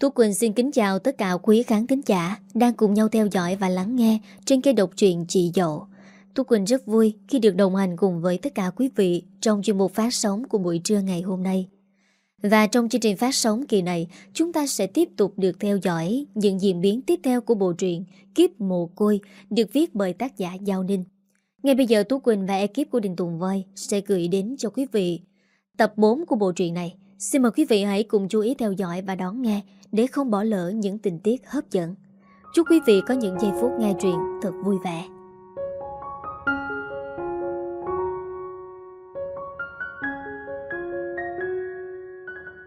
Tú Quỳnh xin kính chào tất cả quý khán thính giả đang cùng nhau theo dõi và lắng nghe trên kênh độc truyện Chị Dậu. Tú Quỳnh rất vui khi được đồng hành cùng với tất cả quý vị trong chuyên mục phát sóng của buổi trưa ngày hôm nay. Và trong chương trình phát sóng kỳ này, chúng ta sẽ tiếp tục được theo dõi những diễn biến tiếp theo của bộ truyện Kiếp Mồ Côi được viết bởi tác giả Giao Ninh. Ngay bây giờ Tú Quỳnh và ekip của Đình Tùng Voi sẽ gửi đến cho quý vị tập 4 của bộ truyện này. Xin mời quý vị hãy cùng chú ý theo dõi và đón nghe để không bỏ lỡ những tình tiết hấp dẫn. Chúc quý vị có những giây phút nghe truyện thật vui vẻ.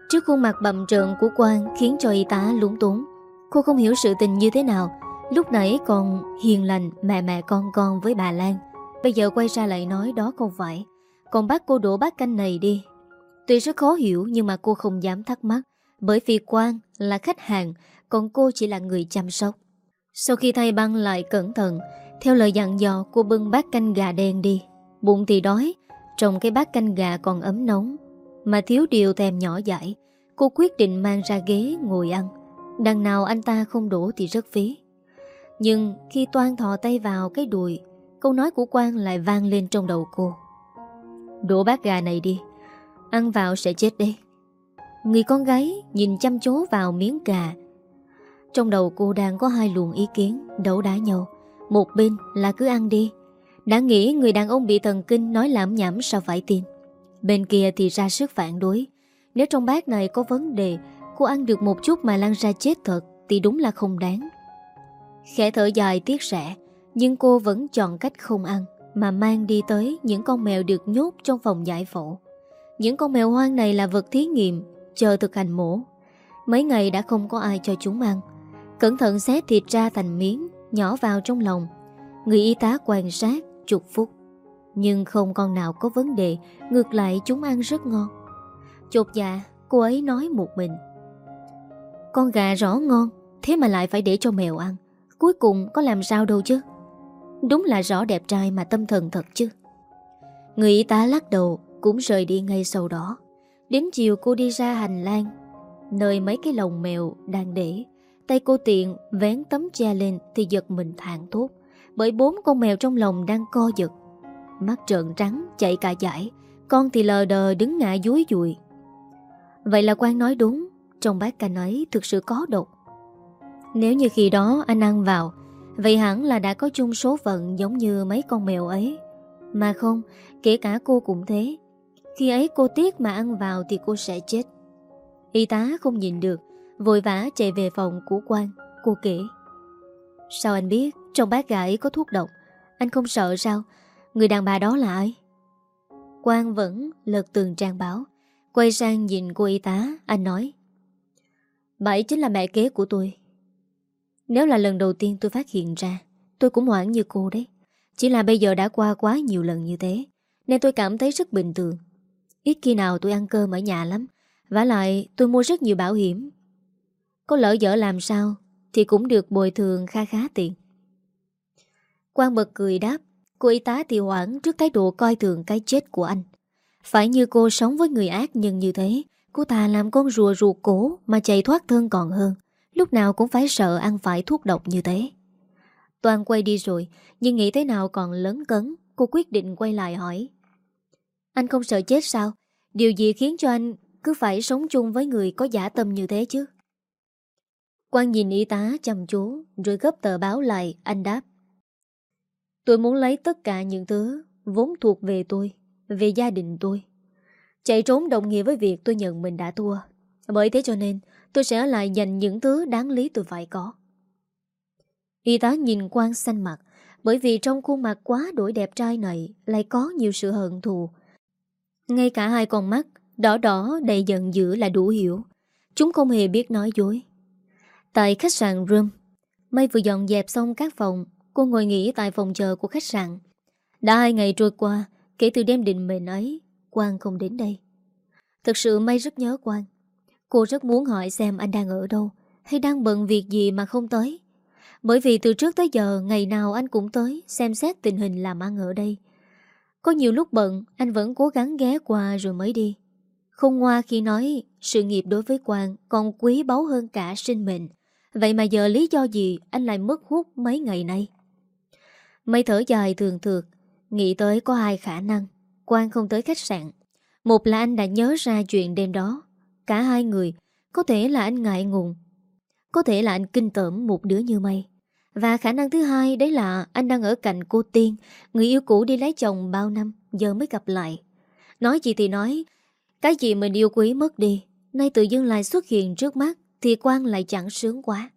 Trước khuôn mặt bầm trợn của Quang khiến cho y tá lúng túng. Cô không hiểu sự tình như thế nào. Lúc nãy còn hiền lành, mẹ mẹ con con với bà Lan. Bây giờ quay ra lại nói đó không phải. Còn bác cô đổ bát canh này đi. Tuy rất khó hiểu nhưng mà cô không dám thắc mắc. Bởi vì Quang là khách hàng, còn cô chỉ là người chăm sóc. Sau khi thay băng lại cẩn thận, theo lời dặn dò cô bưng bát canh gà đen đi. Bụng thì đói, trong cái bát canh gà còn ấm nóng. Mà thiếu điều thèm nhỏ dãi, cô quyết định mang ra ghế ngồi ăn. Đằng nào anh ta không đổ thì rất phí. Nhưng khi Toan thò tay vào cái đùi, câu nói của Quang lại vang lên trong đầu cô. Đổ bát gà này đi, ăn vào sẽ chết đấy. Người con gái nhìn chăm chú vào miếng gà. Trong đầu cô đang có hai luồng ý kiến Đấu đá nhau. Một bên là cứ ăn đi. Đã nghĩ người đàn ông bị thần kinh nói lãm nhảm sao phải tin. Bên kia thì ra sức phản đối. Nếu trong bát này có vấn đề, Cô ăn được một chút mà lăn ra chết thật Thì đúng là không đáng. Khẽ thở dài tiếc rẻ, Nhưng cô vẫn chọn cách không ăn, Mà mang đi tới những con mèo được nhốt trong phòng giải phẫu. Những con mèo hoang này là vật thí nghiệm chờ thực hành mổ. Mấy ngày đã không có ai cho chúng ăn. Cẩn thận xé thịt ra thành miếng, nhỏ vào trong lòng. Người y tá quan sát chục phút. Nhưng không con nào có vấn đề, ngược lại chúng ăn rất ngon. Chột dạ, cô ấy nói một mình. Con gà rõ ngon, thế mà lại phải để cho mèo ăn. Cuối cùng có làm sao đâu chứ. Đúng là rõ đẹp trai mà tâm thần thật chứ. Người y tá lắc đầu cũng rời đi ngay sau đó. Đến chiều cô đi ra hành lang Nơi mấy cái lồng mèo đang để. Tay cô tiện vén tấm che lên Thì giật mình thạng tốt Bởi bốn con mèo trong lồng đang co giật. Mắt trợn trắng chạy cả giải, Con thì lờ đờ đứng ngã dúi dụi. Vậy là quan nói đúng Trong bát canh ấy thực sự có độc. Nếu như khi đó anh ăn vào Vậy hẳn là đã có chung số phận Giống như mấy con mèo ấy. Mà không, kể cả cô cũng thế khi ấy cô tiếc mà ăn vào thì cô sẽ chết. Y tá không nhìn được, Vội vã chạy về phòng của quan, Cô kể. Sao anh biết trong bát gà ấy có thuốc độc? Anh không sợ sao? Người đàn bà đó là ai? Quang vẫn lật tường trang báo, Quay sang nhìn cô y tá, Anh nói. Bà ấy chính là mẹ kế của tôi. Nếu là lần đầu tiên tôi phát hiện ra, Tôi cũng hoảng như cô đấy. Chỉ là bây giờ đã qua quá nhiều lần như thế, Nên tôi cảm thấy rất bình thường. Ít khi nào tôi ăn cơm ở nhà lắm. Vả lại, tôi mua rất nhiều bảo hiểm. Có lỡ dở làm sao, Thì cũng được bồi thường kha khá tiền. Quang bật cười đáp, Cô y tá thì hoảng trước thái độ coi thường cái chết của anh. Phải như cô sống với người ác nhân như thế, Cô ta làm con rùa ruột cổ Mà chạy thoát thân còn hơn. Lúc nào cũng phải sợ ăn phải thuốc độc như thế. Toàn quay đi rồi, Nhưng nghĩ thế nào còn lớn cấn, Cô quyết định quay lại hỏi anh không sợ chết sao? Điều gì khiến cho anh cứ phải sống chung với người có giả tâm như thế chứ? Quang nhìn y tá chăm chú rồi gấp tờ báo lại, anh đáp. Tôi muốn lấy tất cả những thứ vốn thuộc về tôi, về gia đình tôi. Chạy trốn đồng nghĩa với việc tôi nhận mình đã thua. Bởi thế cho nên tôi sẽ lại dành những thứ đáng lý tôi phải có. Y tá nhìn Quang xanh mặt bởi vì trong khuôn mặt quá đổi đẹp trai này lại có nhiều sự hận thù ngay cả hai con mắt, Đỏ đỏ đầy giận dữ là đủ hiểu. Chúng không hề biết nói dối. Tại khách sạn Room May vừa dọn dẹp xong các phòng, Cô ngồi nghỉ tại phòng chờ của khách sạn. Đã hai ngày trôi qua, Kể từ đêm định mệnh ấy, Quang không đến đây. Thật sự May rất nhớ Quang. Cô rất muốn hỏi xem anh đang ở đâu, Hay đang bận việc gì mà không tới. Bởi vì từ trước tới giờ, Ngày nào anh cũng tới, Xem xét tình hình làm ăn ở đây có nhiều lúc bận Anh vẫn cố gắng ghé qua rồi mới đi Không ngoa khi nói sự nghiệp đối với Quang còn quý báu hơn cả sinh mệnh. Vậy mà giờ lý do gì anh lại mất hút mấy ngày nay? Mây thở dài thường thường, nghĩ tới có hai khả năng. Quang không tới khách sạn. Một là anh đã nhớ ra chuyện đêm đó. Cả hai người, có thể là anh ngại ngùng. Có thể là anh kinh tởm một đứa như mây. Và khả năng thứ hai đấy là anh đang ở cạnh cô Tiên, người yêu cũ đi lấy chồng bao năm, giờ mới gặp lại. Nói gì thì nói, cái gì mình yêu quý mất đi, nay tự dưng lại xuất hiện trước mắt thì Quang lại chẳng sướng quá.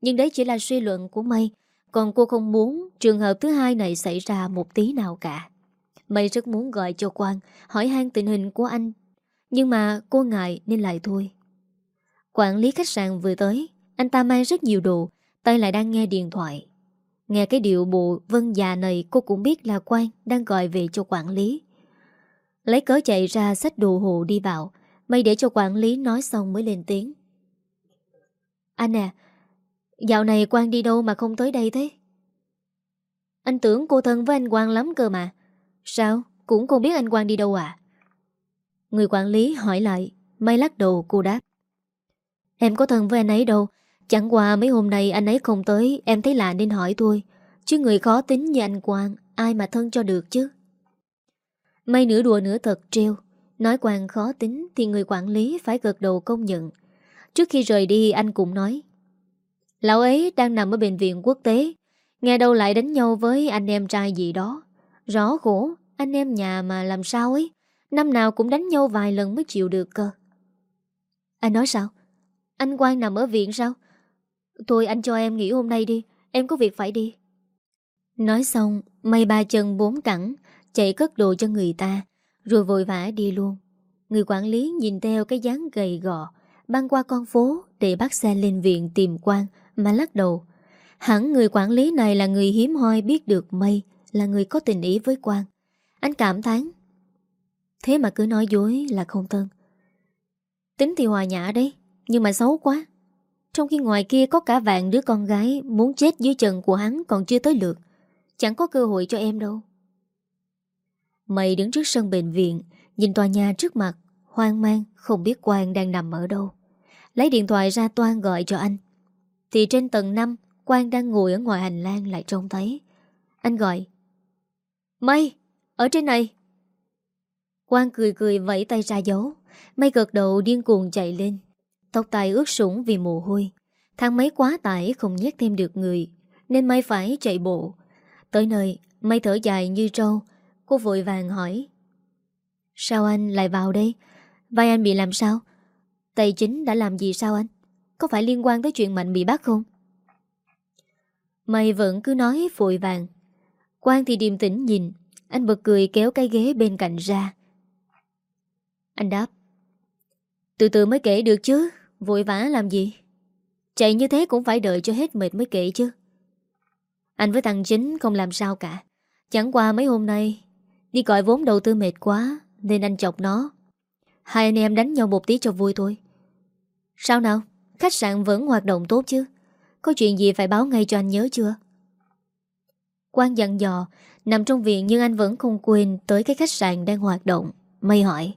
Nhưng đấy chỉ là suy luận của Mây, còn cô không muốn trường hợp thứ hai này xảy ra một tí nào cả. Mây rất muốn gọi cho Quang, hỏi han tình hình của anh, nhưng mà cô ngại nên lại thôi. Quản lý khách sạn vừa tới, anh ta mang rất nhiều đồ, tay lại đang nghe điện thoại. Nghe cái điệu bộ vân già này cô cũng biết là Quang đang gọi về cho quản lý. Lấy cớ chạy ra xách đồ hộ đi vào, mây để cho quản lý nói xong mới lên tiếng. Anh à, dạo này Quang đi đâu mà không tới đây thế? Anh tưởng cô thân với anh Quang lắm cơ mà. Sao? Cũng không biết anh Quang đi đâu à? Người quản lý hỏi lại, mây lắc đầu cô đáp. Em có thân với anh ấy đâu, chẳng qua mấy hôm nay anh ấy không tới, em thấy lạ nên hỏi thôi. Chứ người khó tính như anh Quang, ai mà thân cho được chứ? Mây nửa đùa nửa thật treo Nói Quang khó tính Thì người quản lý phải gật đầu công nhận. Trước khi rời đi anh cũng nói Lão ấy đang nằm ở bệnh viện quốc tế. Nghe đâu lại đánh nhau với anh em trai gì đó. Rõ khổ Anh em nhà mà làm sao ấy? Năm nào cũng đánh nhau vài lần mới chịu được cơ. Anh nói sao? Anh Quang nằm ở viện sao? Thôi anh cho em nghỉ hôm nay đi, Em có việc phải đi. Nói xong Mây ba chân bốn cẳng, Chạy cất đồ cho người ta, Rồi vội vã đi luôn. Người quản lý nhìn theo cái dáng gầy gò, Băng qua con phố Để bắt xe lên viện tìm quan Mà lắc đầu. Hẳn người quản lý này là người hiếm hoi biết được mây Là người có tình ý với quan. Anh cảm thán, Thế mà cứ nói dối là không thân. Tính thì hòa nhã đấy, Nhưng mà xấu quá. Trong khi ngoài kia có cả vạn đứa con gái Muốn chết dưới chân của hắn còn chưa tới lượt Chẳng có cơ hội cho em đâu. Mày đứng trước sân bệnh viện Nhìn tòa nhà trước mặt Hoang mang không biết Quang đang nằm ở đâu. Lấy điện thoại ra Toan gọi cho anh. Thì trên tầng 5 Quang đang ngồi ở ngoài hành lang lại trông thấy. Anh gọi Mây, ở trên này. Quang cười cười vẫy tay ra dấu. Mây gật đầu điên cuồng chạy lên. Tóc tai ướt sũng vì mồ hôi. Thang máy quá tải không nhét thêm được người, Nên Mây phải chạy bộ. Tới nơi Mây thở dài như trâu. Cô vội vàng hỏi, Sao anh lại vào đây? Vai anh bị làm sao? Tài chính đã làm gì sao anh? Có phải liên quan tới chuyện Mạnh bị bắt không? Mày vẫn cứ nói vội vàng. Quang thì điềm tĩnh nhìn. Anh bật cười kéo cái ghế bên cạnh ra. Anh đáp, Từ từ mới kể được chứ. Vội vã làm gì? Chạy như thế cũng phải đợi cho hết mệt mới kể chứ. Anh với thằng chính không làm sao cả. Chẳng qua mấy hôm nay, Đi gọi vốn đầu tư mệt quá, Nên anh chọc nó. Hai anh em đánh nhau một tí cho vui thôi. Sao nào? Khách sạn vẫn hoạt động tốt chứ. Có chuyện gì phải báo ngay cho anh nhớ chưa? Quang dặn dò, Nằm trong viện nhưng anh vẫn không quên Tới cái khách sạn đang hoạt động Mây hỏi.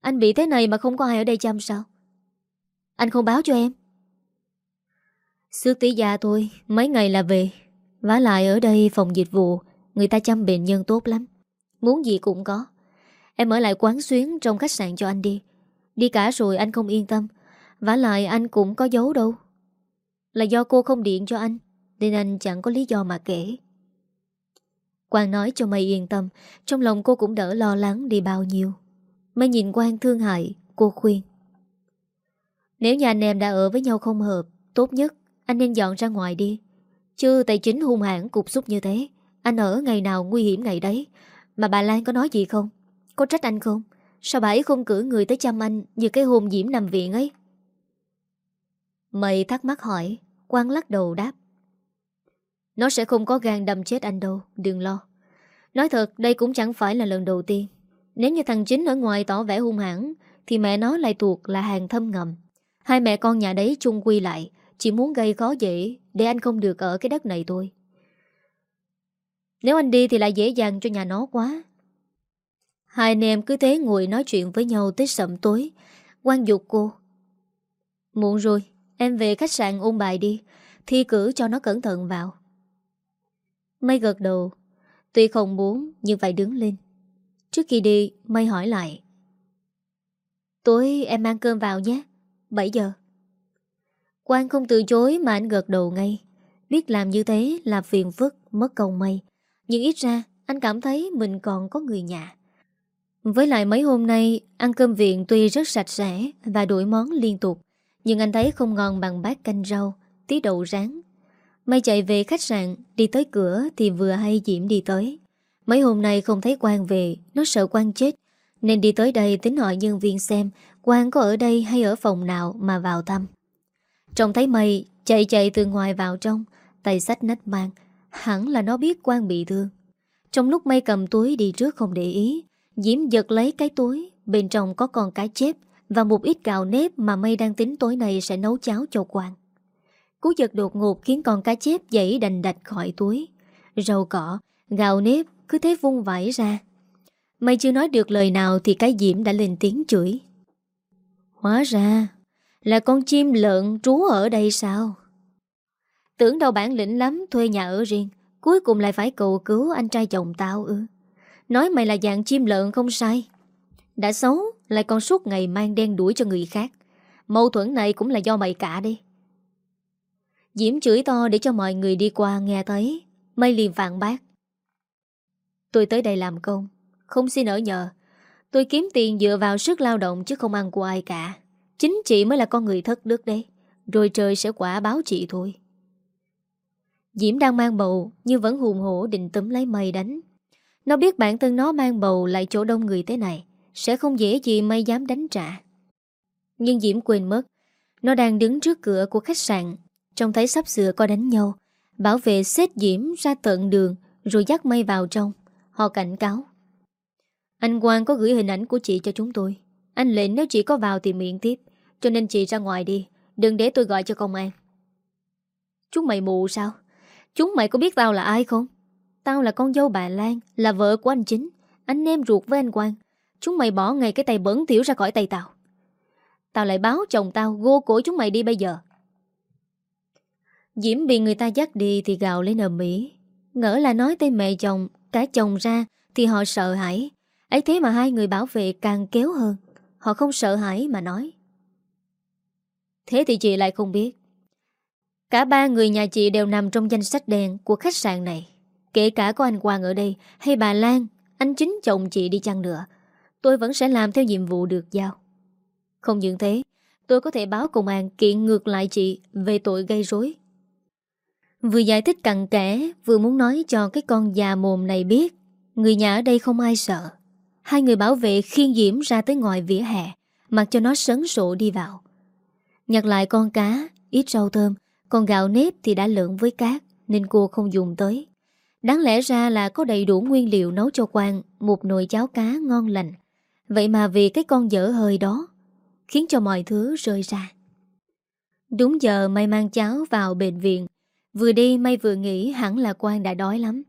Anh bị thế này mà không có ai ở đây chăm sao? Anh không báo cho em. Xước tí già thôi, Mấy ngày là về. Vả lại ở đây phòng dịch vụ, Người ta chăm bệnh nhân tốt lắm. Muốn gì cũng có. Em ở lại quán xuyến trong khách sạn cho anh đi. Đi cả rồi anh không yên tâm. Vả lại anh cũng có giấu đâu. Là do cô không điện cho anh, Nên anh chẳng có lý do mà kể. Quang nói cho mày yên tâm, Trong lòng cô cũng đỡ lo lắng đi bao nhiêu. Mày nhìn Quang thương hại, Cô khuyên. Nếu nhà anh em đã ở với nhau không hợp, Tốt nhất anh nên dọn ra ngoài đi. Chứ tài chính hung hãn cục xúc như thế, anh ở ngày nào nguy hiểm ngày đấy. Mà bà Lan có nói gì không? Có trách anh không? Sao bà ấy không cử người tới chăm anh Như cái hôn Diễm nằm viện ấy? Mày thắc mắc hỏi, Quang lắc đầu đáp. Nó sẽ không có gan đâm chết anh đâu, Đừng lo. Nói thật, đây cũng chẳng phải là lần đầu tiên. Nếu như thằng chính ở ngoài tỏ vẻ hung hãn, Thì mẹ nó lại thuộc là hàng thâm ngầm. Hai mẹ con nhà đấy chung quy lại, Chỉ muốn gây khó dễ Để anh không được ở cái đất này thôi. Nếu anh đi thì lại dễ dàng cho nhà nó quá. Hai anh em cứ thế ngồi nói chuyện với nhau tới sậm tối. Quang dục cô, Muộn rồi, Em về khách sạn ôn bài đi, Thi cử cho nó cẩn thận vào. Mây gật đầu, Tuy không muốn nhưng phải đứng lên. Trước khi đi Mây hỏi lại, Tối em mang cơm vào nhé. 7 giờ. Quang không từ chối mà anh gật đầu ngay. Biết làm như thế là phiền phức, Mất công Mây Nhưng ít ra, anh cảm thấy mình còn có người nhà. Với lại mấy hôm nay, Ăn cơm viện tuy rất sạch sẽ Và đổi món liên tục, Nhưng anh thấy không ngon bằng bát canh rau, Tí đậu rán. Mây chạy về khách sạn, Đi tới cửa thì vừa hay Diễm đi tới. Mấy hôm nay không thấy Quang về, Nó sợ Quang chết, Nên đi tới đây tính hỏi nhân viên xem Quang có ở đây hay ở phòng nào mà vào thăm? Trông thấy mây Chạy chạy từ ngoài vào trong Tay sách nách mang. Hẳn là nó biết Quang bị thương. Trong lúc mây cầm túi đi trước không để ý Diễm giật lấy cái túi Bên trong có con cá chép Và một ít gạo nếp mà mây đang tính tối nay sẽ nấu cháo cho Quang. Cú giật đột ngột khiến con cá chép dậy đành đạch khỏi túi. Rau cỏ, gạo nếp cứ thế vung vãi ra. Mày chưa nói được lời nào thì cái diễm đã lên tiếng chửi. Hóa ra. Là con chim lợn trú ở đây sao? Tưởng đâu bản lĩnh lắm, thuê nhà ở riêng. Cuối cùng lại phải cầu cứu anh trai chồng tao ư. Nói mày là dạng chim lợn không sai. Đã xấu, lại còn suốt ngày mang đen đuổi cho người khác. Mâu thuẫn này cũng là do mày cả đi. Diễm chửi to để cho mọi người đi qua nghe thấy. Mây liền phản bác. Tôi tới đây làm công, Không xin ở nhờ. Tôi kiếm tiền dựa vào sức lao động chứ không ăn của ai cả. Chính chị mới là con người thất đức đấy. Rồi trời sẽ quả báo chị thôi. Diễm đang mang bầu, Nhưng vẫn hùng hổ định tấm lấy mây đánh. Nó biết bản thân nó mang bầu Lại chỗ đông người thế này, Sẽ không dễ gì mây dám đánh trả. Nhưng Diễm quên mất, Nó đang đứng trước cửa của khách sạn. Trông thấy sắp sửa có đánh nhau, Bảo vệ xếp Diễm ra tận đường, Rồi dắt mây vào trong. Họ cảnh cáo. Anh Quang có gửi hình ảnh của chị cho chúng tôi. Anh lệnh nếu chị có vào thì miệng tiếp. Cho nên chị ra ngoài đi. Đừng để tôi gọi cho công an. Chúng mày mù sao? Chúng mày có biết tao là ai không? Tao là con dâu bà Lan, Là vợ của anh chính. Anh em ruột với anh Quang. Chúng mày bỏ ngay cái tay bẩn tiểu ra khỏi tay tao. Tao lại báo chồng tao, Gô cổ chúng mày đi bây giờ. Diễm bị người ta dắt đi Thì gào lên ở mỹ Ngỡ là nói tên mẹ chồng, Cả chồng ra thì họ sợ hãi ấy thế mà hai người bảo vệ càng kéo hơn. Họ không sợ hãi mà nói. Thế thì chị lại không biết. Cả ba người nhà chị đều nằm trong danh sách đen của khách sạn này. Kể cả có anh Quang ở đây Hay bà Lan, Anh chính chồng chị đi chăng nữa, Tôi vẫn sẽ làm theo nhiệm vụ được giao. Không những thế, Tôi có thể báo công an kiện ngược lại chị Về tội gây rối. Vừa giải thích cặn kẽ, Vừa muốn nói cho cái con già mồm này biết, Người nhà ở đây không ai sợ. Hai người bảo vệ khiên diễm ra tới ngoài vỉa hè, Mặc cho nó sấn sổ đi vào. Nhặt lại con cá, Ít rau thơm, Còn gạo nếp thì đã lượn với cát, Nên cô không dùng tới. Đáng lẽ ra là có đầy đủ nguyên liệu nấu cho Quang, Một nồi cháo cá ngon lành. Vậy mà vì cái con dở hơi đó, Khiến cho mọi thứ rơi ra. Đúng giờ may mang cháo vào bệnh viện. Vừa đi May vừa nghĩ hẳn là Quang đã đói lắm.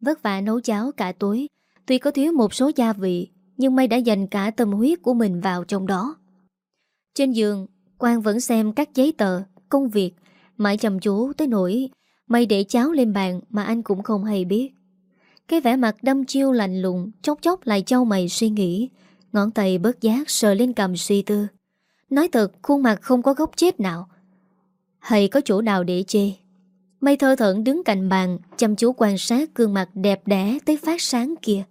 Vất vả nấu cháo cả tối Tuy có thiếu một số gia vị, Nhưng May đã dành cả tâm huyết của mình vào trong đó. Trên giường, Quang vẫn xem các giấy tờ, Công việc, Mãi chăm chú tới nỗi May để cháo lên bàn mà anh cũng không hay biết. Cái vẻ mặt đâm chiêu lạnh lùng, Chốc chốc lại châu mày suy nghĩ, Ngón tay bớt giác sờ lên cầm suy tư. Nói thật, khuôn mặt không có gốc chết nào. Hay có chỗ nào để chê? Mây thơ thẩn đứng cạnh bàn, Chăm chú quan sát gương mặt đẹp đẽ Tới phát sáng kia.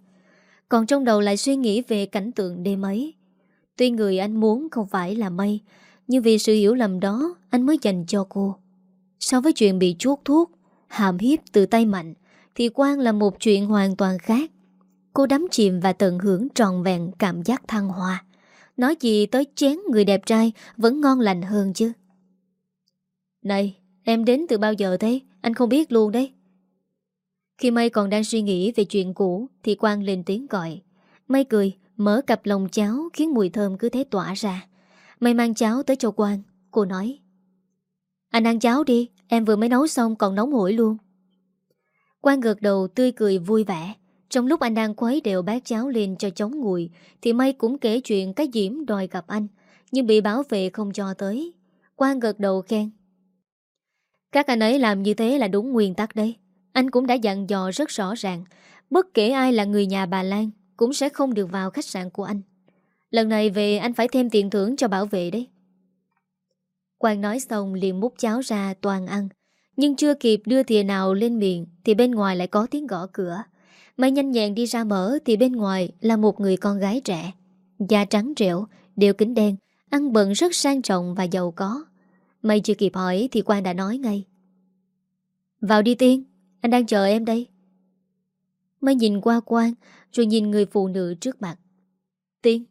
Còn trong đầu lại suy nghĩ về cảnh tượng đêm ấy. Tuy người anh muốn không phải là mây Nhưng vì sự hiểu lầm đó, Anh mới dành cho cô. So với chuyện bị chuốt thuốc, Hàm hiếp từ tay mạnh, Thì Quang là một chuyện hoàn toàn khác. Cô đắm chìm và tận hưởng tròn vẹn Cảm giác thăng hoa. Nói gì tới chén người đẹp trai Vẫn ngon lành hơn chứ. Này, Em đến từ bao giờ thế? Anh không biết luôn đấy. Khi Mây còn đang suy nghĩ về chuyện cũ thì Quang lên tiếng gọi. Mây cười, mở cặp lòng cháo khiến mùi thơm cứ thế tỏa ra. Mây mang cháo tới cho Quang. Cô nói Anh ăn cháo đi, em vừa mới nấu xong còn nóng hổi luôn. Quang gật đầu tươi cười vui vẻ. Trong lúc anh đang khuấy đều bát cháo lên cho chống nguội thì Mây cũng kể chuyện cái Diễm đòi gặp anh. Nhưng bị bảo vệ không cho tới Quang gật đầu khen Các anh ấy làm như thế là đúng nguyên tắc đấy anh cũng đã dặn dò rất rõ ràng Bất kể ai là người nhà bà Lan Cũng sẽ không được vào khách sạn của anh. Lần này về anh phải thêm tiền thưởng cho bảo vệ đấy. Quang nói xong liền múc cháo ra toàn ăn Nhưng chưa kịp đưa thìa nào lên miệng Thì bên ngoài lại có tiếng gõ cửa. Mày nhanh nhẹn đi ra mở Thì bên ngoài là một người con gái trẻ Da trắng trẻo, đều kính đen Ăn bận rất sang trọng và giàu có. Mày chưa kịp hỏi thì Quang đã nói ngay. Vào đi Tiên. Anh đang chờ em đây. Mới nhìn qua Quang, Rồi nhìn người phụ nữ trước mặt. Tiên,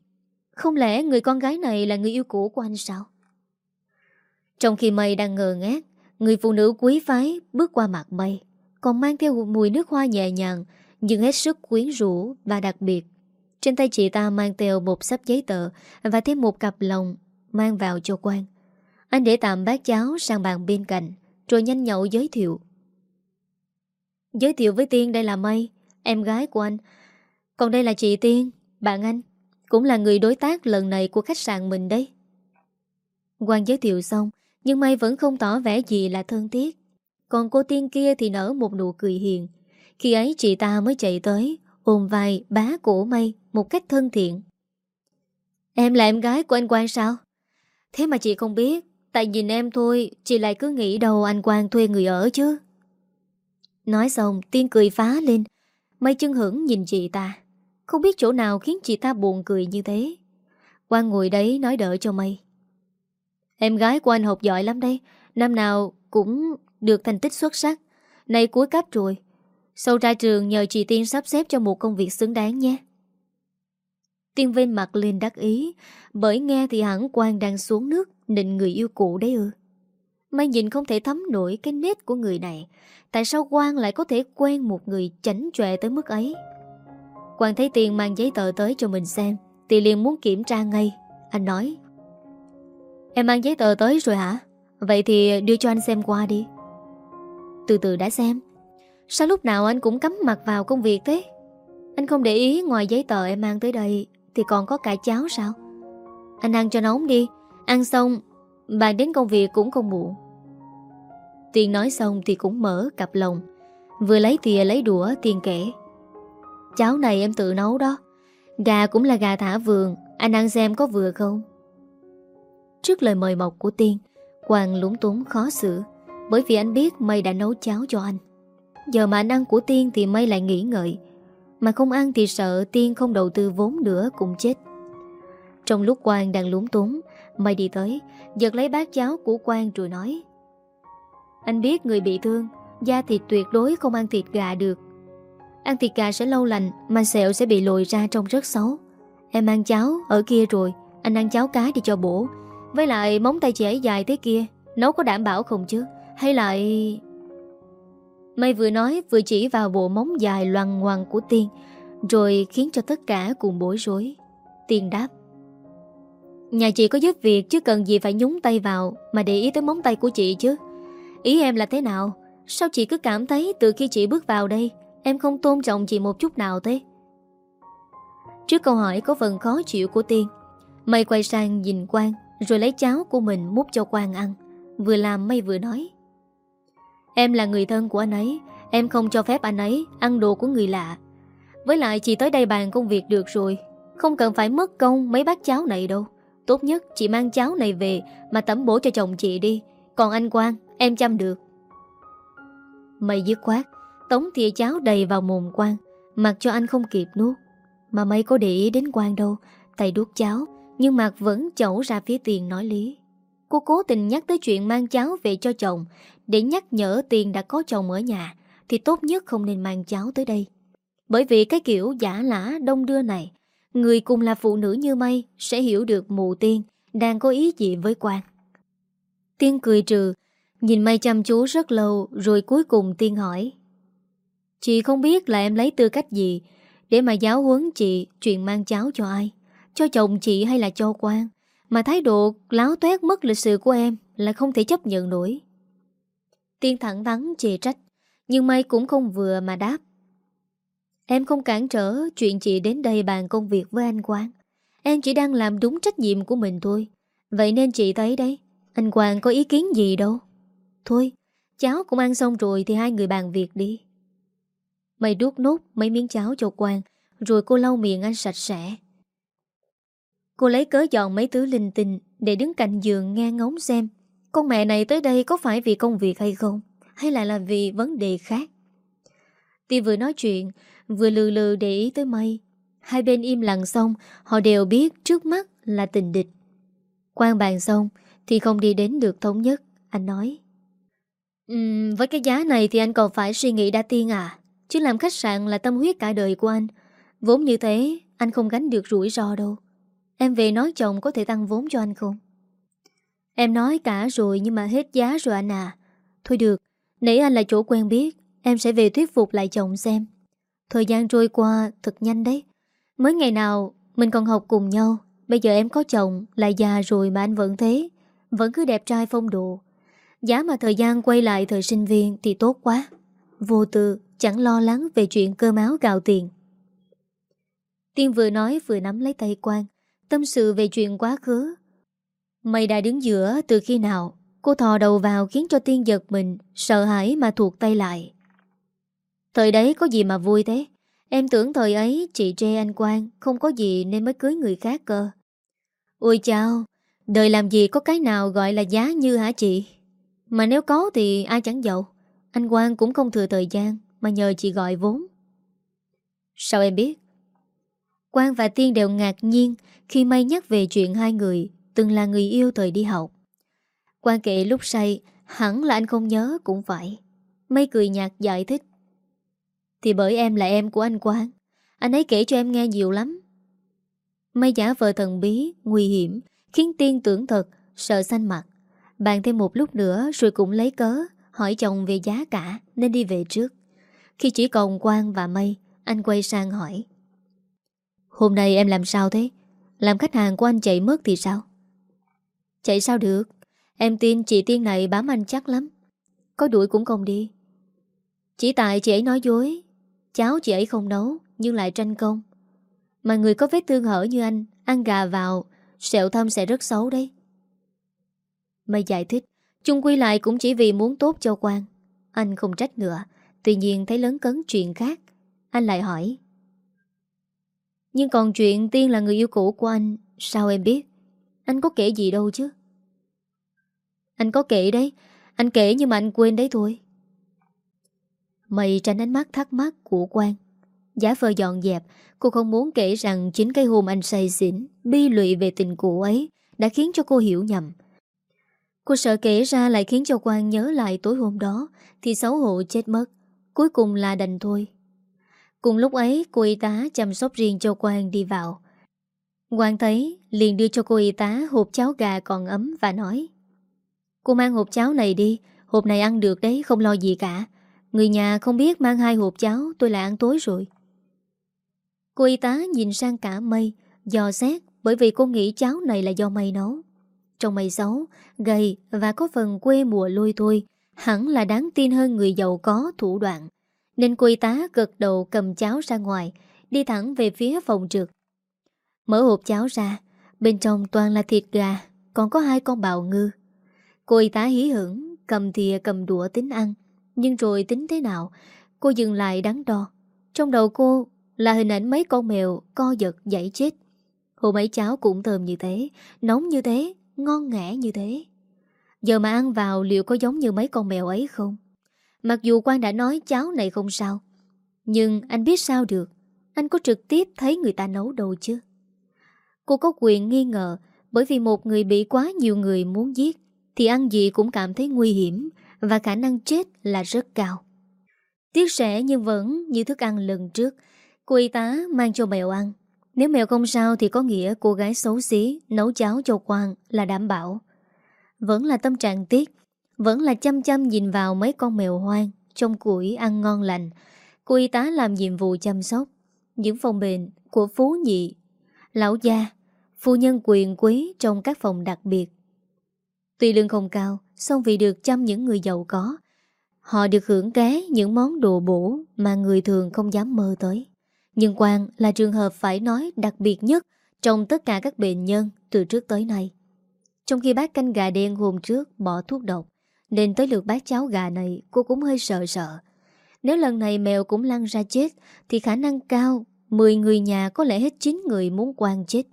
Không lẽ người con gái này là người yêu cũ của anh sao? Trong khi mây đang ngờ ngát Người phụ nữ quý phái bước qua mặt mây, Còn mang theo mùi nước hoa nhẹ nhàng, Nhưng hết sức quyến rũ và đặc biệt. Trên tay chị ta mang theo một sắp giấy tờ Và thêm một cặp lồng Mang vào cho quan Anh để tạm bát cháo sang bàn bên cạnh, Rồi nhanh nhậu giới thiệu. Giới thiệu với Tiên đây là Mây Em gái của anh. Còn đây là chị Tiên, Bạn anh. Cũng là người đối tác lần này của khách sạn mình đấy. Quang giới thiệu xong, Nhưng Mây vẫn không tỏ vẻ gì là thân thiết. Còn cô Tiên kia thì nở một nụ cười hiền. Khi ấy chị ta mới chạy tới, Ôm vai bá cổ Mây Một cách thân thiện. Em là em gái của anh Quang sao? Thế mà chị không biết, Tại nhìn em thôi, Chị lại cứ nghĩ đâu anh Quang thuê người ở chứ. Nói xong Tiên cười phá lên. Mây chân hưởng nhìn chị ta. Không biết chỗ nào khiến chị ta buồn cười như thế. Quang ngồi đấy nói đỡ cho Mây. Em gái của anh học giỏi lắm đấy. Năm nào cũng được thành tích xuất sắc. Nay cuối cấp rồi. Sau ra trường nhờ chị Tiên sắp xếp cho một công việc xứng đáng nhé. Tiên vên mặt lên đắc ý. Bởi nghe thì hẳn Quang đang xuống nước, Nịnh người yêu cũ đấy ư. Mai nhìn không thể thấm nổi cái nét của người này. Tại sao Quang lại có thể quen một người chảnh chọe tới mức ấy? Quang thấy Tiền mang giấy tờ tới cho mình xem, Thì liền muốn kiểm tra ngay. Anh nói, Em mang giấy tờ tới rồi hả? Vậy thì đưa cho anh xem qua đi. Từ từ đã xem. Sao lúc nào anh cũng cắm mặt vào công việc thế? Anh không để ý ngoài giấy tờ em mang tới đây, Thì còn có cả cháo sao? Anh ăn cho nóng đi. Ăn xong Bạn đến công việc cũng không muộn. Tiên nói xong thì cũng mở cặp lồng. Vừa lấy thìa lấy đũa, Tiên kể. Cháo này em tự nấu đó. Gà cũng là gà thả vườn, Anh ăn xem có vừa không? Trước lời mời mọc của Tiên, Quang lúng túng khó xử, Bởi vì anh biết Mây đã nấu cháo cho anh. Giờ mà anh ăn của Tiên thì Mây lại nghĩ ngợi. Mà không ăn thì sợ Tiên không đầu tư vốn nữa cũng chết. Trong lúc Quang đang lúng túng Mây đi tới, Giật lấy bát cháo của Quang rồi nói anh biết người bị thương, Da thịt tuyệt đối không ăn thịt gà được. Ăn thịt gà sẽ lâu lành Mà sẹo sẽ bị lồi ra trông rất xấu. Em ăn cháo ở kia rồi, Anh ăn cháo cá đi cho bổ. Với lại móng tay chị ấy dài thế kia, Nấu có đảm bảo không chứ? Hay lại... Mây vừa nói vừa chỉ vào bộ móng dài loằng ngoằng của Tiên, Rồi khiến cho tất cả cùng bối rối. Tiên đáp. Nhà chị có giúp việc chứ cần gì phải nhúng tay vào Mà để ý tới móng tay của chị chứ. Ý em là thế nào? Sao chị cứ cảm thấy từ khi chị bước vào đây, Em không tôn trọng chị một chút nào thế? Trước câu hỏi có phần khó chịu của Tiên Mây quay sang nhìn Quang, Rồi lấy cháo của mình múc cho Quang ăn. Vừa làm Mây vừa nói, Em là người thân của anh ấy, Em không cho phép anh ấy ăn đồ của người lạ. Với lại chị tới đây bàn công việc được rồi, Không cần phải mất công mấy bát cháo này đâu. Tốt nhất chị mang cháo này về Mà tẩm bổ cho chồng chị đi. Còn anh Quang em chăm được. Mây dứt khoát, Tống thìa cháo đầy vào mồm Quang, Mặc cho anh không kịp nuốt. Mà mây có để ý đến Quang đâu Tay đút cháo, Nhưng mặt vẫn chẩu ra phía tiền nói lý. Cô cố tình nhắc tới chuyện mang cháo về cho chồng, Để nhắc nhở tiền đã có chồng ở nhà, Thì tốt nhất không nên mang cháo tới đây. Bởi vì cái kiểu giả lã đông đưa này, Người cùng là phụ nữ như mây Sẽ hiểu được mù tiên Đang có ý gì với Quang. Tiên cười trừ Nhìn mây chăm chú rất lâu, Rồi cuối cùng Tiên hỏi Chị không biết là em lấy tư cách gì, Để mà giáo huấn chị Chuyện mang cháo cho ai, Cho chồng chị hay là cho quan, Mà thái độ láo toét mất lịch sự của em Là không thể chấp nhận nổi Tiên thẳng thắn chê trách, Nhưng mây cũng không vừa mà đáp Em không cản trở chuyện chị đến đây bàn công việc với anh Quang. Em chỉ đang làm đúng trách nhiệm của mình thôi. Vậy nên chị thấy đấy, Anh Quang có ý kiến gì đâu Thôi cháo cũng ăn xong rồi thì hai người bàn việc đi. Mày đút nốt mấy miếng cháo cho Quang, Rồi cô lau miệng anh sạch sẽ. Cô lấy cớ dọn mấy thứ linh tinh Để đứng cạnh giường nghe ngóng xem, Con mẹ này tới đây có phải vì công việc hay không, Hay lại là vì vấn đề khác. Tuy vừa nói chuyện, Vừa lừ lừ để ý tới mây Hai bên im lặng xong, Họ đều biết trước mắt là tình địch. Quan bàn xong Thì không đi đến được thống nhất, Anh nói um, Với cái giá này thì anh còn phải suy nghĩ đã tiên à. Chứ làm khách sạn là tâm huyết cả đời của anh. Vốn như thế Anh không gánh được rủi ro đâu. Em về nói chồng có thể tăng vốn cho anh không? Em nói cả rồi Nhưng mà hết giá rồi anh à. Thôi được Nãy anh là chỗ quen biết Em sẽ về thuyết phục lại chồng xem. Thời gian trôi qua thật nhanh đấy. Mới ngày nào mình còn học cùng nhau. Bây giờ em có chồng Lại già rồi mà anh vẫn thế. Vẫn cứ đẹp trai phong độ. Giá mà thời gian quay lại thời sinh viên Thì tốt quá. Vô tư, chẳng lo lắng về chuyện cơm áo gạo tiền. Tiên vừa nói vừa nắm lấy tay Quang, Tâm sự về chuyện quá khứ. Mày đã đứng giữa từ khi nào? Cô thò đầu vào khiến cho Tiên giật mình, Sợ hãi mà thuộc tay lại. Thời đấy có gì mà vui thế? Em tưởng thời ấy chị trê anh Quang Không có gì nên mới cưới người khác cơ. Ôi chào Đời làm gì có cái nào gọi là giá như hả chị? Mà nếu có thì ai chẳng giàu? Anh Quang cũng không thừa thời gian, Mà nhờ chị gọi vốn. Sao em biết? Quang và Tiên đều ngạc nhiên Khi may nhắc về chuyện hai người Từng là người yêu thời đi học. Quang kể lúc say, Hẳn là anh không nhớ cũng phải. May cười nhạt giải thích. Thì bởi em là em của anh Quang, Anh ấy kể cho em nghe nhiều lắm. May giả vờ thần bí, Nguy hiểm, Khiến tiên tưởng thật, Sợ xanh mặt. Bàn thêm một lúc nữa rồi cũng lấy cớ, Hỏi chồng về giá cả, Nên đi về trước. Khi chỉ còn Quang và Mây, Anh quay sang hỏi. Hôm nay em làm sao thế? Làm khách hàng của anh chạy mất thì sao? Chạy sao được? Em tin chị Tiên này bám anh chắc lắm. Có đuổi cũng không đi. Chỉ tại chị ấy nói dối. Cháo chị ấy không nấu, Nhưng lại tranh công. Mà người có vết thương hở như anh, Ăn gà vào, Sẹo thâm sẽ rất xấu đấy. Mày giải thích, chung quy lại cũng chỉ vì muốn tốt cho quan Anh không trách nữa Tuy nhiên thấy lớn cấn chuyện khác. Anh lại hỏi. Nhưng còn chuyện Tiên là người yêu cũ của anh, Sao em biết? Anh có kể gì đâu chứ? Anh có kể đấy, Anh kể nhưng mà anh quên đấy thôi. Mày tránh ánh mắt thắc mắc của quan giả vờ dọn dẹp, Cô không muốn kể rằng chính cái hôm anh say xỉn, Bi lụy về tình cũ ấy Đã khiến cho cô hiểu nhầm. Cô sợ kể ra lại khiến cho Quang nhớ lại tối hôm đó, Thì xấu hổ chết mất. Cuối cùng là đành thôi. Cùng lúc ấy, cô y tá chăm sóc riêng cho Quang đi vào. Quang thấy, liền đưa cho cô y tá hộp cháo gà còn ấm và nói, Cô mang hộp cháo này đi, Hộp này ăn được đấy, không lo gì cả. Người nhà không biết mang hai hộp cháo, Tôi là ăn tối rồi. Cô y tá nhìn sang cả mây, Dò xét, bởi vì cô nghĩ cháo này là do mây nấu. Trong mây xấu Gầy và có phần quê mùa lôi thôi. Hẳn là đáng tin hơn người giàu có thủ đoạn. Nên cô y tá gật đầu cầm cháo ra ngoài Đi thẳng về phía phòng trực Mở hộp cháo ra Bên trong toàn là thịt gà Còn có hai con bào ngư. Cô y tá hí hưởng Cầm thìa cầm đũa tính ăn. Nhưng rồi tính thế nào Cô dừng lại đắn đo. Trong đầu cô là hình ảnh mấy con mèo Co giật dãy chết. Hôm ấy cháo cũng thơm như thế Nóng như thế, ngon ngẻ như thế Giờ mà ăn vào liệu có giống như mấy con mèo ấy không Mặc dù quan đã nói cháo này không sao Nhưng anh biết sao được Anh có trực tiếp thấy người ta nấu đâu chứ Cô có quyền nghi ngờ Bởi vì một người bị quá nhiều người muốn giết Thì ăn gì cũng cảm thấy nguy hiểm và khả năng chết là rất cao. Tiếc rẻ nhưng vẫn như thức ăn lần trước, cô y tá mang cho mèo ăn. Nếu mèo không sao thì có nghĩa cô gái xấu xí nấu cháo cho Quang là đảm bảo. Vẫn là tâm trạng tiếc, vẫn là chăm chăm nhìn vào mấy con mèo hoang trong củi ăn ngon lành. Cô y tá làm nhiệm vụ chăm sóc những phòng bệnh của Phú Nhị, Lão Gia, phu nhân quyền quý trong các phòng đặc biệt. Tuy lương không cao, song vì được chăm những người giàu có Họ được hưởng ké những món đồ bổ Mà người thường không dám mơ tới nhưng Quang là trường hợp phải nói đặc biệt nhất Trong tất cả các bệnh nhân từ trước tới nay. Trong khi bác canh gà đen hôm trước bỏ thuốc độc, Nên tới lượt bác cháo gà này Cô cũng hơi sợ sợ. Nếu lần này mèo cũng lăn ra chết, Thì khả năng cao 10 người nhà có lẽ hết 9 người muốn quan chết.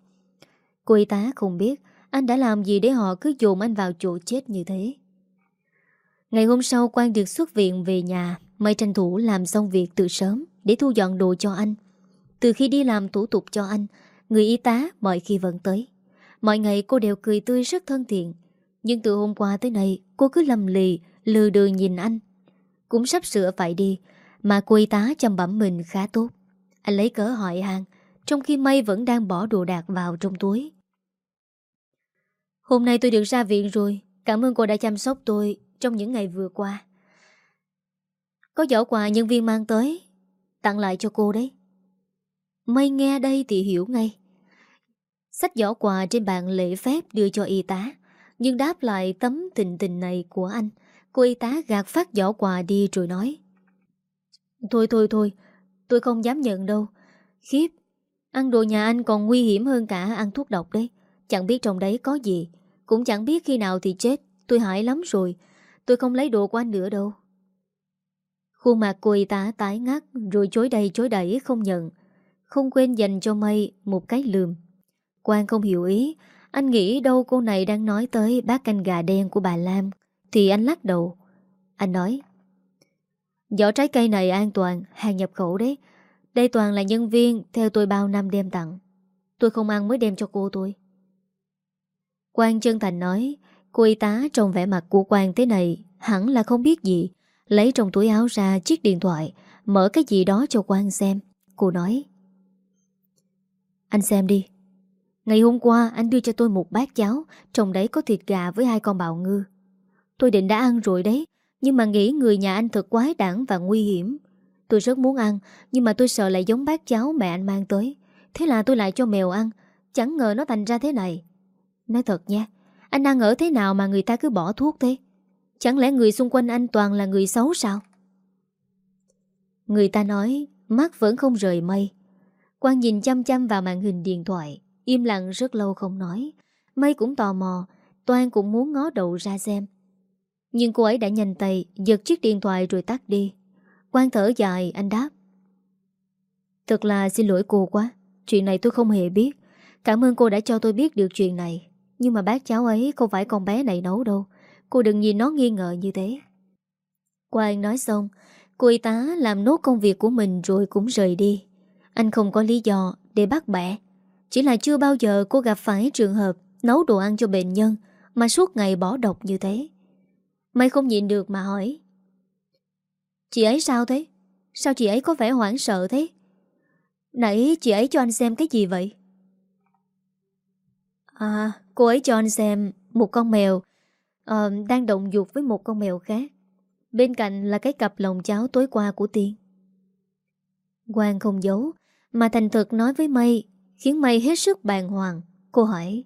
Cô y tá không biết Anh đã làm gì để họ cứ dồn anh vào chỗ chết như thế. Ngày hôm sau quan được xuất viện về nhà Mây tranh thủ làm xong việc từ sớm Để thu dọn đồ cho anh. Từ khi đi làm thủ tục cho anh, Người y tá mọi khi vẫn tới. Mọi ngày cô đều cười tươi rất thân thiện. Nhưng từ hôm qua tới nay, Cô cứ lầm lì, lừa đường nhìn anh. Cũng sắp sửa phải đi, Mà cô y tá chăm bẩm mình khá tốt. Anh lấy cớ hỏi hàng Trong khi Mây vẫn đang bỏ đồ đạc vào trong túi. Hôm nay tôi được ra viện rồi, Cảm ơn cô đã chăm sóc tôi Trong những ngày vừa qua. Có giỏ quà nhân viên mang tới, Tặng lại cho cô đấy. Mây nghe đây thì hiểu ngay. Sách giỏ quà trên bàn lễ phép đưa cho y tá, Nhưng đáp lại tấm tình tình này của anh, Cô y tá gạt phát giỏ quà đi rồi nói, Thôi thôi thôi, Tôi không dám nhận đâu. Khiếp, Ăn đồ nhà anh còn nguy hiểm hơn cả ăn thuốc độc đấy. Chẳng biết trong đấy có gì, Cũng chẳng biết khi nào thì chết. Tôi hại lắm rồi, Tôi không lấy đồ của anh nữa đâu. Khuôn mặt cô y tá tái ngắt, Rồi chối đầy, chối đẩy không nhận. Không quên dành cho mây một cái lườm. Quang không hiểu ý, Anh nghĩ đâu cô này đang nói tới bát canh gà đen của bà Lam, Thì anh lắc đầu. Anh nói Giỏ trái cây này an toàn, Hàng nhập khẩu đấy. Đây toàn là nhân viên, Theo tôi bao năm đem tặng. Tôi không ăn mới đem cho cô tôi. Quang chân thành nói, Cô y tá trong vẻ mặt của Quang thế này Hẳn là không biết gì. Lấy trong túi áo ra chiếc điện thoại, Mở cái gì đó cho Quang xem. Cô nói anh xem đi. Ngày hôm qua, anh đưa cho tôi một bát cháo, Trong đấy có thịt gà với hai con bào ngư. Tôi định đã ăn rồi đấy, Nhưng mà nghĩ người nhà anh thật quái đản và nguy hiểm. Tôi rất muốn ăn, Nhưng mà tôi sợ lại giống bát cháo mẹ anh mang tới. Thế là tôi lại cho mèo ăn, Chẳng ngờ nó thành ra thế này. Nói thật nha, Anh ăn ở thế nào mà người ta cứ bỏ thuốc thế? Chẳng lẽ người xung quanh anh toàn là người xấu sao? Người ta nói, Mắt vẫn không rời mây. Quang nhìn chăm chăm vào màn hình điện thoại, Im lặng rất lâu không nói. Mây cũng tò mò, Toan cũng muốn ngó đầu ra xem. Nhưng cô ấy đã nhanh tay Giật chiếc điện thoại rồi tắt đi. Quang thở dài, anh đáp. Thật là xin lỗi cô quá, Chuyện này tôi không hề biết. Cảm ơn cô đã cho tôi biết được chuyện này. Nhưng mà bác cháu ấy không phải con bé này nấu đâu. Cô đừng nhìn nó nghi ngờ như thế. Quang nói xong, Cô y tá làm nốt công việc của mình rồi cũng rời đi. Anh không có lý do để bắt bẻ chỉ là chưa bao giờ cô gặp phải trường hợp nấu đồ ăn cho bệnh nhân mà suốt ngày bỏ độc như thế. Mày không nhịn được mà hỏi. Chị ấy sao thế? Sao chị ấy có vẻ hoảng sợ thế? Nãy chị ấy cho anh xem cái gì vậy? À, cô ấy cho anh xem một con mèo à, đang động dục với một con mèo khác. Bên cạnh là cái cặp lồng cháo tối qua của Tiên. Quang không giấu, mà thành thực nói với Mây Khiến mây hết sức bàng hoàng. Cô hỏi,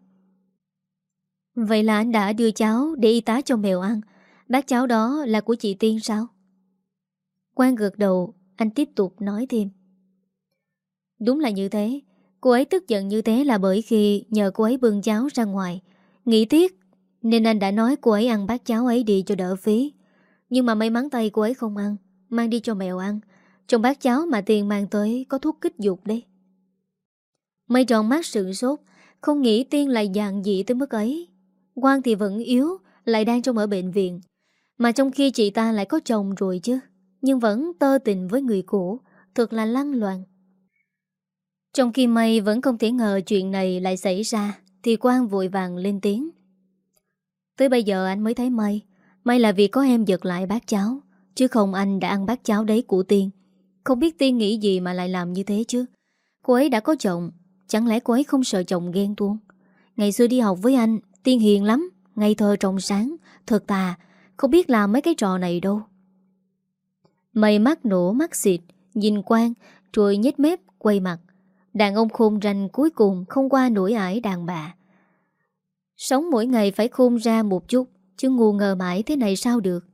Vậy là anh đã đưa cháu để y tá cho mèo ăn. Bác cháu đó là của chị Tiên sao? Quang gật đầu, Anh tiếp tục nói thêm. Đúng là như thế. Cô ấy tức giận như thế là bởi khi Nhờ cô ấy bưng cháu ra ngoài. Nghĩ tiếc, Nên anh đã nói cô ấy ăn bát cháu ấy đi cho đỡ phí. Nhưng mà may mắn tay cô ấy không ăn, Mang đi cho mèo ăn. Trong bát cháo mà tiền mang tới Có thuốc kích dục đấy. Mây tròn mắt sượng sốt, Không nghĩ Tiên lại dạng dị tới mức ấy. Quang thì vẫn yếu, Lại đang trong ở bệnh viện. Mà trong khi chị ta lại có chồng rồi chứ, Nhưng vẫn tơ tình với người cũ, Thật là lăng loạn Trong khi Mây vẫn không thể ngờ Chuyện này lại xảy ra, Thì Quang vội vàng lên tiếng. Tới bây giờ anh mới thấy Mây May là vì có em giật lại bát cháo, Chứ không anh đã ăn bát cháo đấy của Tiên. Không biết Tiên nghĩ gì mà lại làm như thế chứ? Cô ấy đã có chồng, Chẳng lẽ cô ấy không sợ chồng ghen tuông? Ngày xưa đi học với anh, Tiên hiền lắm, Ngày thơ trong sáng. Thật tà, Không biết làm mấy cái trò này đâu. Mày mắt nổ mắt xịt, Nhìn quang, Rồi nhếch mép, quay mặt. Đàn ông khôn ranh cuối cùng Không qua nổi ải đàn bà. Sống mỗi ngày phải khôn ra một chút, Chứ ngu ngờ mãi thế này sao được?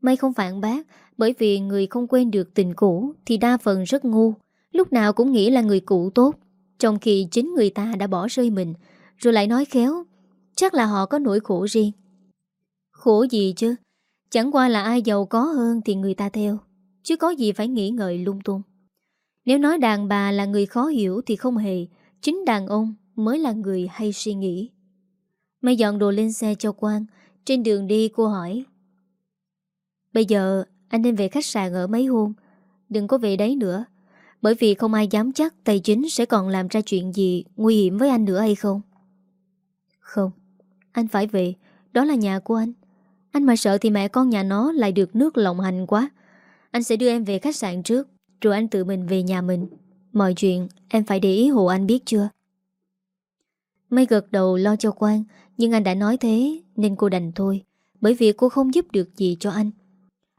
Mày không phản bác bởi vì người không quên được tình cũ Thì đa phần rất ngu, Lúc nào cũng nghĩ là người cũ tốt. Trong khi chính người ta đã bỏ rơi mình, Rồi lại nói khéo, Chắc là họ có nỗi khổ riêng. Khổ gì chứ? Chẳng qua là ai giàu có hơn thì người ta theo, Chứ có gì phải nghĩ ngợi lung tung. Nếu nói đàn bà là người khó hiểu Thì không hề, Chính đàn ông mới là người hay suy nghĩ. Mày dọn đồ lên xe cho Quang, Trên đường đi cô hỏi, Bây giờ anh nên về khách sạn ở mấy hôm. Đừng có về đấy nữa. Bởi vì không ai dám chắc Tài chính sẽ còn làm ra chuyện gì Nguy hiểm với anh nữa hay không. Không, Anh phải về. Đó là nhà của anh. Anh mà sợ thì mẹ con nhà nó lại được nước lộng hành quá. Anh sẽ đưa em về khách sạn trước, Rồi anh tự mình về nhà mình. Mọi chuyện, em phải để ý hộ anh biết chưa? Mây gật đầu lo cho Quang, Nhưng anh đã nói thế Nên cô đành thôi, Bởi vì cô không giúp được gì cho anh.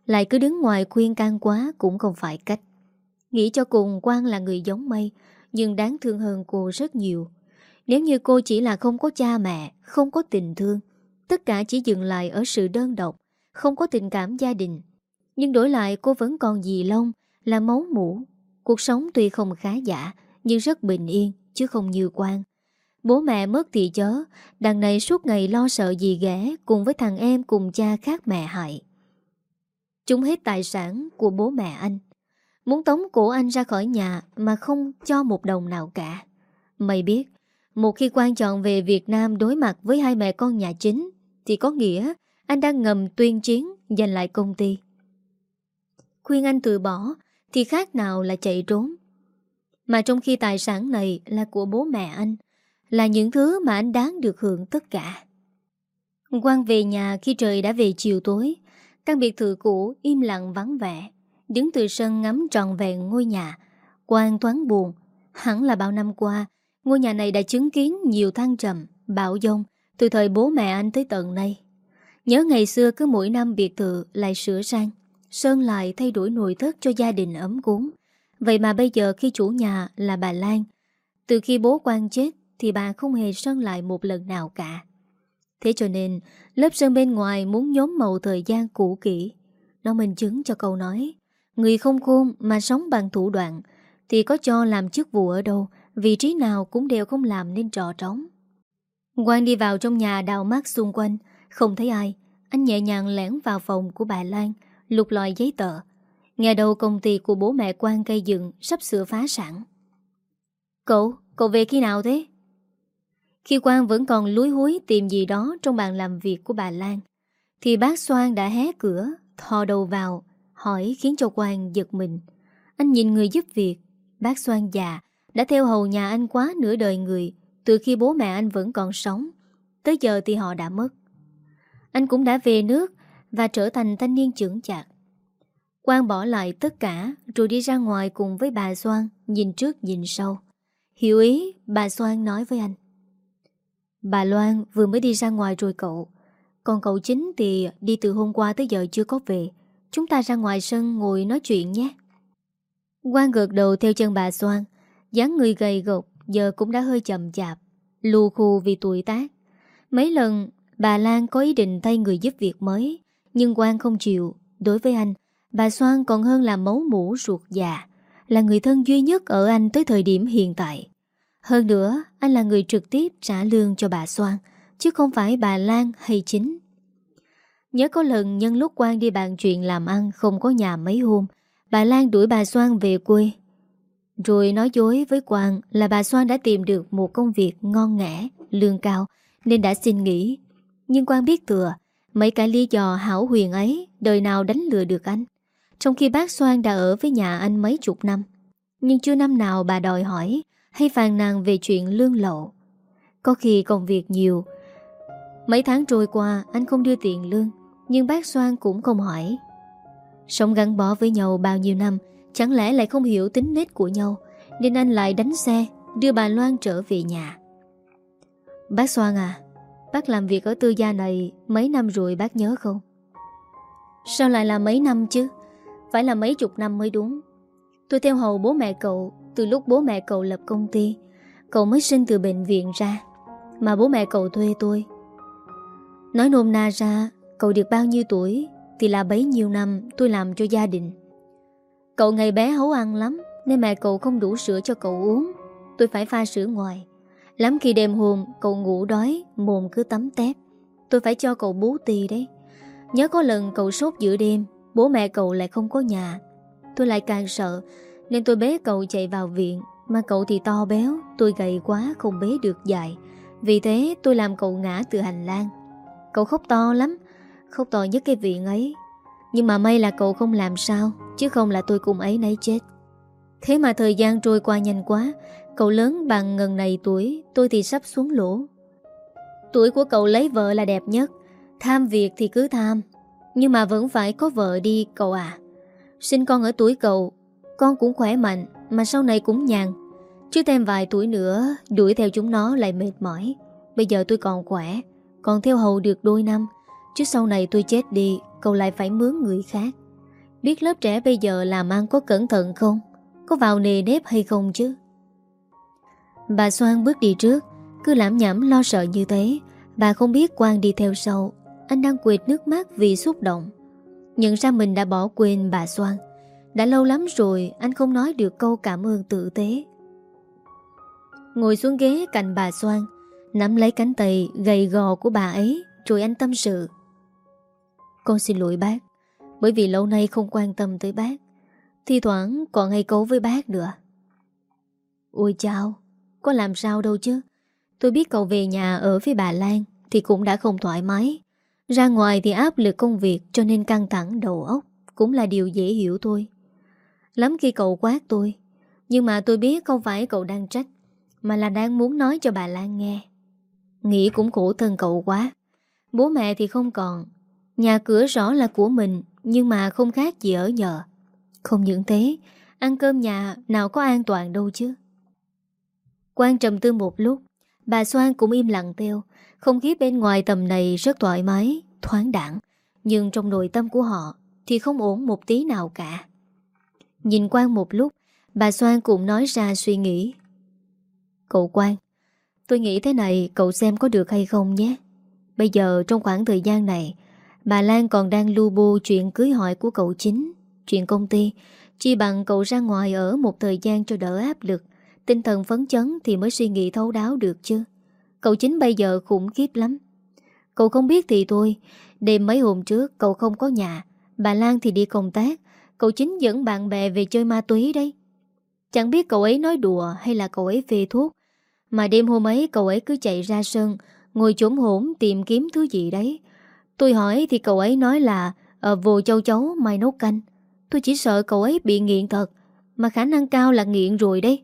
Lại cứ đứng ngoài khuyên can quá Cũng không phải cách. Nghĩ cho cùng Quang là người giống Mây, Nhưng đáng thương hơn cô rất nhiều. Nếu như cô chỉ là không có cha mẹ, Không có tình thương, Tất cả chỉ dừng lại ở sự đơn độc, Không có tình cảm gia đình. Nhưng đổi lại cô vẫn còn dì lông, Là máu mũ Cuộc sống tuy không khá giả, Nhưng rất bình yên, chứ không như Quang. Bố mẹ mất thì chớ, Đằng này suốt ngày lo sợ gì ghẻ Cùng với thằng em cùng cha khác mẹ hại. Chúng hết tài sản của bố mẹ anh. Muốn tống cổ anh ra khỏi nhà Mà không cho một đồng nào cả. Mày biết Một khi quan chọn về Việt Nam đối mặt với hai mẹ con nhà chính Thì có nghĩa Anh đang ngầm tuyên chiến Giành lại công ty. Khuyên anh từ bỏ Thì khác nào là chạy trốn. Mà trong khi tài sản này là của bố mẹ anh là những thứ mà anh đáng được hưởng tất cả. Quang về nhà khi trời đã về chiều tối, căn biệt thự cũ im lặng vắng vẻ, đứng từ sân ngắm tròn vẹn ngôi nhà. Quang thoáng buồn, hẳn là bao năm qua, ngôi nhà này đã chứng kiến nhiều thăng trầm, bão dông từ thời bố mẹ anh tới tận nay. Nhớ ngày xưa cứ mỗi năm biệt thự lại sửa sang, sơn lại thay đổi nội thất cho gia đình ấm cúng. Vậy mà bây giờ khi chủ nhà là bà Lan, từ khi bố Quang chết thì bà không hề sơn lại một lần nào cả. Thế cho nên, lớp sơn bên ngoài muốn nhóm màu thời gian cũ kỹ. Nó minh chứng cho câu nói, người không khôn mà sống bằng thủ đoạn, thì có cho làm chức vụ ở đâu, vị trí nào cũng đều không làm nên trò trống. Quang đi vào trong nhà đào mắt xung quanh, không thấy ai. Anh nhẹ nhàng lẻn vào phòng của bà Lan, lục lọi giấy tờ. Nghe đầu công ty của bố mẹ Quang cây dựng sắp sửa phá sản. Cậu, cậu về khi nào thế? Khi Quang vẫn còn lúi húi tìm gì đó trong bàn làm việc của bà Lan, thì bác Soan đã hé cửa, thò đầu vào, hỏi khiến cho Quang giật mình. Anh nhìn người giúp việc, bác Soan già, đã theo hầu nhà anh quá nửa đời người, từ khi bố mẹ anh vẫn còn sống. Tới giờ thì họ đã mất. Anh cũng đã về nước và trở thành thanh niên trưởng chạc. Quang bỏ lại tất cả rồi đi ra ngoài cùng với bà Soan, nhìn trước nhìn sau. Hiểu ý, bà Soan nói với anh. Bà Loan vừa mới đi ra ngoài rồi cậu. Còn cậu chính thì đi từ hôm qua tới giờ chưa có về. Chúng ta ra ngoài sân ngồi nói chuyện nhé. Quang gợt đầu theo chân bà Soan, dáng người gầy gộc Giờ cũng đã hơi chậm chạp, Lù khù vì tuổi tác. Mấy lần bà Lan có ý định thay người giúp việc mới, Nhưng Quang không chịu. Đối với anh, Bà Soan còn hơn là máu mũ ruột già, Là người thân duy nhất ở anh tới thời điểm hiện tại hơn nữa, anh là người trực tiếp trả lương cho bà Soan, chứ không phải bà Lan hay chính. Nhớ có lần nhân lúc Quang đi bàn chuyện làm ăn không có nhà mấy hôm, bà Lan đuổi bà Soan về quê. Rồi nói dối với Quang là bà Soan đã tìm được một công việc ngon ngẽ, lương cao, nên đã xin nghỉ. Nhưng Quang biết thừa, mấy cái lý do hảo huyền ấy đời nào đánh lừa được anh. Trong khi bác Soan đã ở với nhà anh mấy chục năm. Nhưng chưa năm nào bà đòi hỏi hay phàn nàn về chuyện lương lậu. Có khi công việc nhiều. Mấy tháng trôi qua anh không đưa tiền lương, nhưng bác Soan cũng không hỏi. Sống gắn bó với nhau bao nhiêu năm, chẳng lẽ lại không hiểu tính nết của nhau, nên anh lại đánh xe, đưa bà Loan trở về nhà. Bác Soan à, bác làm việc ở tư gia này mấy năm rồi bác nhớ không? Sao lại là mấy năm chứ? Phải là mấy chục năm mới đúng. Tôi theo hầu bố mẹ cậu từ lúc bố mẹ cậu lập công ty. Cậu mới sinh từ bệnh viện ra, Mà bố mẹ cậu thuê tôi. Nói nôm na ra, Cậu được bao nhiêu tuổi Thì là bấy nhiêu năm tôi làm cho gia đình. Cậu ngày bé hấu ăn lắm, Nên mẹ cậu không đủ sữa cho cậu uống. Tôi phải pha sữa ngoài. Lắm khi đêm hôm, cậu ngủ đói, Mồm cứ tắm tép. Tôi phải cho cậu bú tì đấy. Nhớ có lần cậu sốt giữa đêm, Bố mẹ cậu lại không có nhà. Tôi lại càng sợ nên tôi bế cậu chạy vào viện. Mà cậu thì to béo, Tôi gầy quá không bế được dài. Vì thế tôi làm cậu ngã từ hành lang. Cậu khóc to lắm, Khóc to nhất cái viện ấy. Nhưng mà may là cậu không làm sao, Chứ không là tôi cùng ấy nấy chết. Thế mà thời gian trôi qua nhanh quá, Cậu lớn bằng ngần này tuổi, Tôi thì sắp xuống lỗ. Tuổi của cậu lấy vợ là đẹp nhất, Tham việc thì cứ tham. Nhưng mà vẫn phải có vợ đi, cậu à. Sinh con ở tuổi cậu con cũng khỏe mạnh, Mà sau này cũng nhàn. Chứ thêm vài tuổi nữa, Đuổi theo chúng nó lại mệt mỏi. Bây giờ tôi còn khỏe, Còn theo hầu được đôi năm. Chứ sau này tôi chết đi, Cậu lại phải mướn người khác. Biết lớp trẻ bây giờ làm ăn có cẩn thận không? Có vào nề nếp hay không chứ? Bà Soan bước đi trước, Cứ lãm nhảm lo sợ như thế. Bà không biết Quang đi theo sau. Anh đang quệt nước mắt vì xúc động. Nhận ra mình đã bỏ quên bà Soan. Đã lâu lắm rồi, Anh không nói được câu cảm ơn tử tế. Ngồi xuống ghế cạnh bà Soan, Nắm lấy cánh tay gầy gò của bà ấy, Rồi anh tâm sự. Con xin lỗi bác, Bởi vì lâu nay không quan tâm tới bác. Thì thoảng còn hay cấu với bác nữa. Ôi chào Có làm sao đâu chứ. Tôi biết cậu về nhà ở với bà Lan Thì cũng đã không thoải mái. Ra ngoài thì áp lực công việc Cho nên căng thẳng, đầu óc Cũng là điều dễ hiểu thôi. Lắm khi cậu quát tôi. Nhưng mà tôi biết không phải cậu đang trách, Mà là đang muốn nói cho bà Lan nghe. Nghĩ cũng khổ thân cậu quá. Bố mẹ thì không còn. Nhà cửa rõ là của mình, Nhưng mà không khác gì ở nhờ. Không những thế, Ăn cơm nhà nào có an toàn đâu chứ. Quan trầm tư một lúc, Bà Soan cũng im lặng theo. Không khí bên ngoài tầm này rất thoải mái, Thoáng đẳng Nhưng trong nội tâm của họ Thì không ổn một tí nào cả. Nhìn Quang một lúc, Bà Soan cũng nói ra suy nghĩ. Cậu Quang, Tôi nghĩ thế này cậu xem có được hay không nhé. Bây giờ trong khoảng thời gian này, Bà Lan còn đang lưu bu chuyện cưới hỏi của cậu chính, Chuyện công ty. Chi bằng cậu ra ngoài ở một thời gian cho đỡ áp lực, Tinh thần phấn chấn thì mới suy nghĩ thấu đáo được chứ. Cậu chính bây giờ khủng khiếp lắm. Cậu không biết thì thôi, Đêm mấy hôm trước cậu không có nhà, Bà Lan thì đi công tác. Cậu chính dẫn bạn bè về chơi ma túy đấy. Chẳng biết cậu ấy nói đùa Hay là cậu ấy phê thuốc. Mà đêm hôm ấy, cậu ấy cứ chạy ra sân, Ngồi trốn hổn tìm kiếm thứ gì đấy. Tôi hỏi thì cậu ấy nói là Ở vô châu chấu, mai nấu canh. Tôi chỉ sợ cậu ấy bị nghiện thật, Mà khả năng cao là nghiện rồi đấy.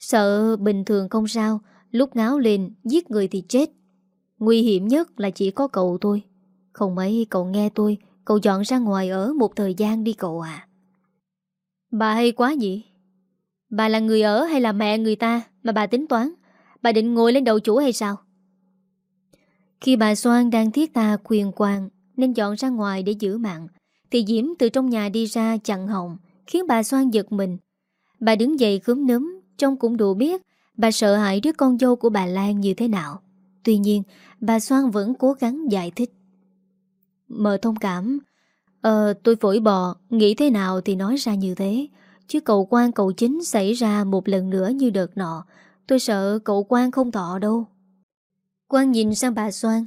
Sợ bình thường không sao, Lúc ngáo lên, giết người thì chết. Nguy hiểm nhất là chỉ có cậu tôi Không mấy cậu nghe tôi Cậu dọn ra ngoài ở một thời gian đi cậu à Bà hay quá nhỉ? Bà là người ở hay là mẹ người ta Mà bà tính toán? Bà định ngồi lên đầu chủ hay sao? Khi bà Soan đang thiết ta quyền quan Nên dọn ra ngoài để giữ mạng Thì Diễm từ trong nhà đi ra chặn họng Khiến bà Soan giật mình. Bà đứng dậy khúm núm Trông cũng đủ biết bà sợ hãi đứa con dâu của bà Lan như thế nào. Tuy nhiên, bà Soan vẫn cố gắng giải thích. Mờ thông cảm, Ờ, tôi phổi bò, nghĩ thế nào thì nói ra như thế. Chứ cậu quan cậu chính xảy ra một lần nữa như đợt nọ. Tôi sợ cậu quan không thọ đâu. Quan nhìn sang bà Soan.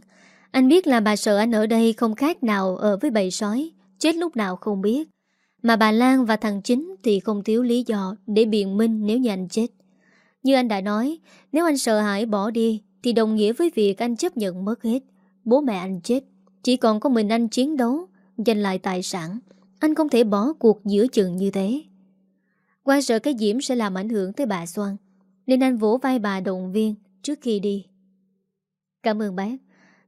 Anh biết là bà sợ anh ở đây không khác nào ở với bầy sói. Chết lúc nào không biết. Mà bà Lan và thằng Chính thì không thiếu lý do để biện minh nếu như anh chết. Như anh đã nói, nếu anh sợ hãi bỏ đi thì đồng nghĩa với việc anh chấp nhận mất hết. Bố mẹ anh chết, chỉ còn có mình anh chiến đấu, giành lại tài sản. Anh không thể bỏ cuộc giữa chừng như thế. Qua sợ cái diễm sẽ làm ảnh hưởng tới bà xoan nên anh vỗ vai bà động viên trước khi đi. Cảm ơn bác,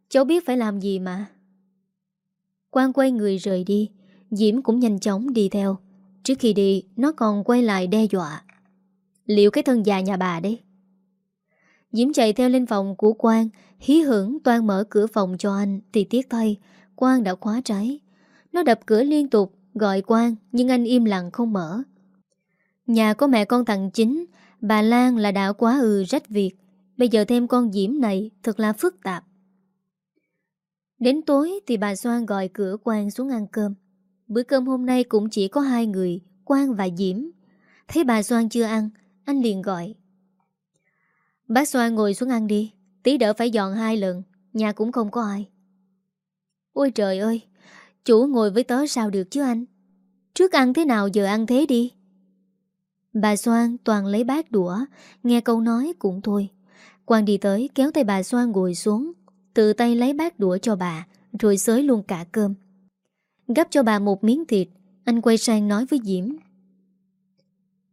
cháu biết phải làm gì mà. Quang quay người rời đi, Diễm cũng nhanh chóng đi theo Trước khi đi Nó còn quay lại đe dọa Liệu cái thân già nhà bà đấy Diễm chạy theo lên phòng của Quang, Hí hưởng toan mở cửa phòng cho anh, Thì tiếc thay, Quang đã khóa trái. Nó đập cửa liên tục, Gọi Quang, Nhưng anh im lặng không mở. Nhà có mẹ con thằng chính, Bà Lan là đã quá ừ rách việc. Bây giờ thêm con Diễm này, Thật là phức tạp. Đến tối thì bà Soan gọi cửa Quang xuống ăn cơm. Bữa cơm hôm nay cũng chỉ có hai người, Quang và Diễm. Thấy bà Soan chưa ăn, Anh liền gọi. Bác Soan ngồi xuống ăn đi. Tí đỡ phải dọn hai lần, Nhà cũng không có ai. Ôi trời ơi, Chủ ngồi với tớ sao được chứ anh? Trước ăn thế nào giờ ăn thế đi? Bà Soan toàn lấy bát đũa, Nghe câu nói cũng thôi. Quang đi tới kéo tay bà Soan ngồi xuống, Tự tay lấy bát đũa cho bà, Rồi xới luôn cả cơm. Gắp cho bà một miếng thịt, Anh quay sang nói với Diễm.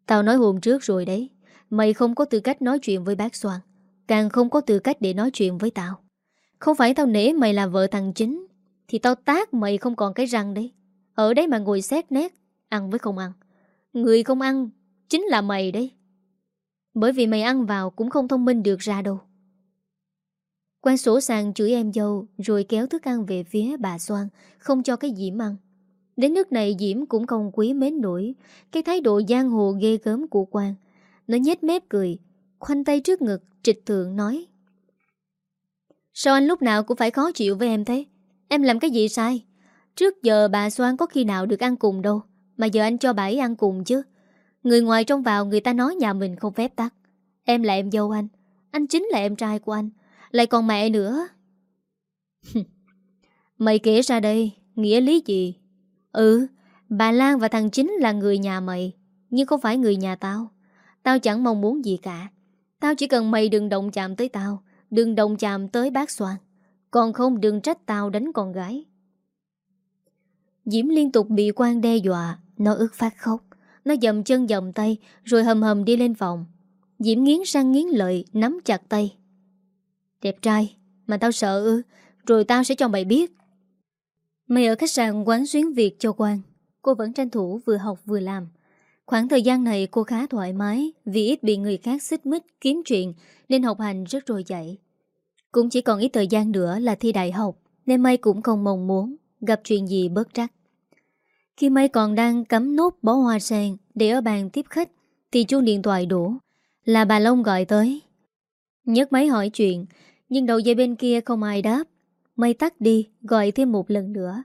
Tao nói hôm trước rồi đấy Mày không có tư cách nói chuyện với bác Soan. Càng không có tư cách để nói chuyện với tao. Không phải tao nể mày là vợ thằng chính, Thì tao tác mày không còn cái răng đấy. Ở đấy mà ngồi xét nét, Ăn với không ăn. Người không ăn Chính là mày đấy. Bởi vì mày ăn vào cũng không thông minh được ra đâu. Quan sổ sàng chửi em dâu, Rồi kéo thức ăn về phía bà Soan, Không cho cái Diễm ăn. Đến nước này Diễm cũng không quý mến nổi. Cái thái độ giang hồ ghê gớm của Quang nó nhét mép cười, Khoanh tay trước ngực, trịch thượng nói. Sao anh lúc nào cũng phải khó chịu với em thế? Em làm cái gì sai? Trước giờ bà Soan có khi nào được ăn cùng đâu, Mà giờ anh cho bà ấy ăn cùng chứ. Người ngoài trong vào người ta nói nhà mình không phép tắc. Em là em dâu anh Anh chính là em trai của anh, Lại còn mẹ nữa. Mày kể ra đây, Nghĩa lý gì? Ừ Bà Lan và thằng chính là người nhà mày, Nhưng không phải người nhà tao. Tao chẳng mong muốn gì cả. Tao chỉ cần mày đừng động chạm tới tao, Đừng động chạm tới bác Soan Còn không đừng trách tao đánh con gái. Diễm liên tục bị quan đe dọa, Nó ước phát khóc. Nó dầm chân dầm tay, Rồi hầm hầm đi lên phòng. Diễm nghiến răng nghiến lợi, Nắm chặt tay. Đẹp trai, Mà tao sợ ư, Rồi tao sẽ cho mày biết. Mày ở khách sạn quán xuyến việc cho quan. Cô vẫn tranh thủ vừa học vừa làm. Khoảng thời gian này cô khá thoải mái, Vì ít bị người khác xích mích, kiếm chuyện, Nên học hành rất trôi dậy Cũng chỉ còn ít thời gian nữa là thi đại học, Nên May cũng không mong muốn Gặp chuyện gì bất trắc. Khi May còn đang cắm nốt bó hoa sen Để ở bàn tiếp khách, Thì chuông điện thoại đổ, Là bà Long gọi tới. Nhấc máy hỏi chuyện, Nhưng đầu dây bên kia không ai đáp. May tắt đi, gọi thêm một lần nữa,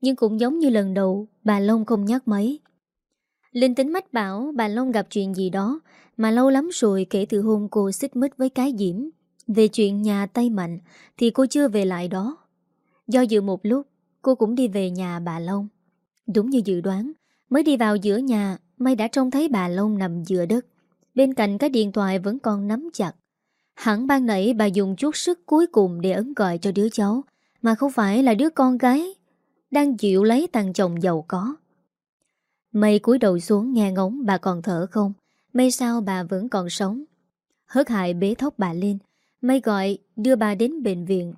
Nhưng cũng giống như lần đầu, Bà Long không nhắc máy. Linh tính mách bảo bà Long gặp chuyện gì đó Mà lâu lắm rồi kể từ hôm cô xích mít với cái diễm. Về chuyện nhà tay mạnh Thì cô chưa về lại đó. Do dự một lúc, Cô cũng đi về nhà bà Long. Đúng như dự đoán, Mới đi vào giữa nhà, May đã trông thấy bà Long nằm giữa đất. Bên cạnh cái điện thoại vẫn còn nắm chặt. Hẳn ban nãy bà dùng chút sức cuối cùng Để ấn gọi cho đứa cháu, Mà không phải là đứa con gái Đang chịu lấy thằng chồng giàu có. Mây cúi đầu xuống nghe ngóng bà còn thở không? Mây sao bà vẫn còn sống? Hớt hại bế thốc bà lên. Mây gọi, đưa bà đến bệnh viện.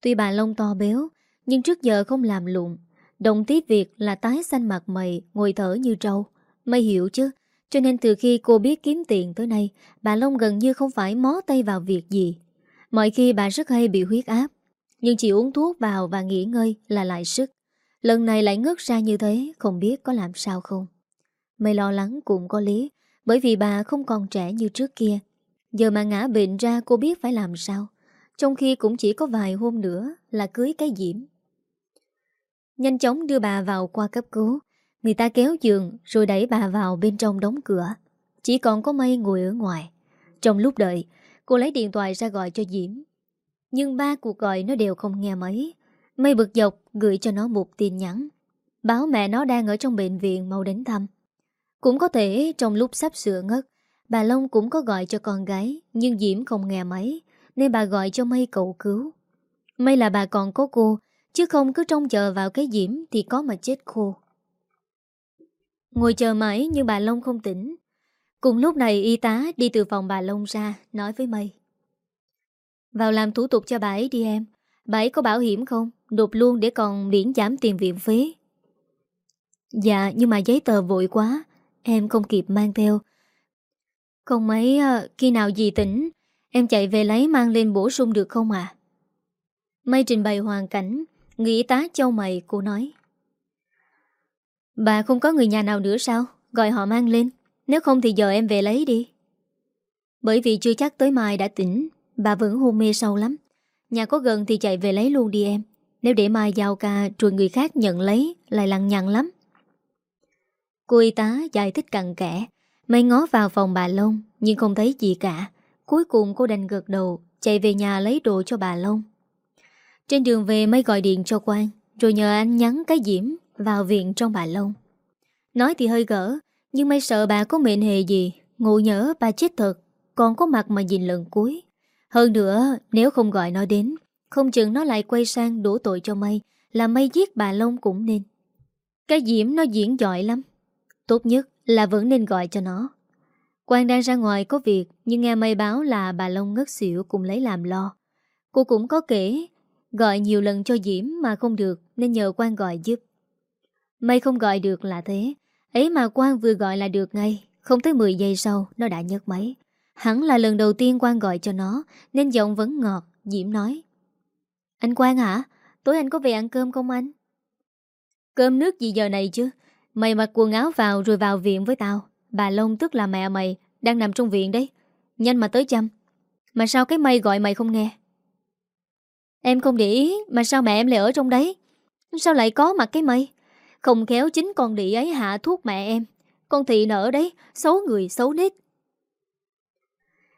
Tuy bà lông to béo, Nhưng trước giờ không làm lụng. Đồng tí việc là tái xanh mặt mày, Ngồi thở như trâu. Mây hiểu chứ? Cho nên từ khi cô biết kiếm tiền tới nay, Bà Long gần như không phải mó tay vào việc gì. Mọi khi bà rất hay bị huyết áp. Nhưng chỉ uống thuốc vào và nghỉ ngơi là lại sức. Lần này lại ngất ra như thế, Không biết có làm sao không? Mày lo lắng cũng có lý, Bởi vì bà không còn trẻ như trước kia. Giờ mà ngã bệnh ra cô biết phải làm sao, Trong khi cũng chỉ có vài hôm nữa Là cưới cái diễm. Nhanh chóng đưa bà vào qua cấp cứu, Người ta kéo giường Rồi đẩy bà vào bên trong đóng cửa. Chỉ còn có mây ngồi ở ngoài. Trong lúc đợi, Cô lấy điện thoại ra gọi cho Diễm. Nhưng ba cuộc gọi nó đều không nghe mấy Mây bực dọc gửi cho nó một tin nhắn. Báo mẹ nó đang ở trong bệnh viện mau đến thăm. Cũng có thể trong lúc sắp sửa ngất, Bà Long cũng có gọi cho con gái, Nhưng Diễm không nghe máy, Nên bà gọi cho Mây cầu cứu. May là bà còn có cô, Chứ không cứ trông chờ vào cái Diễm Thì có mà chết khô. Ngồi chờ mãi nhưng bà Long không tỉnh. Cùng lúc này y tá đi từ phòng bà Long ra, Nói với Mây. Vào làm thủ tục cho bà ấy đi em. Bà ấy có bảo hiểm không? Nộp luôn để còn miễn giảm tiền viện phí. Dạ nhưng mà giấy tờ vội quá, Em không kịp mang theo. Không mấy ờ, khi nào gì tỉnh, Em chạy về lấy mang lên bổ sung được không à Mây trình bày hoàn cảnh, Nghĩ tá châu mày, cô nói. Bà không có người nhà nào nữa sao? Gọi họ mang lên. Nếu không thì giờ em về lấy đi. Bởi vì chưa chắc tới mai đã tỉnh, Bà vẫn hôn mê sâu lắm. Nhà có gần thì chạy về lấy luôn đi em. Nếu để mai giao ca, rồi người khác nhận lấy, Lại lằng nhằng lắm. Cô y tá giải thích cặn kẽ Mày ngó vào phòng bà Long, Nhưng không thấy gì cả. Cuối cùng cô đành gật đầu, Chạy về nhà lấy đồ cho bà Long. Trên đường về mới gọi điện cho Quang, Rồi nhờ anh nhắn cái diễm Vào viện trong bà Long. Nói thì hơi gỡ Nhưng may sợ bà có mệnh hề gì? Ngộ nhớ bà chết thật, Còn có mặt mà nhìn lần cuối. Hơn nữa, nếu không gọi nó đến không chừng nó lại quay sang đổ tội cho Mây, Là Mây giết bà Long cũng nên. Cái diễm nó diễn giỏi lắm. Tốt nhất là vẫn nên gọi cho nó. Quang đang ra ngoài có việc, Nhưng nghe mây báo là bà Long ngất xỉu Cùng lấy làm lo. Cô cũng có kể, Gọi nhiều lần cho Diễm mà không được, Nên nhờ Quang gọi giúp. Mây không gọi được là thế. Ấy mà Quang vừa gọi là được ngay. Không tới 10 giây sau, nó đã nhấc máy. Hẳn là lần đầu tiên Quang gọi cho nó, Nên giọng vẫn ngọt, Diễm nói. Anh Quang hả? Tối anh có về ăn cơm không anh? Cơm nước gì giờ này chứ? Mày mặc quần áo vào rồi vào viện với tao. Bà Long tức là mẹ mày, Đang nằm trong viện đấy. Nhanh mà tới chăm. Mà sao cái mây gọi mày không nghe? Em không để ý, Mà sao mẹ em lại ở trong đấy? Sao lại có mặt cái mây? Không khéo chính con đĩ ấy hạ thuốc mẹ em. Con thị nở đấy, Xấu người, xấu nít.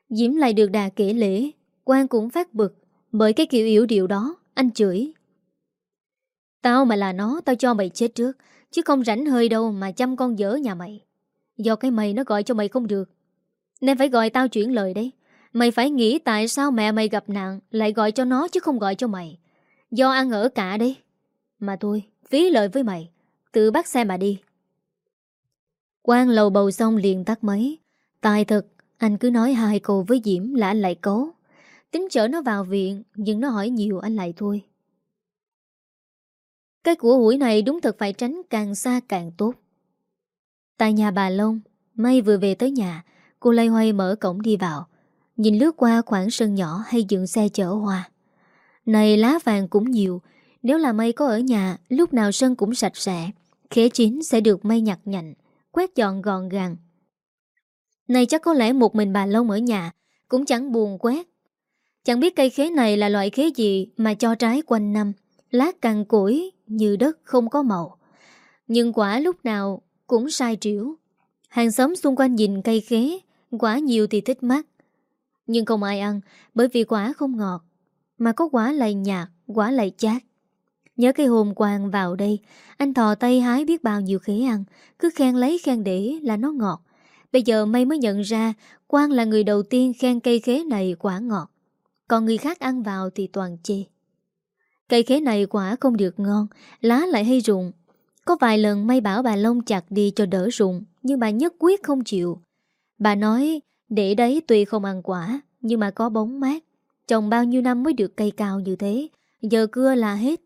Diễm lại được đà kể lễ. Quang cũng phát bực. Bởi cái kiểu yếu điệu đó Anh chửi. Tao mà là nó Tao cho mày chết trước Chứ không rảnh hơi đâu mà chăm con dở nhà mày. Do cái mày nó gọi cho mày không được. Nên phải gọi tao chuyển lời đấy. Mày phải nghĩ tại sao mẹ mày gặp nạn Lại gọi cho nó chứ không gọi cho mày. Do ăn ở cả đấy. Mà thôi, phí lời với mày. Tự bắt xe mà đi. Quang lầu bầu xong liền tắt máy. Tài thật Anh cứ nói hai câu với Diễm là anh lại cố Tính chở nó vào viện, Nhưng nó hỏi nhiều anh lại thôi. Cái của hủi này đúng thật phải tránh càng xa càng tốt. Tại nhà bà Long, May vừa về tới nhà, Cô lay hoay mở cổng đi vào. Nhìn lướt qua khoảng sân nhỏ hay dựng xe chở hoa. Này lá vàng cũng nhiều, Nếu là May có ở nhà, Lúc nào sân cũng sạch sẽ, Khế chín sẽ được May nhặt nhạnh, Quét dọn gọn gàng. Này chắc có lẽ một mình bà Long ở nhà, Cũng chẳng buồn quét. Chẳng biết cây khế này là loại khế gì Mà cho trái quanh năm Lá cằn củi như đất không có màu Nhưng quả lúc nào cũng sai triểu. Hàng xóm xung quanh nhìn cây khế, quả nhiều thì thích mắt. Nhưng không ai ăn bởi vì quả không ngọt, mà có quả lại nhạt, quả lại chát. Nhớ cây hồn quang vào đây, anh thò tay hái biết bao nhiêu khế ăn, cứ khen lấy khen để là nó ngọt. Bây giờ may mới nhận ra Quang là người đầu tiên khen cây khế này quả ngọt. Còn người khác ăn vào thì toàn chê. Cây khế này quả không được ngon, lá lại hay rụng, có vài lần may bảo bà Long chặt đi cho đỡ rụng Nhưng bà nhất quyết không chịu. Bà nói để đấy tuy không ăn quả Nhưng mà có bóng mát. Trồng bao nhiêu năm mới được cây cao như thế Giờ cưa là hết.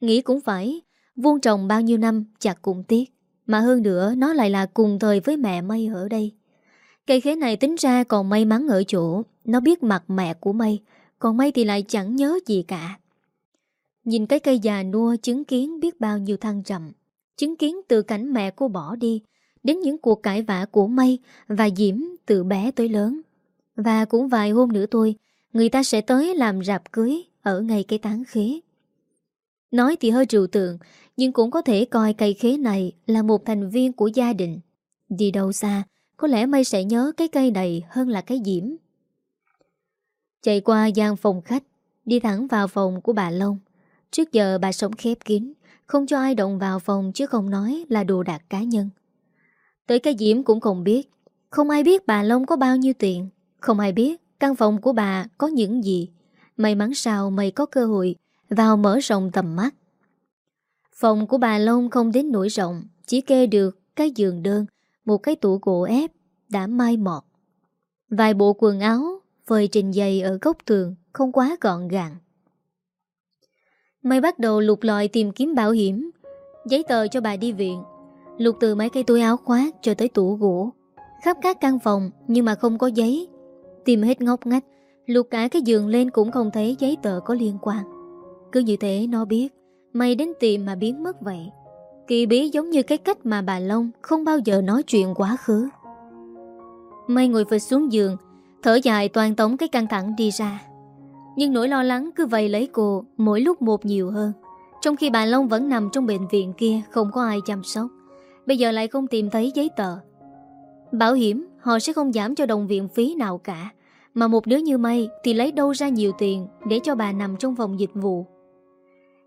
Nghĩ cũng phải Vuông trồng bao nhiêu năm chặt cũng tiếc Mà hơn nữa nó lại là cùng thời với mẹ Mây ở đây. Cây khế này tính ra còn may mắn ở chỗ Nó biết mặt mẹ của Mây Còn Mây thì lại chẳng nhớ gì cả Nhìn cái cây già nua chứng kiến biết bao nhiêu thăng trầm chứng kiến từ cảnh mẹ cô bỏ đi, đến những cuộc cãi vã của Mây và Diễm từ bé tới lớn. Và cũng vài hôm nữa thôi, người ta sẽ tới làm rạp cưới ở ngay cái tán khế. Nói thì hơi trừu tượng, nhưng cũng có thể coi cây khế này là một thành viên của gia đình. Đi đâu xa, có lẽ Mây sẽ nhớ cái cây này hơn là cái Diễm. Chạy qua gian phòng khách, đi thẳng vào phòng của bà Long. Trước giờ bà sống khép kín, không cho ai động vào phòng chứ không nói là đồ đạc cá nhân Tới cái Diễm cũng không biết Không ai biết bà Long có bao nhiêu tiền Không ai biết căn phòng của bà có những gì May mắn sao mày có cơ hội Vào mở rộng tầm mắt Phòng của bà Long không đến nỗi rộng Chỉ kê được cái giường đơn một cái tủ gỗ ép Đã mai mọt. Vài bộ quần áo Phơi trình dày ở góc tường Không quá gọn gàng. Mày bắt đầu lục lọi tìm kiếm bảo hiểm, Giấy tờ cho bà đi viện, Lục từ mấy cây túi áo khoác cho tới tủ gỗ. Khắp các căn phòng Nhưng mà không có giấy. Tìm hết ngóc ngách, Lục cả cái giường lên cũng không thấy giấy tờ có liên quan. Cứ như thế nó biết Mày đến tìm mà biến mất vậy. Kỳ bí giống như cái cách mà bà Long Không bao giờ nói chuyện quá khứ. Mây ngồi vừa xuống giường, Thở dài toàn tống cái căng thẳng đi ra. Nhưng nỗi lo lắng cứ vây lấy cô Mỗi lúc một nhiều hơn, Trong khi bà Long vẫn nằm trong bệnh viện kia Không có ai chăm sóc. Bây giờ lại không tìm thấy giấy tờ. Bảo hiểm, họ sẽ không giảm cho đồng viện phí nào cả, Mà một đứa như mây thì lấy đâu ra nhiều tiền Để cho bà nằm trong phòng dịch vụ.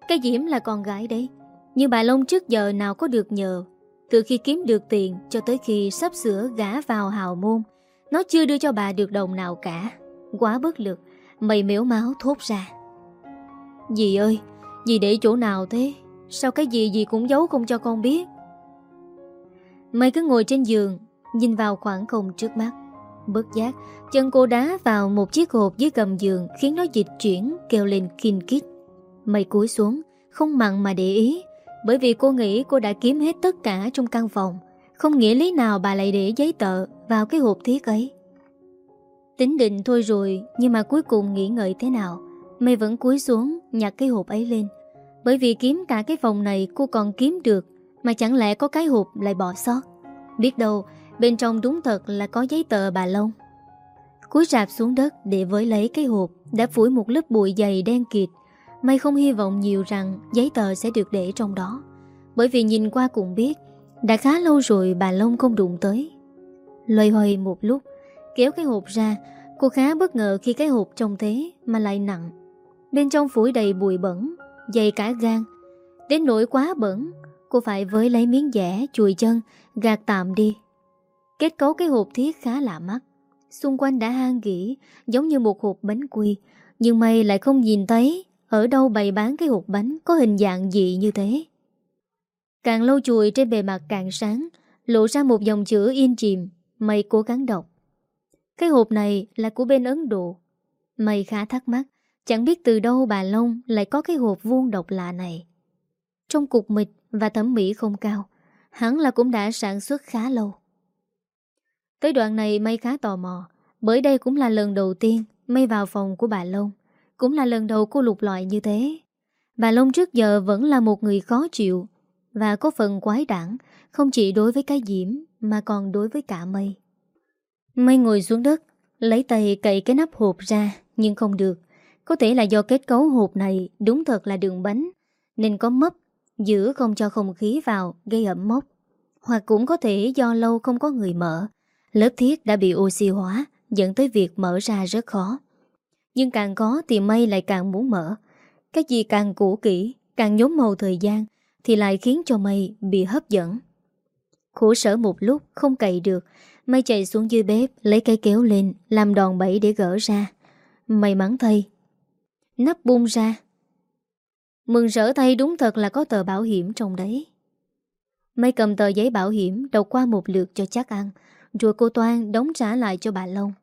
Cái Diễm là con gái đấy nhưng bà Long trước giờ nào có được nhờ, Từ khi kiếm được tiền Cho tới khi sắp sửa gã vào hào môn, Nó chưa đưa cho bà được đồng nào cả. Quá bất lực, Mày miếu máu thốt ra. Dì ơi, Dì để chỗ nào thế? Sao cái gì dì cũng giấu không cho con biết? Mày cứ ngồi trên giường, Nhìn vào khoảng không trước mắt. Bất giác, Chân cô đá vào một chiếc hộp dưới gầm giường Khiến nó dịch chuyển kêu lên kinh kít Mày cúi xuống, Không mặn mà để ý. Bởi vì cô nghĩ cô đã kiếm hết tất cả trong căn phòng. Không nghĩa lý nào bà lại để giấy tờ Vào cái hộp thiết ấy. Tính định thôi rồi, Nhưng mà cuối cùng nghĩ ngợi thế nào? Mày vẫn cúi xuống, nhặt cái hộp ấy lên. Bởi vì kiếm cả cái phòng này cô còn kiếm được, Mà chẳng lẽ có cái hộp lại bỏ sót? Biết đâu, Bên trong đúng thật là có giấy tờ bà Long. Cúi rạp xuống đất để với lấy cái hộp, Đã phủi một lớp bụi dày đen kịt Mày không hy vọng nhiều rằng giấy tờ sẽ được để trong đó. Bởi vì nhìn qua cũng biết, Đã khá lâu rồi bà Long không đụng tới. Loay hoay một lúc, Kéo cái hộp ra, Cô khá bất ngờ khi cái hộp trông thế Mà lại nặng. Bên trong phủi đầy bụi bẩn, Dày cả gan. Đến nỗi quá bẩn, Cô phải với lấy miếng dẻ chùi chân, Gạt tạm đi. Kết cấu cái hộp thiết khá lạ mắt. Xung quanh đã hang gỉ, Giống như một hộp bánh quy, Nhưng mày lại không nhìn thấy. Ở đâu bày bán cái hộp bánh Có hình dạng gì như thế? Càng lâu chùi trên bề mặt càng sáng, Lộ ra một dòng chữ in chìm, Mày cố gắng đọc. Cái hộp này là của bên Ấn Độ. Mày khá thắc mắc, Chẳng biết từ đâu bà Long lại có cái hộp vuông độc lạ này. Trong cục mịch và thẩm mỹ không cao Hắn là cũng đã sản xuất khá lâu. Tới đoạn này Mây khá tò mò, Bởi đây cũng là lần đầu tiên Mây vào phòng của bà Long. Cũng là lần đầu cô lục loại như thế. Bà Long trước giờ vẫn là một người khó chịu Và có phần quái đản, Không chỉ đối với cái diễm Mà còn đối với cả Mây. Mây ngồi xuống đất, Lấy tay cậy cái nắp hộp ra, Nhưng không được. Có thể là do kết cấu hộp này Đúng thật là đường bánh, Nên có mấp, Giữ không cho không khí vào, Gây ẩm mốc. Hoặc cũng có thể do lâu không có người mở, Lớp thiết đã bị oxy hóa, Dẫn tới việc mở ra rất khó. Nhưng càng có thì mây lại càng muốn mở. Cái gì càng cũ kỹ, Càng nhốm màu thời gian Thì lại khiến cho mây bị hấp dẫn. Khổ sở một lúc không cậy được, Mây chạy xuống dưới bếp, Lấy cây kéo lên, Làm đòn bẫy để gỡ ra. May mắn thay Nắp bung ra. Mừng rỡ thay đúng thật là có tờ bảo hiểm trong đấy. Mây cầm tờ giấy bảo hiểm, Đọc qua một lượt cho chắc ăn, rồi cô Toan đóng trả lại cho bà Long.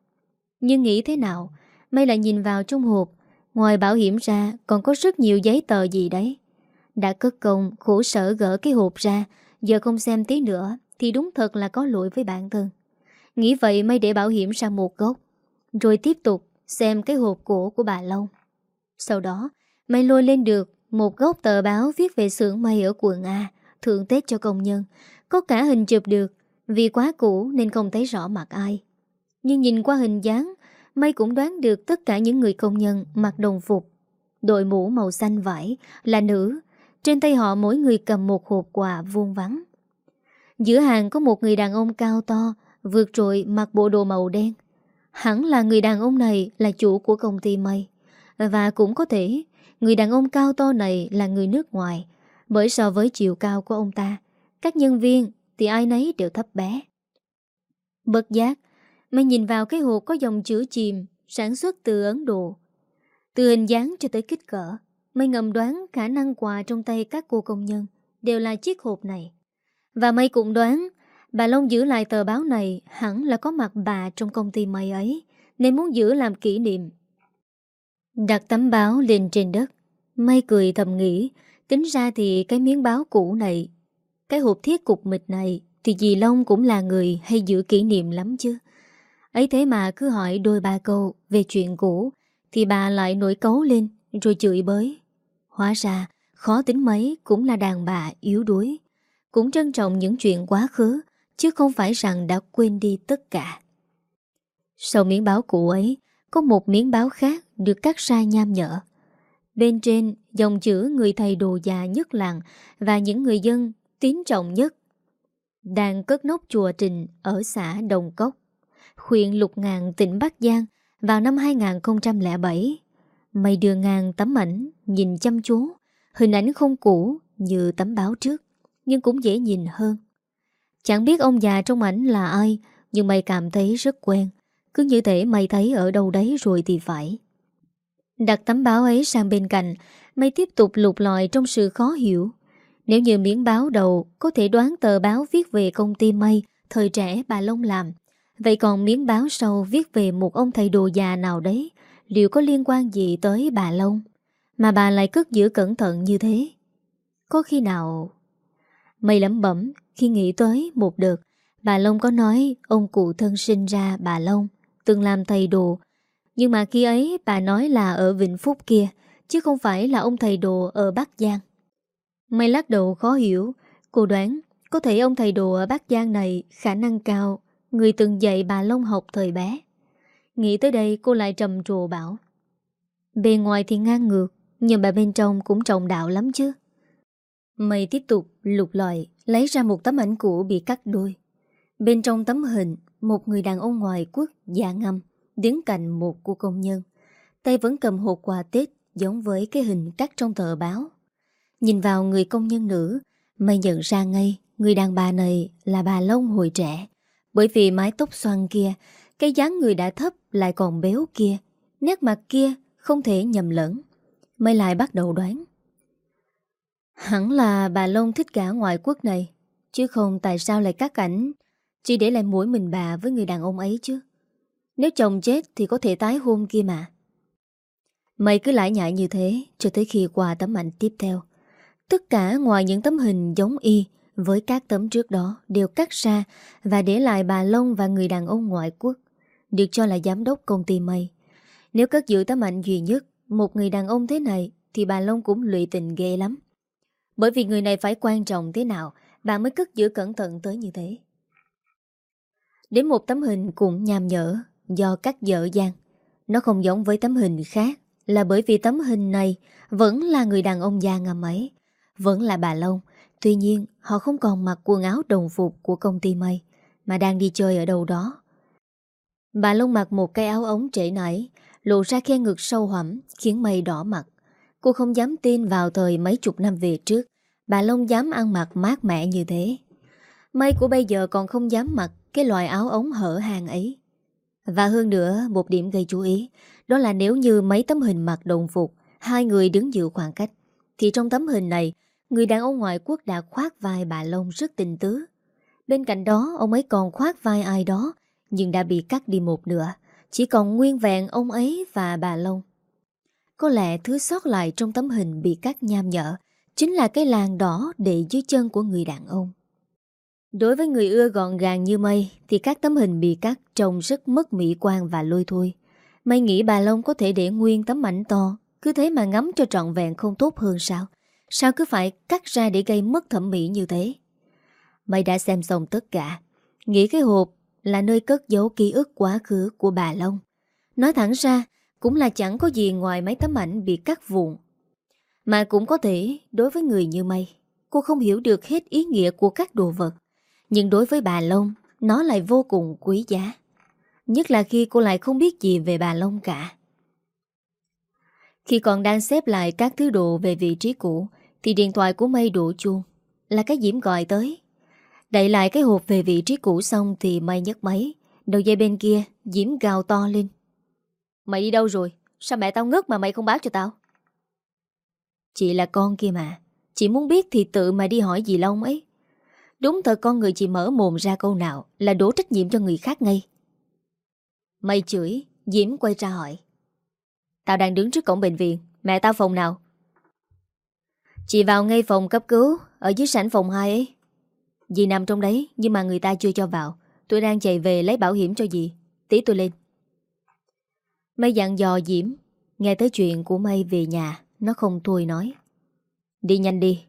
Nhưng nghĩ thế nào? Mây là nhìn vào trong hộp. Ngoài bảo hiểm ra, còn có rất nhiều giấy tờ gì đấy. Đã cất công, khổ sở gỡ cái hộp ra. Giờ không xem tí nữa, Thì đúng thật là có lỗi với bản thân. Nghĩ vậy Mây để bảo hiểm ra một góc. Rồi tiếp tục xem cái hộp cổ của bà Long. Sau đó Mây lôi lên được một góc tờ báo viết về xưởng mây ở quận A Thượng Tết cho công nhân. Có cả hình chụp được, vì quá cũ nên không thấy rõ mặt ai. Nhưng nhìn qua hình dáng Mây cũng đoán được tất cả những người công nhân mặc đồng phục. Đội mũ màu xanh vải là nữ. Trên tay họ mỗi người cầm một hộp quà vuông vắng. Giữa hàng có một người đàn ông cao to Vượt trội mặc bộ đồ màu đen. Hẳn là người đàn ông này là chủ của công ty mây Và cũng có thể Người đàn ông cao to này là người nước ngoài. Bởi so với chiều cao của ông ta Các nhân viên thì ai nấy đều thấp bé. Bất giác, mày nhìn vào cái hộp có dòng chữ chìm sản xuất từ Ấn Độ. Từ hình dáng cho tới kích cỡ, mày ngầm đoán khả năng quà trong tay các cô công nhân đều là chiếc hộp này. Và mày cũng đoán bà Long giữ lại tờ báo này hẳn là có mặt bà trong công ty mày ấy nên muốn giữ làm kỷ niệm. Đặt tấm báo lên trên đất, mây cười thầm nghĩ tính ra thì cái miếng báo cũ này cái hộp thiết cục mịch này Thì dì Long cũng là người hay giữ kỷ niệm lắm chứ ấy thế mà cứ hỏi đôi ba câu Về chuyện cũ Thì bà lại nổi cấu lên Rồi chửi bới. Hóa ra khó tính mấy cũng là đàn bà yếu đuối. Cũng trân trọng những chuyện quá khứ Chứ không phải rằng đã quên đi tất cả. Sau miếng báo cũ ấy Có một miếng báo khác được cắt ra nham nhở. Bên trên dòng chữ người thầy đồ già nhất làng Và những người dân tín trọng nhất đang cất nóc chùa Trình ở xã Đồng Cốc, huyện Lục ngàn tỉnh Bắc Giang Vào năm 2007 Mày đưa ngang tấm ảnh, Nhìn chăm chú, Hình ảnh không cũ như tấm báo trước, Nhưng cũng dễ nhìn hơn. Chẳng biết ông già trong ảnh là ai, Nhưng mày cảm thấy rất quen, Cứ như thể mày thấy ở đâu đấy rồi thì phải. Đặt tấm báo ấy sang bên cạnh, Mày tiếp tục lục lọi trong sự khó hiểu. Nếu như miếng báo đầu Có thể đoán tờ báo viết về công ty mây, Thời trẻ bà Long làm Vậy còn miếng báo sau viết về một ông thầy đồ già nào đấy, Liệu có liên quan gì tới bà Long? Mà bà lại cất giữ cẩn thận như thế. Có khi nào, mây lẩm bẩm, khi nghĩ tới một đợt, Bà Long có nói ông cụ thân sinh ra bà Long, Từng làm thầy đồ. Nhưng mà khi ấy bà nói là ở Vĩnh Phúc kia, Chứ không phải là ông thầy đồ ở Bắc Giang. Mây lắc đầu khó hiểu, Cô đoán, có thể ông thầy đồ ở Bắc Giang này khả năng cao Người từng dạy bà Long học thời bé. Nghĩ tới đây cô lại trầm trồ bảo, Bề ngoài thì ngang ngược, Nhưng bà bên trong cũng trọng đạo lắm chứ. Mày tiếp tục lục lọi, Lấy ra một tấm ảnh cũ bị cắt đôi. Bên trong tấm hình, Một người đàn ông ngoài quốc già ngâm, Đứng cạnh một cô công nhân. Tay vẫn cầm hộp quà Tết Giống với cái hình cắt trong tờ báo. Nhìn vào người công nhân nữ, Mày nhận ra ngay, Người đàn bà này là bà Long hồi trẻ. Bởi vì mái tóc xoăn kia, Cái dáng người đã thấp lại còn béo kia, Nét mặt kia không thể nhầm lẫn. Mây lại bắt đầu đoán. Hẳn là bà Long thích cả ngoại quốc này, Chứ không tại sao lại cắt ảnh, Chỉ để lại mũi mình bà với người đàn ông ấy chứ. Nếu chồng chết thì có thể tái hôn kia mà. Mày cứ lại nhại như thế Cho tới khi qua tấm ảnh tiếp theo. Tất cả ngoài những tấm hình giống y với các tấm trước đó Đều cắt ra Và để lại bà Long và người đàn ông ngoại quốc, Được cho là giám đốc công ty mây Nếu cất giữ tấm ảnh duy nhất Một người đàn ông thế này Thì bà Long cũng lụy tình ghê lắm. Bởi vì người này phải quan trọng thế nào bà mới cất giữ cẩn thận tới như thế. Đến một tấm hình cũng nhàm nhở Do cắt dở dàng. Nó không giống với tấm hình khác Là bởi vì tấm hình này Vẫn là người đàn ông già ngầm ấy, Vẫn là bà Long Tuy nhiên, họ không còn mặc quần áo đồng phục Của công ty mây Mà đang đi chơi ở đâu đó. Bà Long mặc một cái áo ống trễ nảy Lộ ra khe ngực sâu hẳm Khiến mây đỏ mặt. Cô không dám tin vào thời mấy chục năm về trước, Bà Long dám ăn mặc mát mẻ như thế. Mây của bây giờ còn không dám mặc Cái loại áo ống hở hàng ấy. Và hơn nữa, Một điểm gây chú ý, Đó là nếu như mấy tấm hình mặc đồng phục, Hai người đứng giữ khoảng cách, Thì trong tấm hình này Người đàn ông ngoại quốc đã khoác vai bà Long rất tình tứ Bên cạnh đó Ông ấy còn khoác vai ai đó Nhưng đã bị cắt đi một nửa Chỉ còn nguyên vẹn ông ấy và bà Long Có lẽ thứ sót lại trong tấm hình bị cắt nham nhở chính là cái làng đỏ để dưới chân của người đàn ông. Đối với người ưa gọn gàng như mây thì các tấm hình bị cắt trông rất mất mỹ quan và lôi thôi. Mây nghĩ bà Long có thể để nguyên tấm ảnh to, cứ thế mà ngắm cho trọn vẹn không tốt hơn sao? Sao cứ phải cắt ra để gây mất thẩm mỹ như thế? mày đã xem xong tất cả. Nghĩ cái hộp là nơi cất giấu ký ức quá khứ của bà Long. Nói thẳng ra, cũng là chẳng có gì ngoài mấy tấm ảnh bị cắt vụn mà cũng có thể đối với người như mày, Cô không hiểu được hết ý nghĩa của các đồ vật Nhưng đối với bà Long Nó lại vô cùng quý giá Nhất là khi cô lại không biết gì về bà Long cả Khi còn đang xếp lại các thứ đồ về vị trí cũ thì điện thoại của mây đổ chuông. Là cái Diễm gọi tới. Đẩy lại cái hộp về vị trí cũ xong Thì mây nhấc máy. Đầu dây bên kia, Diễm gào to lên. Mày đi đâu rồi? Sao mẹ tao ngất mà mày không báo cho tao? Chị là con kia mà. Chị muốn biết thì tự mà đi hỏi gì Long ấy. Đúng thật con người chị mở mồm ra câu nào Là đổ trách nhiệm cho người khác ngay. Mày chửi, Diễm quay ra hỏi. Tao đang đứng trước cổng bệnh viện. Mẹ tao phòng nào? Chị vào ngay phòng cấp cứu, Ở dưới sảnh phòng 2 ấy. Dì nằm trong đấy, nhưng mà người ta chưa cho vào. Tôi đang chạy về lấy bảo hiểm cho dì. Tí tôi lên. Mây dặn dò Diễm, Nghe tới chuyện của Mây về nhà, nó không thôi nói. Đi nhanh đi.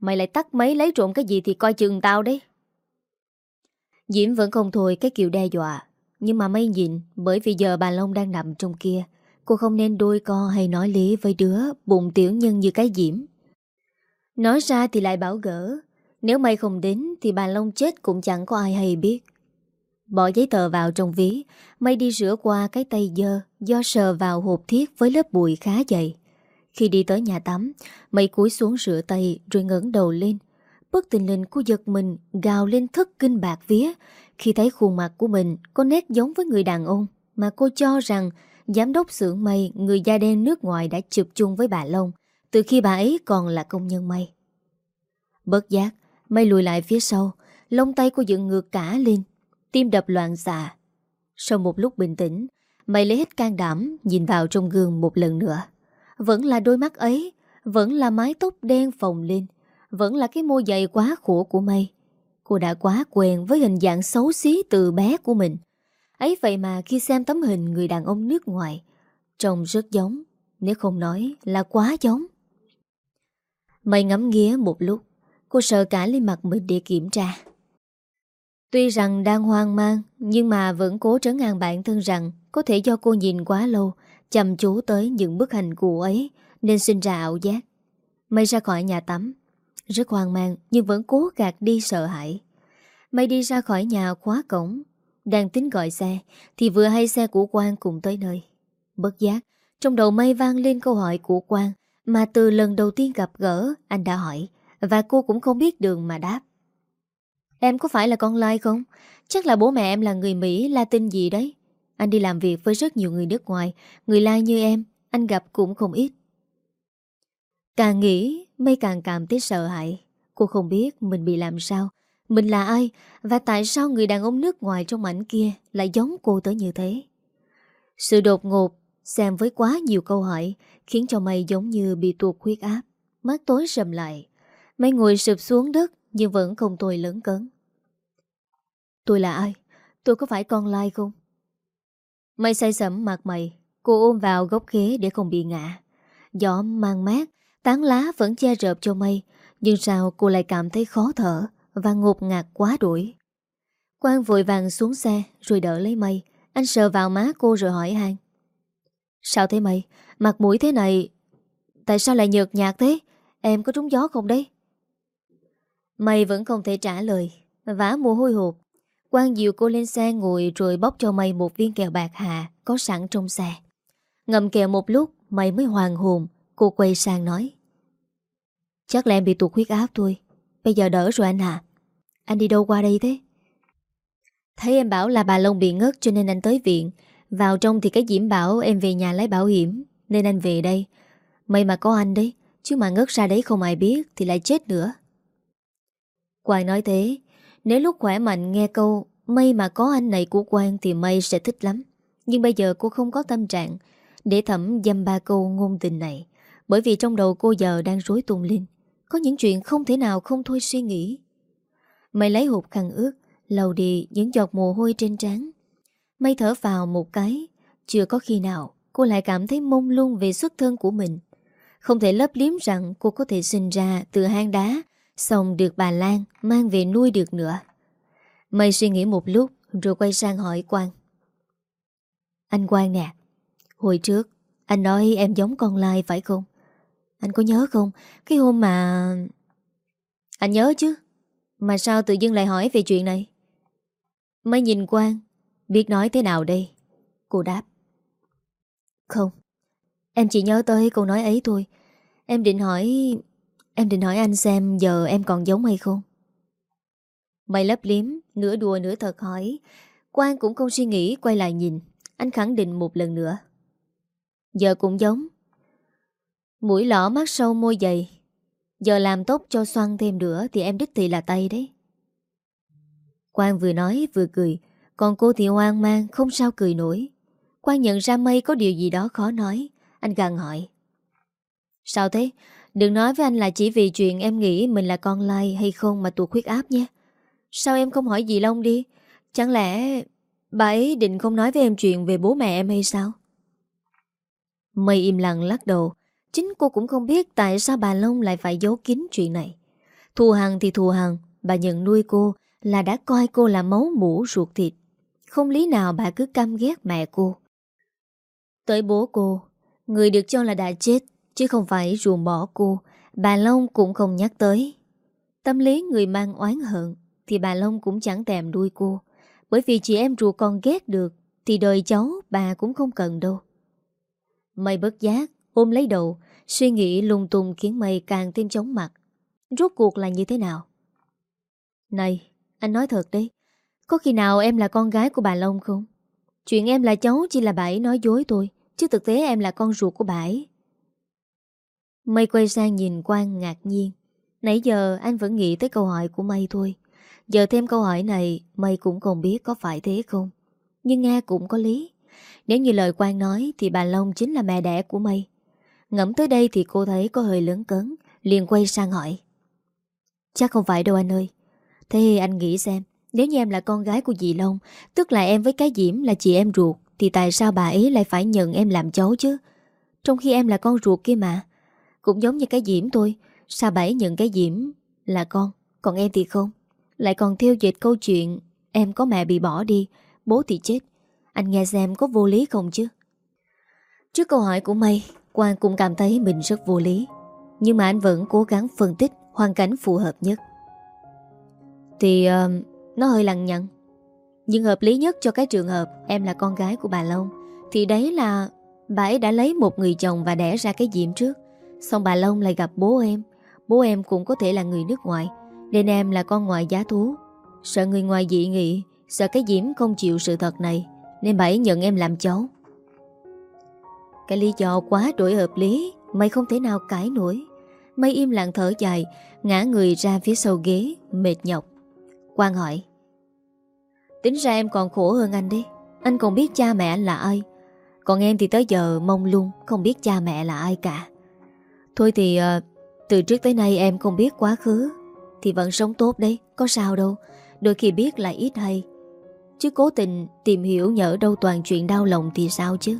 Mày lại tắt máy lấy trộm cái gì thì coi chừng tao đấy. Diễm vẫn không thôi, cái kiểu đe dọa. Nhưng mà mây nhìn Bởi vì giờ bà Long đang nằm trong kia, Cô không nên đôi co hay nói lý với đứa Bụng tiểu nhân như cái Diễm. Nói ra thì lại bảo gỡ. Nếu mày không đến Thì bà Long chết cũng chẳng có ai hay biết. Bỏ giấy tờ vào trong ví Mây đi rửa qua cái tay dơ, Do sờ vào hộp thiết với lớp bụi khá dày. Khi đi tới nhà tắm Mây cúi xuống rửa tay Rồi ngẩng đầu lên. Bất tình linh cô giật mình, Gào lên thất kinh bạc vía. Khi thấy khuôn mặt của mình Có nét giống với người đàn ông Mà cô cho rằng Giám đốc xưởng mây Người da đen nước ngoài đã chụp chung với bà Long từ khi bà ấy còn là công nhân mây bớt giác Mây lùi lại phía sau, Lông tay cô dựng ngược cả lên, Tim đập loạn xạ. Sau một lúc bình tĩnh Mày lấy hết can đảm Nhìn vào trong gương một lần nữa. Vẫn là đôi mắt ấy, Vẫn là mái tóc đen phồng lên, Vẫn là cái môi dày quá khổ của mây Cô đã quá quen với hình dạng xấu xí từ bé của mình. Ấy vậy mà khi xem tấm hình người đàn ông nước ngoài, Trông rất giống, Nếu không nói là quá giống. Mày ngắm nghía một lúc, Cô sợ cả lên mặt mình để kiểm tra. Tuy rằng đang hoang mang, Nhưng mà vẫn cố trấn an bản thân rằng Có thể do cô nhìn quá lâu, Chăm chú tới những bức hình cụ ấy, Nên sinh ra ảo giác. Mây ra khỏi nhà tắm. Rất hoang mang, nhưng vẫn cố gạt đi sợ hãi. Mây đi ra khỏi nhà khóa cổng. Đang tính gọi xe, Thì vừa hay xe của Quang cùng tới nơi. Bất giác, Trong đầu mây vang lên câu hỏi của Quang mà từ lần đầu tiên gặp gỡ Anh đã hỏi Và cô cũng không biết đường mà đáp Em có phải là con Lai không? Chắc là bố mẹ em là người Mỹ, Latin gì đấy. Anh đi làm việc với rất nhiều người nước ngoài, người Lai như em, anh gặp cũng không ít. Càng nghĩ, mây càng cảm thấy sợ hãi. Cô không biết mình bị làm sao, mình là ai và tại sao người đàn ông nước ngoài trong ảnh kia lại giống cô tới như thế. Sự đột ngột, xem với quá nhiều câu hỏi, khiến cho mây giống như bị tuột huyết áp, mắt tối sầm lại. Mây ngồi sụp xuống đất nhưng vẫn không tôi lớn cấn. Tôi là ai? Tôi có phải con lai không? Mây say sẩm mặt mày Cô ôm vào góc ghế để không bị ngã Gió mang mát Tán lá vẫn che rợp cho mây Nhưng sao cô lại cảm thấy khó thở Và ngột ngạt quá đuổi Quang vội vàng xuống xe Rồi đỡ lấy mây Anh sờ vào má cô rồi hỏi han Sao thế mày, Mặt mũi thế này Tại sao lại nhợt nhạt thế Em có trúng gió không đấy mày vẫn không thể trả lời Vả mồ hôi hột Quang dìu cô lên xe ngồi rồi bóc cho mày một viên kẹo bạc hà có sẵn trong xe. Ngậm kẹo một lúc mày mới hoàng hồn, cô quay sang nói. Chắc là em bị tụt huyết áp thôi, bây giờ đỡ rồi anh à. Anh đi đâu qua đây thế? Thấy em bảo là bà Long bị ngất cho nên anh tới viện. Vào trong thì cái Diễm bảo em về nhà lấy bảo hiểm, nên anh về đây. May mà có anh đấy, chứ mà ngất ra đấy không ai biết thì lại chết nữa. Quang nói thế, nếu lúc khỏe mạnh nghe câu May mà có anh này của Quang thì May sẽ thích lắm Nhưng bây giờ cô không có tâm trạng Để thẩm dâm ba câu ngôn tình này Bởi vì trong đầu cô giờ đang rối tung lên Có những chuyện không thể nào không thôi suy nghĩ Mày lấy hộp khăn ướt Lầu đi những giọt mồ hôi trên trán Mây thở vào một cái, Chưa có khi nào Cô lại cảm thấy mông lung về xuất thân của mình. Không thể lấp liếm rằng Cô có thể sinh ra từ hang đá, Xong được bà Lan mang về nuôi được nữa. Mây suy nghĩ một lúc Rồi quay sang hỏi Quang. Anh Quang nè, Hồi trước Anh nói em giống con Lai phải không? Anh có nhớ không? Cái hôm mà Anh nhớ chứ? Mà sao tự dưng lại hỏi về chuyện này? Mây nhìn Quang Biết nói thế nào đây? Cô đáp. Không. Em chỉ nhớ tới câu nói ấy thôi. Em định hỏi, Em định hỏi anh xem giờ em còn giống hay không? Mày lấp liếm, Nửa đùa nửa thật hỏi. Quang cũng không suy nghĩ, quay lại nhìn. Anh khẳng định một lần nữa. Giờ cũng giống. Mũi lỏ mắt sâu môi dày. Giờ làm tốt cho xoăn thêm nữa Thì em đích thị là tay đấy. Quang vừa nói vừa cười. Còn cô thì hoang mang, Không sao cười nổi. Quang nhận ra mây có điều gì đó khó nói. Anh gằn hỏi. Sao thế? Đừng nói với anh là chỉ vì chuyện em nghĩ Mình là con lai hay không mà tuột huyết áp nhé. Sao em không hỏi dì Long đi? Chẳng lẽ bà ấy định không nói với em chuyện về bố mẹ em hay sao? Mây im lặng lắc đầu. Chính cô cũng không biết tại sao bà Long lại phải giấu kín chuyện này. Thù hằng thì thù hằng, Bà nhận nuôi cô là đã coi cô là máu mũ ruột thịt. Không lý nào bà cứ căm ghét mẹ cô. Tới bố cô, Người được cho là đã chết, Chứ không phải ruồng bỏ cô, Bà Long cũng không nhắc tới. Tâm lý người mang oán hận thì bà Long cũng chẳng tèm đuôi cô. Bởi vì chị em ruột con ghét được Thì đời cháu bà cũng không cần đâu. Mây bất giác, Ôm lấy đầu, Suy nghĩ lung tung khiến mây càng thêm chóng mặt. Rốt cuộc là như thế nào? Này, Anh nói thật đấy có khi nào em là con gái của bà Long không? Chuyện em là cháu chỉ là bà ấy nói dối tôi Chứ thực tế em là con ruột của bà ấy. Mây quay sang nhìn Quang ngạc nhiên. Nãy giờ anh vẫn nghĩ tới câu hỏi của Mây thôi. Giờ thêm câu hỏi này Mây cũng không biết có phải thế không. Nhưng nghe cũng có lý. Nếu như lời Quang nói Thì bà Long chính là mẹ đẻ của Mây Ngẫm tới đây thì cô thấy có hơi lớn cấn, liền quay sang hỏi. Chắc không phải đâu anh ơi. Thế anh nghĩ xem nếu như em là con gái của dì Long Tức là em với cái Diễm là chị em ruột Thì tại sao bà ấy lại phải nhận em làm cháu chứ? Trong khi em là con ruột kia mà. Cũng giống như cái Diễm thôi Sao bà ấy nhận cái Diễm là con? Còn em thì không. Lại còn theo dệt câu chuyện Em có mẹ bị bỏ đi Bố thì chết. Anh nghe xem có vô lý không chứ? Trước câu hỏi của Mây Quang cũng cảm thấy mình rất vô lý. Nhưng mà anh vẫn cố gắng phân tích Hoàn cảnh phù hợp nhất. Thì uh, nó hơi lằng nhằng. Nhưng hợp lý nhất cho cái trường hợp Em là con gái của bà Long, Thì đấy là bà ấy đã lấy một người chồng Và đẻ ra cái diễm trước. Xong bà Long lại gặp bố em. Bố em cũng có thể là người nước ngoài, Nên em là con ngoại giá thú. Sợ người ngoài dị nghị, Sợ cái diễm không chịu sự thật này, Nên bà ấy nhận em làm cháu. Cái lý do quá đổi hợp lý, Mày không thể nào cãi nổi. Mày im lặng thở dài, Ngã người ra phía sau ghế, Mệt nhọc. Quang hỏi. Tính ra em còn khổ hơn anh đi. Anh còn biết cha mẹ anh là ai. Còn em thì tới giờ mông lung Không biết cha mẹ là ai cả. Thôi thì uh, từ trước tới nay em không biết quá khứ Thì vẫn sống tốt đấy Có sao đâu. Đôi khi biết là ít hay. Chứ cố tình tìm hiểu nhỡ đâu toàn chuyện đau lòng thì sao chứ?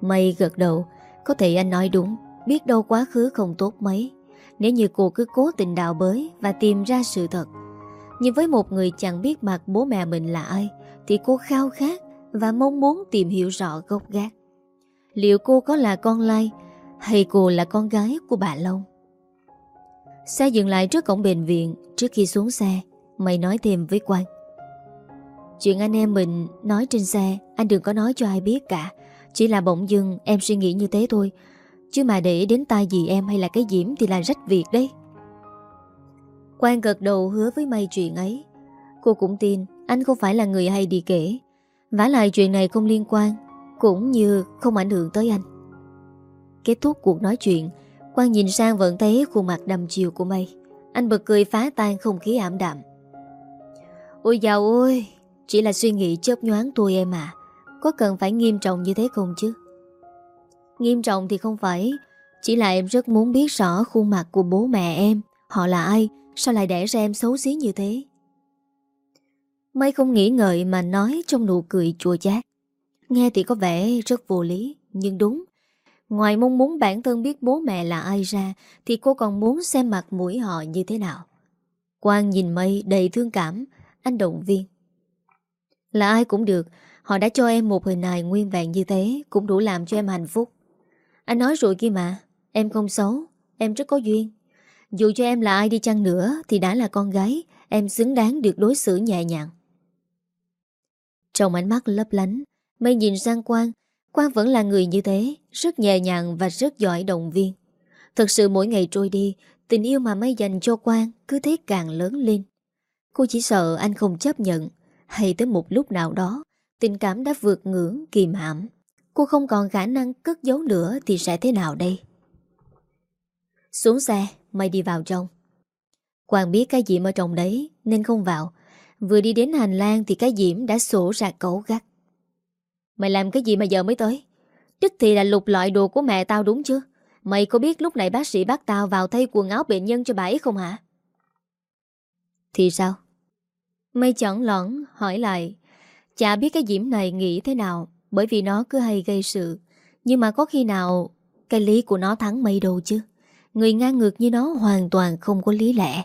Mây gật đầu Có thể anh nói đúng Biết đâu quá khứ không tốt mấy. Nếu như cô cứ cố tình đào bới Và tìm ra sự thật nhưng với một người chẳng biết mặt bố mẹ mình là ai, Thì cô khao khát Và mong muốn tìm hiểu rõ gốc gác. Liệu cô có là con lai Hay cô là con gái của bà Long? Xe dừng lại trước cổng bệnh viện, Trước khi xuống xe, Mày nói thêm với Quang. Chuyện anh em mình nói trên xe, Anh đừng có nói cho ai biết cả. Chỉ là bỗng dưng em suy nghĩ như thế thôi. Chứ mà để đến tai gì em hay là cái diễm Thì là rách việc đấy. Quang gật đầu hứa với mày chuyện ấy. Cô cũng tin Anh không phải là người hay đi kể. Vả lại chuyện này không liên quan Cũng như không ảnh hưởng tới anh. Kết thúc cuộc nói chuyện Quang nhìn sang vẫn thấy khuôn mặt đầm chiều của mày, Anh bật cười phá tan không khí ảm đạm. Ôi dào ôi Chỉ là suy nghĩ chớp nhoáng tôi em à có cần phải nghiêm trọng như thế không chứ? Nghiêm trọng thì không phải Chỉ là em rất muốn biết rõ khuôn mặt của bố mẹ em Họ là ai Sao lại đẻ ra em xấu xí như thế? Mây không nghĩ ngợi mà nói trong nụ cười chua chát. Nghe thì có vẻ rất vô lý, Nhưng đúng. Ngoài mong muốn bản thân biết bố mẹ là ai ra, Thì cô còn muốn xem mặt mũi họ như thế nào. Quang nhìn mây đầy thương cảm, Anh động viên. Là ai cũng được, Họ đã cho em một hình hài nguyên vẹn như thế, Cũng đủ làm cho em hạnh phúc. Anh nói rồi kia mà, Em không xấu, Em rất có duyên. Dù cho em là ai đi chăng nữa Thì đã là con gái, Em xứng đáng được đối xử nhẹ nhàng. Trong ánh mắt lấp lánh, Mây nhìn sang Quang Quang vẫn là người như thế, Rất nhẹ nhàng và rất giỏi động viên. Thật sự mỗi ngày trôi đi, Tình yêu mà Mây dành cho Quang Cứ thế càng lớn lên. Cô chỉ sợ anh không chấp nhận, Hay tới một lúc nào đó, Tình cảm đã vượt ngưỡng kìm hãm. Cô không còn khả năng cất giấu nữa Thì sẽ thế nào đây? Xuống xe. Mày đi vào trong. Quang biết cái diễm ở trong đấy, Nên không vào. Vừa đi đến hành lang thì cái diễm đã sổ ra cấu gắt. Mày làm cái gì mà giờ mới tới? Tức thì là lục loại đồ của mẹ tao đúng chứ? Mày có biết lúc này bác sĩ bắt tao vào thay quần áo bệnh nhân cho bà ấy không hả? Thì sao? Mày chẳng lỏng hỏi lại. Chả biết cái Diễm này nghĩ thế nào, Bởi vì nó cứ hay gây sự. Nhưng mà có khi nào Cái lý của nó thắng mày đâu chứ? Người ngang ngược như nó hoàn toàn không có lý lẽ.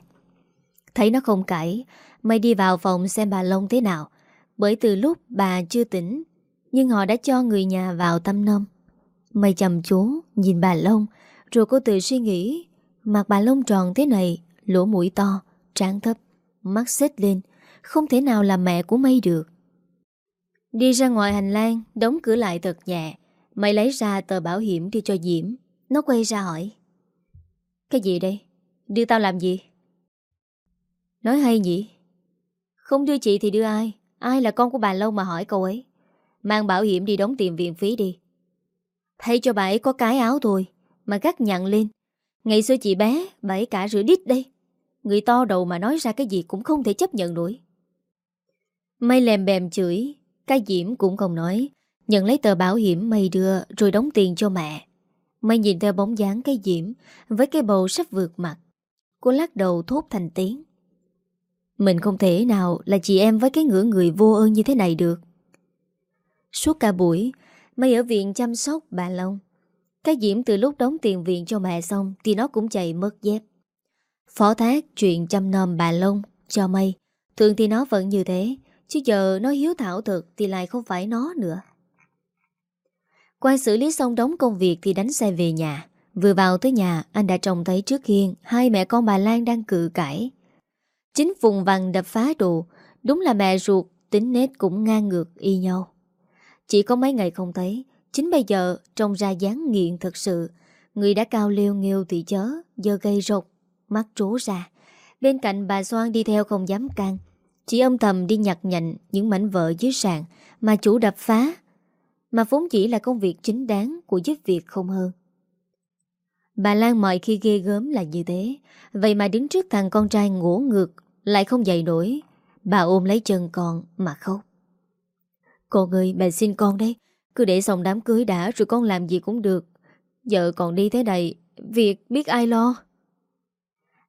Thấy nó không cãi, mày đi vào phòng xem bà Long thế nào. Bởi từ lúc bà chưa tỉnh, Nhưng họ đã cho người nhà vào tâm nông Mày chầm chú Nhìn bà Long, Rồi cô tự suy nghĩ, Mặt bà Long tròn thế này, Lỗ mũi to, Trán thấp, Mắt xếp lên, Không thể nào là mẹ của Mây được. Đi ra ngoài hành lang, Đóng cửa lại thật nhẹ. Mày lấy ra tờ bảo hiểm đưa cho Diễm. Nó quay ra hỏi. Cái gì đây? Đưa tao làm gì? Nói hay nhỉ? Không đưa chị thì đưa ai? Ai là con của bà Lâu mà hỏi cậu ấy? Mang bảo hiểm đi đóng tiền viện phí đi. Thay cho bà ấy có cái áo thôi, mà gắt nhặn lên. Ngày xưa chị bé, bà ấy cả rửa đít đây. Người to đầu mà nói ra cái gì cũng không thể chấp nhận nổi. Mây lèm bèm chửi, cái diễm cũng không nói. Nhận lấy tờ bảo hiểm mây đưa rồi đóng tiền cho mẹ. Mây nhìn theo bóng dáng cái diễm với cái bầu sắp vượt mặt. Cô lắc đầu thốt thành tiếng. Mình không thể nào là chị em với cái ngưỡng người vô ơn như thế này được. Suốt cả buổi, Mây ở viện chăm sóc bà Long. Cái Diễm từ lúc đóng tiền viện cho mẹ xong thì nó cũng chạy mất dép. Phó thác chuyện chăm nom bà Long cho Mây. Thường thì nó vẫn như thế, chứ giờ nó hiếu thảo thực thì lại không phải nó nữa. Qua xử lý xong đóng công việc thì đánh xe về nhà. Vừa vào tới nhà, anh đã trông thấy trước hiên hai mẹ con bà Lan đang cự cãi. Chính vùng vằng đập phá đồ, đúng là mẹ ruột, tính nết cũng ngang ngược y nhau. Chỉ có mấy ngày không thấy, chính bây giờ trông ra dáng nghiện thật sự. Người đã cao liêu nghêu thì chớ, giờ gây rột, mắt trố ra. Bên cạnh bà Soan đi theo không dám can. Chỉ âm thầm đi nhặt nhạnh những mảnh vỡ dưới sàn mà chủ đập phá. Mà vốn chỉ là công việc chính đáng của giúp việc không hơn. Bà Lan mọi khi ghê gớm là như thế. Vậy mà đứng trước thằng con trai ngủ ngược, Lại không dậy nổi. Bà ôm lấy chân con mà khóc. Con ơi, bà xin con đấy Cứ để xong đám cưới đã Rồi con làm gì cũng được. Vợ còn đi thế này Việc biết ai lo.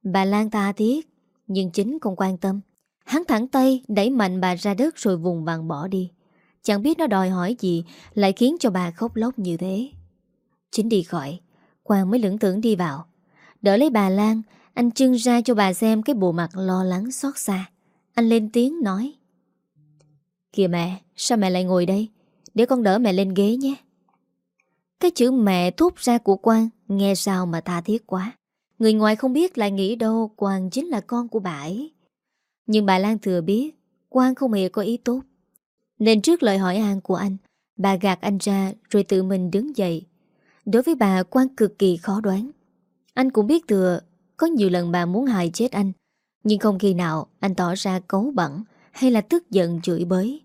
Bà Lan ta thiết, Nhưng chính không quan tâm. Hắn thẳng tay đẩy mạnh bà ra đất Rồi vùng vàng bỏ đi. Chẳng biết nó đòi hỏi gì, Lại khiến cho bà khóc lóc như thế. Chính đi khỏi, Quang mới lưỡng tưởng đi vào. Đỡ lấy bà Lan, Anh trưng ra cho bà xem cái bộ mặt lo lắng xót xa. Anh lên tiếng nói. Kìa mẹ, Sao mẹ lại ngồi đây? Để con đỡ mẹ lên ghế nhé. Cái chữ mẹ thốt ra của Quang Nghe sao mà tha thiết quá. Người ngoài không biết lại nghĩ đâu Quang chính là con của bà ấy. Nhưng bà Lan thừa biết, Quang không hề có ý tốt. Nên trước lời hỏi an của anh, Bà gạt anh ra rồi tự mình đứng dậy. Đối với bà, quan cực kỳ khó đoán. Anh cũng biết thừa Có nhiều lần bà muốn hại chết anh, Nhưng không khi nào anh tỏ ra cấu bẩn Hay là tức giận chửi bới.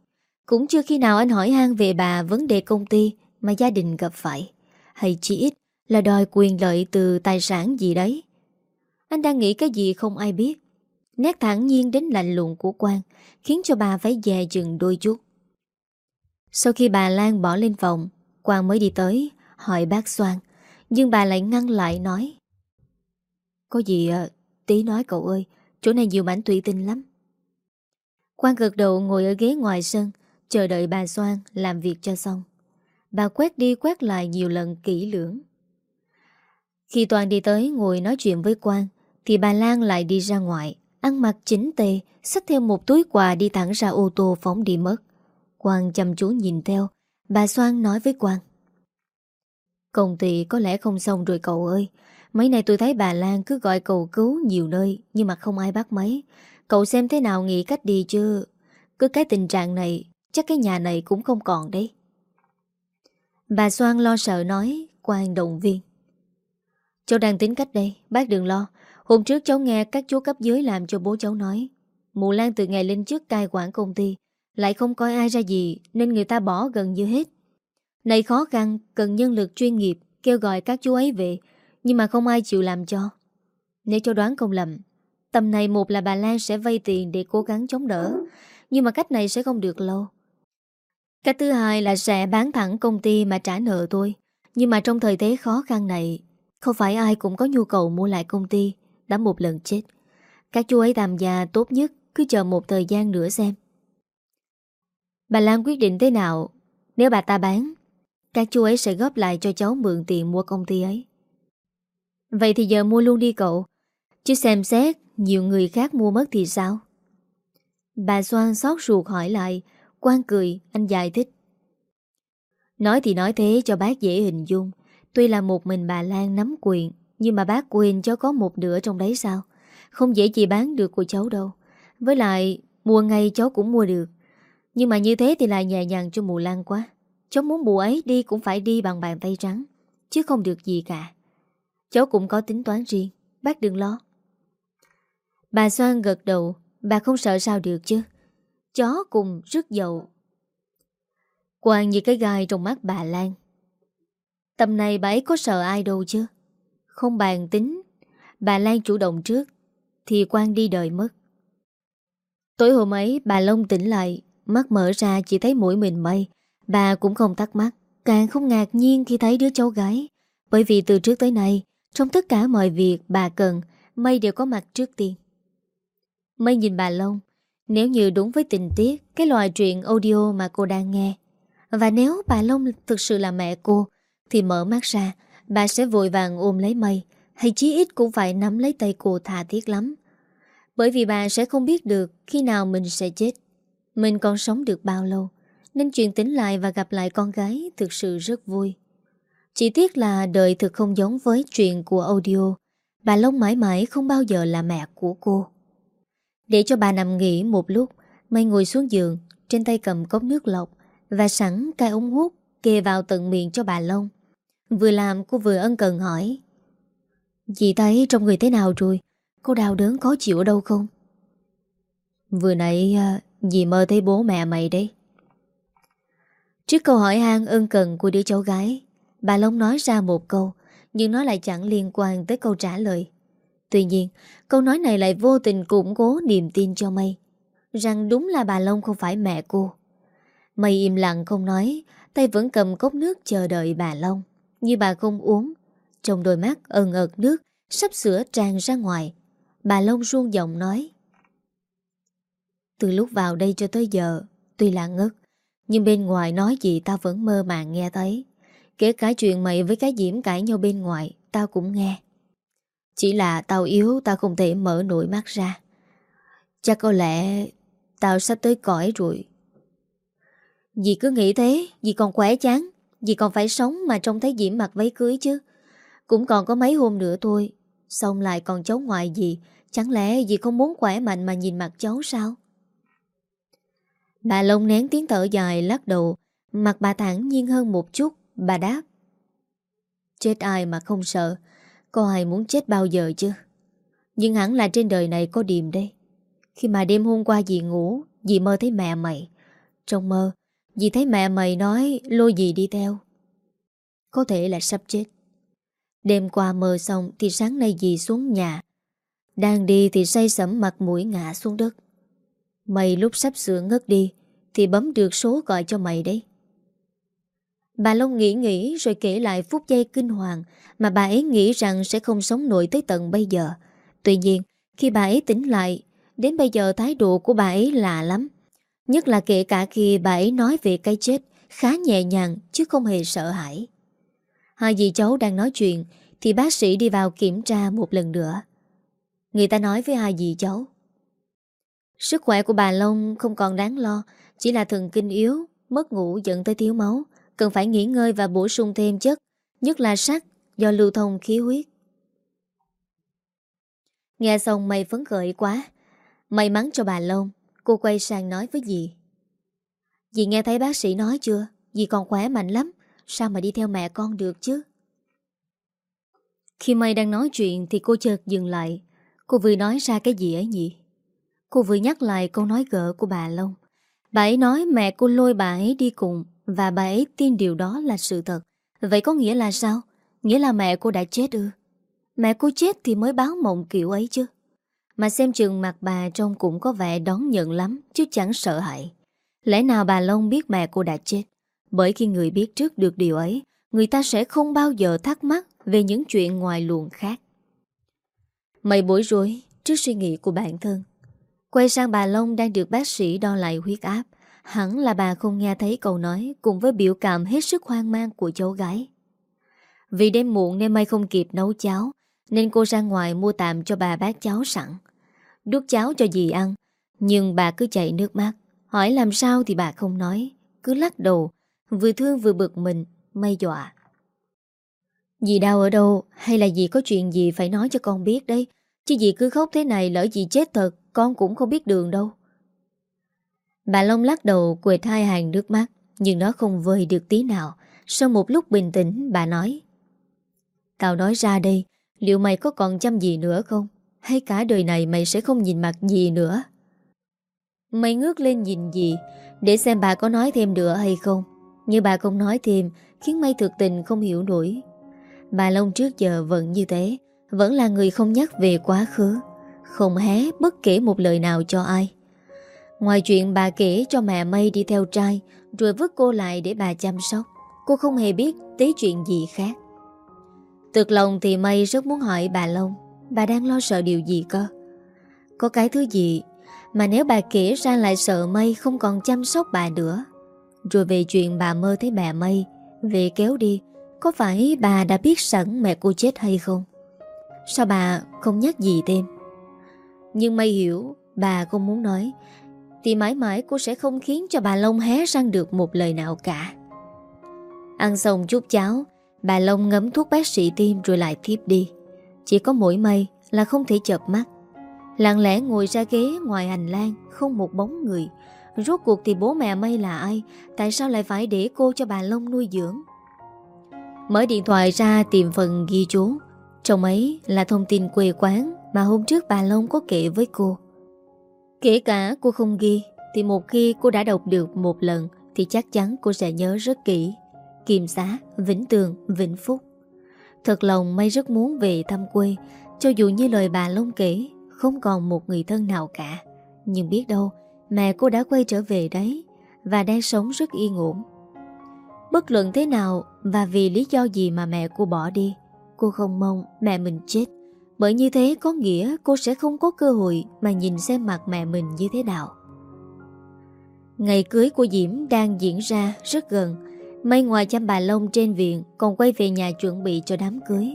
Cũng chưa khi nào anh hỏi han về bà Vấn đề công ty mà gia đình gặp phải, Hay chỉ ít là đòi quyền lợi từ tài sản gì đấy. Anh đang nghĩ cái gì không ai biết. Nét thẳng nhiên đến lạnh lùng của quan Khiến cho bà phải dè chừng đôi chút. Sau khi bà Lan bỏ lên phòng Quang mới đi tới hỏi bác Soan Nhưng bà lại ngăn lại nói. Có gì à, tí nói cậu ơi Chỗ này nhiều mảnh tùy tinh lắm. Quang gật đầu ngồi ở ghế ngoài sân Chờ đợi bà Soan làm việc cho xong. Bà quét đi quét lại nhiều lần kỹ lưỡng. Khi Toàn đi tới ngồi nói chuyện với Quang Thì bà Lan lại đi ra ngoài Ăn mặc chỉnh tề Xách theo một túi quà đi thẳng ra ô tô phóng đi mất. Quang chăm chú nhìn theo. Bà Soan nói với Quang. Công ty có lẽ không xong rồi cậu ơi. Mấy nay tôi thấy bà Lan cứ gọi cầu cứu nhiều nơi, Nhưng mà không ai bắt máy. Cậu xem thế nào nghĩ cách đi chứ? Cứ cái tình trạng này, Chắc cái nhà này cũng không còn đấy. Bà Soan lo sợ nói, Quang động viên. Cháu đang tính cách đây, Bác đừng lo. Hôm trước cháu nghe các chú cấp dưới làm cho bố cháu nói. Mụ Lan từ ngày lên trước cai quản công ty lại không coi ai ra gì Nên người ta bỏ gần như hết này khó khăn, cần nhân lực chuyên nghiệp, kêu gọi các chú ấy về, nhưng mà không ai chịu làm cho. Nếu cho đoán không lầm, tầm này một là bà Lan sẽ vay tiền để cố gắng chống đỡ, nhưng mà cách này sẽ không được lâu. Cách thứ hai là sẽ bán thẳng công ty mà trả nợ tôi. Nhưng mà trong thời thế khó khăn này, không phải ai cũng có nhu cầu mua lại công ty, đã một lần chết. Các chú ấy tham gia tốt nhất cứ chờ một thời gian nữa xem. Bà Lan quyết định thế nào? Nếu bà ta bán, các chú ấy sẽ góp lại cho cháu mượn tiền mua công ty ấy. Vậy thì giờ mua luôn đi cậu. Chứ xem xét, Nhiều người khác mua mất thì sao? Bà Soan xót ruột hỏi lại, Quang cười, anh giải thích. Nói thì nói thế cho bác dễ hình dung. Tuy là một mình bà Lan nắm quyền, Nhưng mà bác quên cho có một nửa trong đấy sao? Không dễ gì bán được của cháu đâu. Với lại, Mua ngay cháu cũng mua được. Nhưng mà như thế thì lại nhẹ nhàng cho mù Lan quá. Cháu muốn mù ấy đi cũng phải đi bằng bàn tay trắng, Chứ không được gì cả. Cháu cũng có tính toán riêng, Bác đừng lo. Bà Soan gật đầu, Bà không sợ sao được chứ. Chó cùng rất giàu Quang như cái gai trong mắt bà Lan. Tầm này bà ấy có sợ ai đâu chứ. Không bàn tính, Bà Lan chủ động trước, Thì Quang đi đời mất. Tối hôm ấy, bà Long tỉnh lại Mắt mở ra chỉ thấy mũi mình mây. Bà cũng không thắc mắc, Càng không ngạc nhiên khi thấy đứa cháu gái. Bởi vì từ trước tới nay, Trong tất cả mọi việc bà cần, Mây đều có mặt trước tiên. Mây nhìn bà Long Nếu như đúng với tình tiết, Cái loại truyện audio mà cô đang nghe. Và nếu bà Long thực sự là mẹ cô, Thì mở mắt ra, Bà sẽ vội vàng ôm lấy Mây, Hay chí ít cũng phải nắm lấy tay cô thà thiết lắm. Bởi vì bà sẽ không biết được Khi nào mình sẽ chết. Mình còn sống được bao lâu? Nên chuyện tính lại và gặp lại con gái Thực sự rất vui. Chỉ tiếc là đời thực không giống với chuyện của audio. Bà Long mãi mãi không bao giờ là mẹ của cô. Để cho bà nằm nghỉ một lúc Mây ngồi xuống giường, Trên tay cầm cốc nước lọc Và sẵn cây ống hút Kề vào tận miệng cho bà Long. Vừa làm, cô vừa ân cần hỏi, Dì thấy trong người thế nào rồi? Cô đau đớn khó chịu ở đâu không? Vừa nãy à, Dì mơ thấy bố mẹ mày đấy. Trước câu hỏi han ân cần của đứa cháu gái, Bà Long nói ra một câu, Nhưng nó lại chẳng liên quan tới câu trả lời. Tuy nhiên, Câu nói này lại vô tình củng cố niềm tin cho Mây Rằng đúng là bà Long không phải mẹ cô. Mây im lặng không nói, Tay vẫn cầm cốc nước chờ đợi bà Long, Như bà không uống. Trong đôi mắt ẩn ợt nước Sắp sửa tràn ra ngoài, Bà Long ruông giọng nói từ lúc vào đây cho tới giờ, Tuy là ngất, Nhưng bên ngoài nói gì tao vẫn mơ màng nghe thấy. Kể cả chuyện mày với cái diễm cãi nhau bên ngoài, Tao cũng nghe. Chỉ là tao yếu, Tao không thể mở nổi mắt ra. Chắc có lẽ Tao sắp tới cõi rồi. Dì cứ nghĩ thế, Dì còn khỏe chán, Dì còn phải sống mà trông thấy Diễm mặc váy cưới chứ. Cũng còn có mấy hôm nữa thôi, Xong lại còn cháu ngoại gì Chẳng lẽ dì không muốn khỏe mạnh mà nhìn mặt cháu sao? Bà lông nén tiếng thở dài, lắc đầu. Mặt bà thẳng nhiên hơn một chút. Bà đáp. Chết ai mà không sợ? Có ai muốn chết bao giờ chứ? Nhưng hẳn là trên đời này có điềm đây Khi mà đêm hôm qua dì ngủ, Dì mơ thấy mẹ mày. Trong mơ, Dì thấy mẹ mày nói, lôi dì đi theo. Có thể là sắp chết. Đêm qua mơ xong Thì sáng nay dì xuống nhà. Đang đi thì say sẩm mặt mũi ngã xuống đất. Mày lúc sắp sửa ngất đi Thì bấm được số gọi cho mày đấy Bà Long nghĩ nghĩ rồi kể lại phút giây kinh hoàng mà bà ấy nghĩ rằng sẽ không sống nổi tới tận bây giờ. Tuy nhiên, khi bà ấy tỉnh lại, đến bây giờ thái độ của bà ấy lạ lắm. Nhất là kể cả khi bà ấy nói về cái chết khá nhẹ nhàng chứ không hề sợ hãi. Hai dì cháu đang nói chuyện thì bác sĩ đi vào kiểm tra một lần nữa. Người ta nói với hai dì cháu. Sức khỏe của bà Long không còn đáng lo, chỉ là thần kinh yếu, mất ngủ dẫn tới thiếu máu, cần phải nghỉ ngơi và bổ sung thêm chất, nhất là sắt do lưu thông khí huyết. Nghe xong mày phấn khởi quá, may mắn cho bà Long, cô quay sang nói với dì. Dì nghe thấy bác sĩ nói chưa? Dì còn khỏe mạnh lắm, sao mà đi theo mẹ con được chứ? Khi mày đang nói chuyện thì cô chợt dừng lại, cô vừa nói ra cái gì ấy nhỉ? Cô vừa nhắc lại câu nói gỡ của bà Long. Bà ấy nói mẹ cô lôi bà ấy đi cùng và bà ấy tin điều đó là sự thật Vậy có nghĩa là sao? Nghĩa là mẹ cô đã chết ư? Mẹ cô chết thì mới báo mộng kiểu ấy chứ Mà xem chừng mặt bà trông cũng có vẻ đón nhận lắm, Chứ chẳng sợ hãi Lẽ nào bà Long biết mẹ cô đã chết Bởi khi người biết trước được điều ấy, Người ta sẽ không bao giờ thắc mắc Về những chuyện ngoài luồng khác Mày bối rối Trước suy nghĩ của bản thân Quay sang bà Long đang được bác sĩ đo lại huyết áp Hẳn là bà không nghe thấy câu nói cùng với biểu cảm hết sức hoang mang của cháu gái. Vì đêm muộn nên mây không kịp nấu cháo, nên cô ra ngoài mua tạm cho bà bát cháo sẵn. Đút cháo cho dì ăn, nhưng bà cứ chạy nước mắt. Hỏi làm sao thì bà không nói, cứ lắc đầu, vừa thương vừa bực mình, mây dọa. Dì đau ở đâu hay là dì có chuyện gì phải nói cho con biết đấy, chứ dì cứ khóc thế này lỡ dì chết thật, con cũng không biết đường đâu. Bà Long lắc đầu quệt hai hàng nước mắt, Nhưng nó không vơi được tí nào. Sau một lúc bình tĩnh, bà nói, Tao nói ra đây, Liệu mày có còn chăm gì nữa không? Hay cả đời này mày sẽ không nhìn mặt gì nữa? Mày ngước lên nhìn gì, Để xem bà có nói thêm nữa hay không. Nhưng bà không nói thêm, Khiến mày thực tình không hiểu nổi. Bà Long trước giờ vẫn như thế, Vẫn là người không nhắc về quá khứ. Không hé bất kể một lời nào cho ai. Ngoài chuyện bà kể cho mẹ Mây đi theo trai, Rồi vứt cô lại để bà chăm sóc, Cô không hề biết tí chuyện gì khác. Thực lòng thì Mây rất muốn hỏi bà Long, Bà đang lo sợ điều gì cơ? Có cái thứ gì Mà nếu bà kể ra lại sợ Mây không còn chăm sóc bà nữa? Rồi về chuyện bà mơ thấy mẹ Mây Về kéo đi, Có phải bà đã biết sẵn mẹ cô chết hay không? Sao bà không nhắc gì thêm? Nhưng Mây hiểu, Bà không muốn nói. Thì mãi mãi cô sẽ không khiến cho bà Long hé răng được một lời nào cả. Ăn xong chút cháo, Bà Long ngấm thuốc bác sĩ tim rồi lại thiếp đi. Chỉ có mỗi mây là không thể chợp mắt. Lặng lẽ ngồi ra ghế ngoài hành lang, Không một bóng người. Rốt cuộc thì bố mẹ mây là ai? Tại sao lại phải để cô cho bà Long nuôi dưỡng? Mở điện thoại ra tìm phần ghi chú. Trong ấy là thông tin quê quán. Mà hôm trước bà Long có kể với cô Kể cả cô không ghi Thì một khi cô đã đọc được một lần Thì chắc chắn cô sẽ nhớ rất kỹ Kiềm Xá, Vĩnh Tường, Vĩnh Phúc. Thật lòng May rất muốn về thăm quê, cho dù như lời bà Long kể, không còn một người thân nào cả. Nhưng biết đâu, mẹ cô đã quay trở về đấy, và đang sống rất yên ổn. Bất luận thế nào và vì lý do gì mà mẹ cô bỏ đi, cô không mong mẹ mình chết. Bởi như thế có nghĩa cô sẽ không có cơ hội mà nhìn xem mặt mẹ mình như thế nào. Ngày cưới của Diễm đang diễn ra rất gần. May ngoài chăm bà Long trên viện, Còn quay về nhà chuẩn bị cho đám cưới.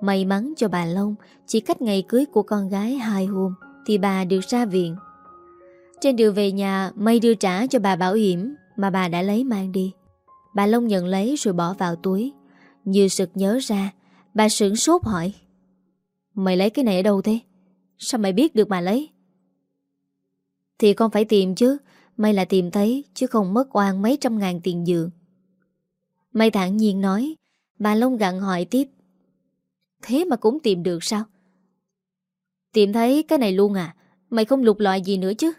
May mắn cho bà Long, Chỉ cách ngày cưới của con gái hai hôm Thì bà được ra viện. Trên đường về nhà, May đưa trả cho bà bảo hiểm Mà bà đã lấy mang đi. Bà Long nhận lấy rồi bỏ vào túi. Như sực nhớ ra, Bà sửng sốt hỏi Mày lấy cái này ở đâu thế? Sao mày biết được mà lấy? Thì con phải tìm chứ. May là tìm thấy, Chứ không mất oan mấy trăm ngàn tiền dường. Mày thản nhiên nói, Bà Long gặn hỏi tiếp. Thế mà cũng tìm được sao? Tìm thấy cái này luôn à? Mày không lục loại gì nữa chứ?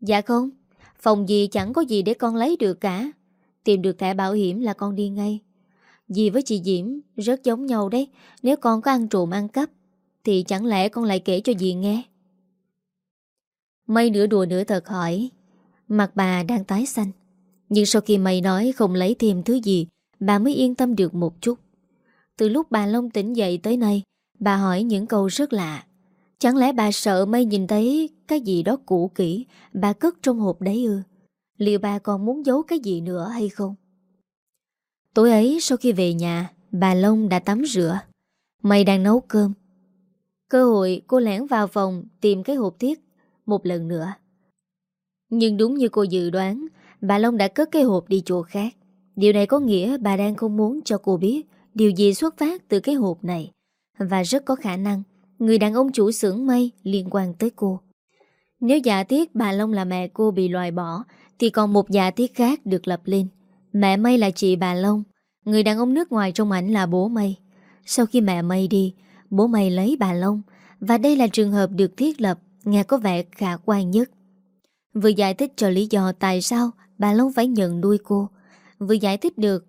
Dạ không. Phòng gì chẳng có gì để con lấy được cả. Tìm được thẻ bảo hiểm là con đi ngay. Dì với chị Diễm rất giống nhau đấy. Nếu con có ăn trộm, ăn cắp, Thì chẳng lẽ con lại kể cho dì nghe? Mây nửa đùa nửa thật hỏi, Mặt bà đang tái xanh nhưng sau khi mày nói không lấy thêm thứ gì, Bà mới yên tâm được một chút. Từ lúc bà Long tỉnh dậy tới nay, Bà hỏi những câu rất lạ. Chẳng lẽ bà sợ mây nhìn thấy Cái gì đó cũ kỹ, Bà cất trong hộp đấy ư? Liệu bà còn muốn giấu cái gì nữa hay không? Tối ấy, sau khi về nhà, Bà Long đã tắm rửa. Mày đang nấu cơm. Cơ hội cô lẻn vào phòng Tìm cái hộp thiết Một lần nữa. Nhưng đúng như cô dự đoán, Bà Long đã cất cái hộp đi chỗ khác. Điều này có nghĩa bà đang không muốn cho cô biết Điều gì xuất phát từ cái hộp này. Và rất có khả năng, Người đàn ông chủ xưởng mây liên quan tới cô. Nếu giả thiết bà Long là mẹ cô bị loại bỏ, Thì còn một giả thiết khác được lập lên. Mẹ Mây là chị bà Long Người đàn ông nước ngoài trong ảnh là bố Mây Sau khi mẹ Mây đi Bố Mây lấy bà Long Và đây là trường hợp được thiết lập Nghe có vẻ khả quan nhất Vừa giải thích cho lý do tại sao bà Long phải nhận nuôi cô. Vừa giải thích được,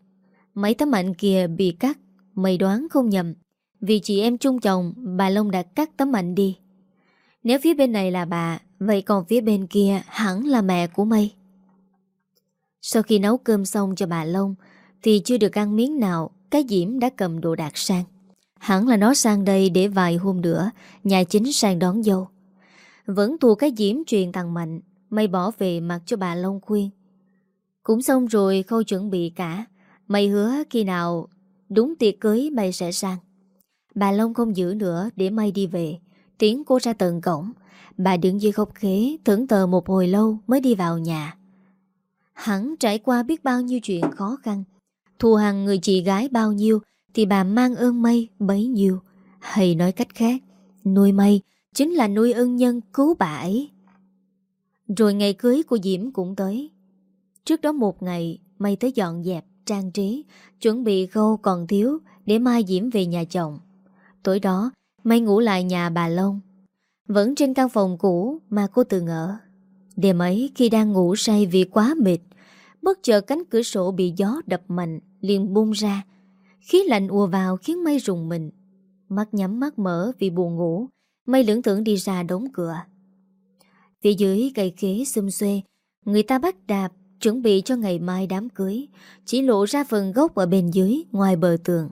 mấy tấm ảnh kia bị cắt, mày đoán không nhầm. Vì chị em chung chồng, bà Long đã cắt tấm ảnh đi. Nếu phía bên này là bà, vậy còn phía bên kia hẳn là mẹ của mây. Sau khi nấu cơm xong cho bà Long, thì chưa được ăn miếng nào, cái Diễm đã cầm đồ đạc sang. Hẳn là nó sang đây để vài hôm nữa, nhà chính sang đón dâu. Vẫn thù cái Diễm truyền thằng Mạnh, mày bỏ về mặc cho bà Long khuyên. Cũng xong rồi khâu chuẩn bị cả Mày hứa khi nào Đúng tiệc cưới mày sẽ sang Bà Long không giữ nữa để mày đi về Tiến cô ra tận cổng Bà đứng dưới góc khế Thưởng tờ một hồi lâu mới đi vào nhà Hẳn trải qua biết bao nhiêu chuyện khó khăn Thù hằng người chị gái bao nhiêu Thì bà mang ơn mây bấy nhiêu Hay nói cách khác Nuôi mây chính là nuôi ân nhân cứu bà ấy Rồi ngày cưới của Diễm cũng tới. Trước đó một ngày, Mây tới dọn dẹp, trang trí, chuẩn bị khâu còn thiếu để mai Diễm về nhà chồng. Tối đó, Mây ngủ lại nhà bà Long. Vẫn trên căn phòng cũ mà cô từng ở. Đêm ấy khi đang ngủ say vì quá mệt, bất chợt cánh cửa sổ bị gió đập mạnh, liền bung ra. Khí lạnh ùa vào khiến Mây rùng mình. Mắt nhắm mắt mở vì buồn ngủ, Mây lưỡng tưởng đi ra đóng cửa. Phía dưới cây khế xum xuê, người ta bắt đạp chuẩn bị cho ngày mai đám cưới, chỉ lộ ra phần gốc ở bên dưới ngoài bờ tường.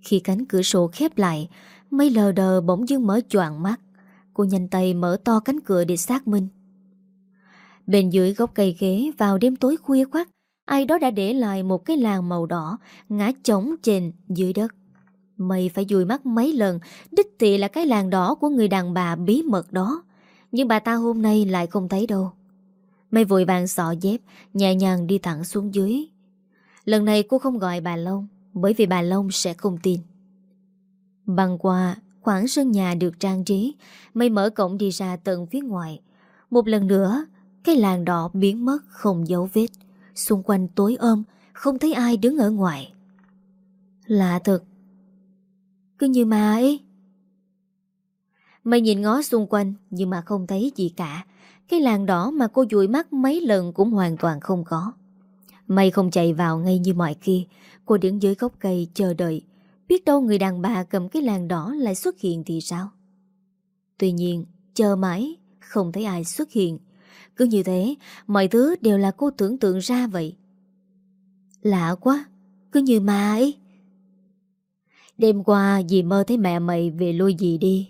Khi cánh cửa sổ khép lại, Mây lờ đờ bỗng dưng mở choàng mắt. Cô nhanh tay mở to cánh cửa để xác minh. Bên dưới gốc cây ghế vào đêm tối khuya khoắt, ai đó đã để lại một cái làng màu đỏ ngã trống trên dưới đất. Mây phải dùi mắt mấy lần, đích thị là cái làng đỏ của người đàn bà bí mật đó. Nhưng bà ta hôm nay lại không thấy đâu. Mây vội vàng sọ dép, nhẹ nhàng đi thẳng xuống dưới. Lần này cô không gọi bà Long, bởi vì bà Long sẽ không tin. Băng qua khoảng sân nhà được trang trí, Mây mở cổng đi ra tận phía ngoài. Một lần nữa, cái làng đỏ biến mất không dấu vết. Xung quanh tối ôm, không thấy ai đứng ở ngoài. Lạ thật. Cứ như ma ấy. Mây nhìn ngó xung quanh nhưng mà không thấy gì cả. Cái làng đỏ mà cô dụi mắt mấy lần cũng hoàn toàn không có. Mây không chạy vào ngay như mọi khi. Cô đứng dưới gốc cây chờ đợi. Biết đâu người đàn bà cầm cái làng đỏ lại xuất hiện thì sao? Tuy nhiên, chờ mãi, không thấy ai xuất hiện. Cứ như thế, mọi thứ đều là cô tưởng tượng ra vậy. Lạ quá, cứ như ma ấy. Đêm qua dì mơ thấy mẹ mày về lui dì đi.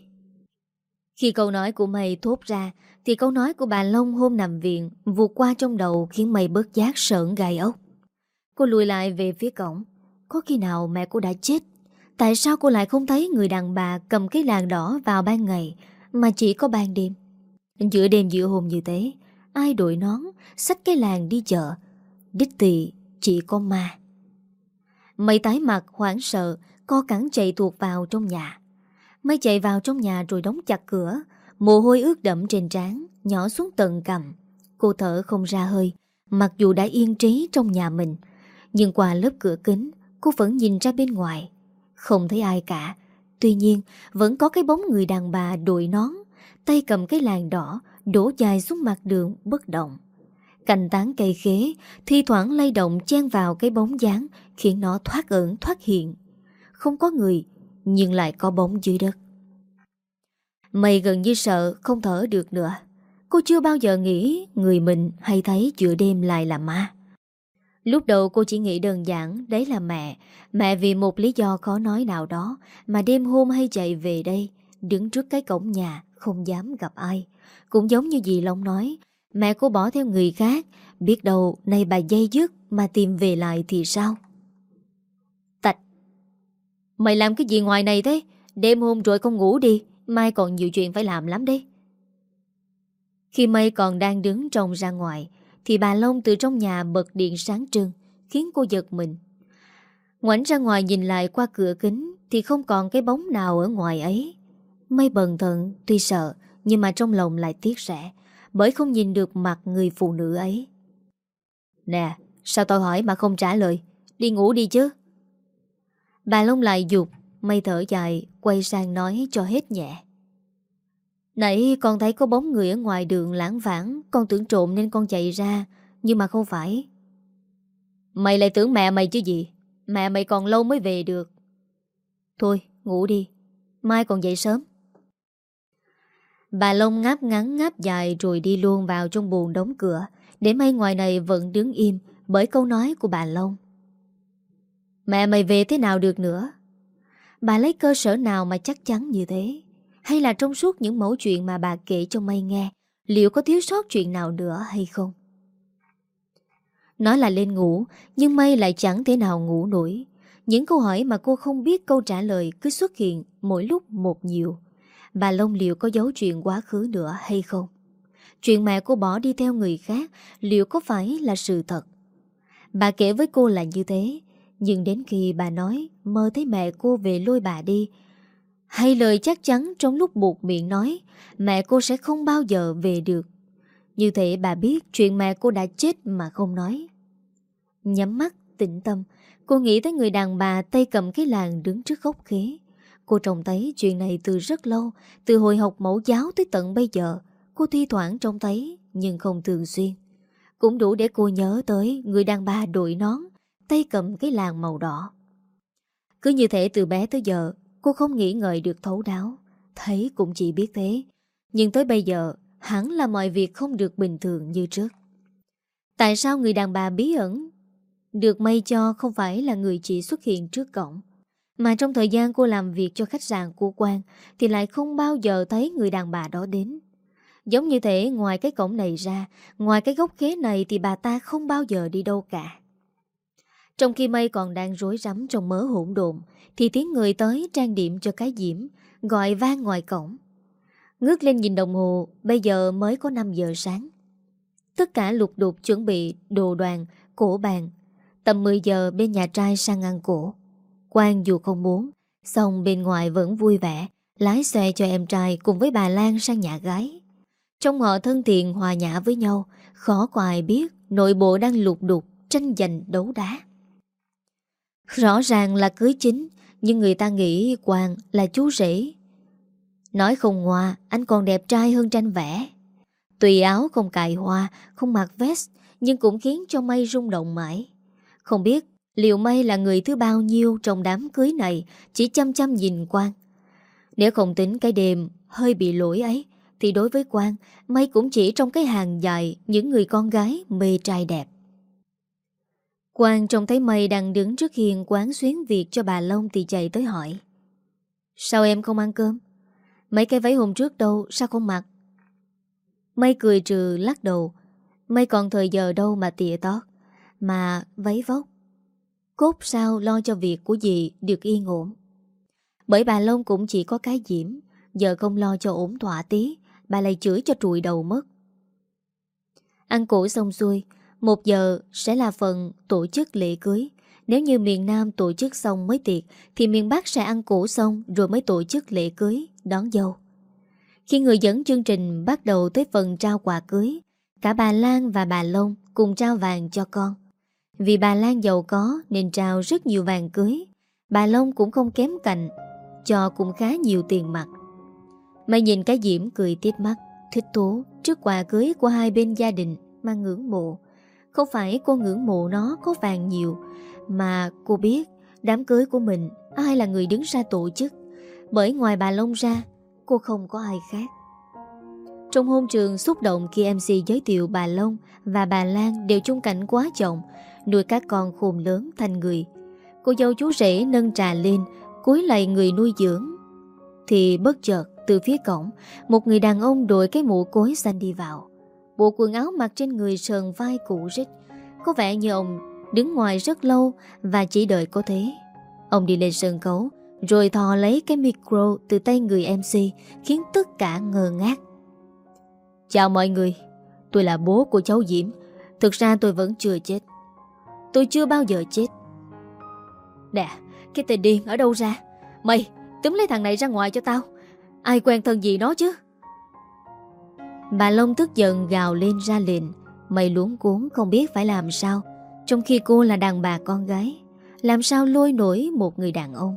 Khi câu nói của mày thốt ra, thì câu nói của bà Long hôm nằm viện vụt qua trong đầu khiến mày bớt giác sợn gai ốc. Cô lùi lại về phía cổng. Có khi nào mẹ cô đã chết? Tại sao cô lại không thấy người đàn bà cầm cái làng đỏ vào ban ngày mà chỉ có ban đêm? Giữa đêm giữa hôm như thế, ai đội nón, xách cái làng đi chợ. Đích tỳ chỉ có ma. Mày tái mặt hoảng sợ, co cẳng chạy tuột vào trong nhà. Mày chạy vào trong nhà rồi đóng chặt cửa, mồ hôi ướt đẫm trên trán, nhỏ xuống tận cầm. Cô thở không ra hơi, mặc dù đã yên trí trong nhà mình. Nhưng qua lớp cửa kính, cô vẫn nhìn ra bên ngoài. Không thấy ai cả. Tuy nhiên, vẫn có cái bóng người đàn bà đội nón, tay cầm cái làn đỏ, đổ dài xuống mặt đường bất động. Cành tán cây khế, thi thoảng lay động chen vào cái bóng dáng, khiến nó thoát ẩn thoát hiện. Không có người, nhưng lại có bóng dưới đất. Mày gần như sợ không thở được nữa. Cô chưa bao giờ nghĩ người mình hay thấy giữa đêm lại là ma. Lúc đầu cô chỉ nghĩ đơn giản đấy là mẹ. Mẹ vì một lý do khó nói nào đó mà đêm hôm hay chạy về đây, đứng trước cái cổng nhà, không dám gặp ai. Cũng giống như dì Long nói, mẹ cô bỏ theo người khác, biết đâu nay bà dây dứt mà tìm về lại thì sao? Tạch! Mày làm cái gì ngoài này thế? Đêm hôm rồi con ngủ đi, mai còn nhiều chuyện phải làm lắm đấy. Khi mây còn đang đứng trông ra ngoài, thì bà Long từ trong nhà bật điện sáng trưng, khiến cô giật mình. Ngoảnh ra ngoài nhìn lại qua cửa kính thì không còn cái bóng nào ở ngoài ấy. Mây bần thần tuy sợ nhưng mà trong lòng lại tiếc rẻ bởi không nhìn được mặt người phụ nữ ấy. Nè, sao tôi hỏi mà không trả lời? Đi ngủ đi chứ. Bà Long lại dục, mây thở dài, quay sang nói cho hết nhẹ. Nãy con thấy có bóng người ở ngoài đường lãng vãng Con tưởng trộm nên con chạy ra Nhưng mà không phải Mày lại tưởng mẹ mày chứ gì Mẹ mày còn lâu mới về được Thôi ngủ đi Mai còn dậy sớm Bà Long ngáp ngắn ngáp dài Rồi đi luôn vào trong buồn đóng cửa. Để may ngoài này vẫn đứng im Bởi câu nói của bà Long. Mẹ mày về thế nào được nữa? Bà lấy cơ sở nào mà chắc chắn như thế? Hay là trong suốt những mẫu chuyện mà bà kể cho Mây nghe, Liệu có thiếu sót chuyện nào nữa hay không? Nói là lên ngủ, Nhưng Mây lại chẳng thể nào ngủ nổi. Những câu hỏi mà cô không biết câu trả lời Cứ xuất hiện mỗi lúc một nhiều. Bà Long liệu có giấu chuyện quá khứ nữa hay không Chuyện mẹ cô bỏ đi theo người khác Liệu có phải là sự thật Bà kể với cô là như thế Nhưng đến khi bà nói Mơ thấy mẹ cô về lôi bà đi hay lời chắc chắn trong lúc buộc miệng nói mẹ cô sẽ không bao giờ về được. Như thế bà biết chuyện mẹ cô đã chết mà không nói. Nhắm mắt, tĩnh tâm, cô nghĩ tới người đàn bà tay cầm cái làng đứng trước gốc khế. Cô trông thấy chuyện này từ rất lâu, từ hồi học mẫu giáo tới tận bây giờ. Cô thi thoảng trông thấy, nhưng không thường xuyên. Cũng đủ để cô nhớ tới người đàn bà đội nón, tay cầm cái làng màu đỏ. Cứ như thế từ bé tới giờ, cô không nghĩ ngợi được thấu đáo. Thấy cũng chỉ biết thế. Nhưng tới bây giờ, hẳn là mọi việc không được bình thường như trước. Tại sao người đàn bà bí ẩn được may cho không phải là người chỉ xuất hiện trước cổng, mà trong thời gian cô làm việc cho khách sạn của quan thì lại không bao giờ thấy người đàn bà đó đến. Giống như thế ngoài cái cổng này ra, ngoài cái gốc ghế này thì bà ta không bao giờ đi đâu cả. Trong khi mây còn đang rối rắm trong mớ hỗn độn thì tiếng người tới trang điểm cho cái diễm, gọi vang ngoài cổng. Ngước lên nhìn đồng hồ, bây giờ mới có 5 giờ sáng. Tất cả lục đục chuẩn bị đồ đoàn, cổ bàn. Tầm 10 giờ bên nhà trai sang ăn cổ. Quang dù không muốn, xong bên ngoài vẫn vui vẻ, lái xe cho em trai cùng với bà Lan sang nhà gái. Trong họ thân thiện hòa nhã với nhau, khó có ai biết nội bộ đang lục đục, tranh giành đấu đá. Rõ ràng là cưới chính, nhưng người ta nghĩ Quang là chú rể. Nói không ngoa, anh còn đẹp trai hơn tranh vẽ. Tùy áo không cài hoa, không mặc vest, nhưng cũng khiến cho Mây rung động mãi. Không biết liệu Mây là người thứ bao nhiêu trong đám cưới này chỉ chăm chăm nhìn Quang. Nếu không tính cái đêm hơi bị lỗi ấy, thì đối với Quang, Mây cũng chỉ trong cái hàng dài những người con gái mê trai đẹp. Quang trông thấy Mây đang đứng trước hiền quán xuyến việc cho bà Long thì chạy tới hỏi. Sao em không ăn cơm? Mấy cái váy hôm trước đâu, sao không mặc? Mây cười trừ lắc đầu. Mây còn thời giờ đâu mà tỉa tót. Mà váy vóc. Cốt sao lo cho việc của dì được yên ổn. Bởi bà Long cũng chỉ có cái diễm. Giờ không lo cho ổn thỏa tí. Bà lại chửi cho trụi đầu mất. Ăn cổ xong xuôi. Một giờ sẽ là phần tổ chức lễ cưới. Nếu như miền Nam tổ chức xong mới tiệc thì miền Bắc sẽ ăn cổ xong rồi mới tổ chức lễ cưới, đón dâu. Khi người dẫn chương trình bắt đầu tới phần trao quà cưới, cả bà Lan và bà Long cùng trao vàng cho con. Vì bà Lan giàu có nên trao rất nhiều vàng cưới. Bà Long cũng không kém cạnh, cho cũng khá nhiều tiền mặt. Mày nhìn cái diễm cười tiếp mắt, thích thú trước quà cưới của hai bên gia đình mà ngưỡng mộ. Không phải cô ngưỡng mộ nó có vàng nhiều Mà cô biết Đám cưới của mình Ai là người đứng ra tổ chức Bởi ngoài bà Long ra Cô không có ai khác Trong hôn trường xúc động khi MC giới thiệu bà Long Và bà Lan đều chung cảnh quá chồng Nuôi các con khôn lớn thành người. Cô dâu chú rể nâng trà lên, cúi lạy người nuôi dưỡng. Thì bất chợt, từ phía cổng, Một người đàn ông đội cái mũ cối xanh đi vào. Bộ quần áo mặc trên người sờn vai cũ rích. Có vẻ như ông đứng ngoài rất lâu Và chỉ đợi có thế. Ông đi lên sân khấu, Rồi thò lấy cái micro từ tay người MC Khiến tất cả ngờ ngác. Chào mọi người, Tôi là bố của cháu Diễm. Thực ra tôi vẫn chưa chết. Tôi chưa bao giờ chết. Nè, Cái tên điên ở đâu ra? Mày, túm lấy thằng này ra ngoài cho tao. Ai quen thân gì nó chứ? Bà Long tức giận gào lên ra lệnh. Mày luống cuốn không biết phải làm sao, Trong khi cô là đàn bà con gái. Làm sao lôi nổi một người đàn ông?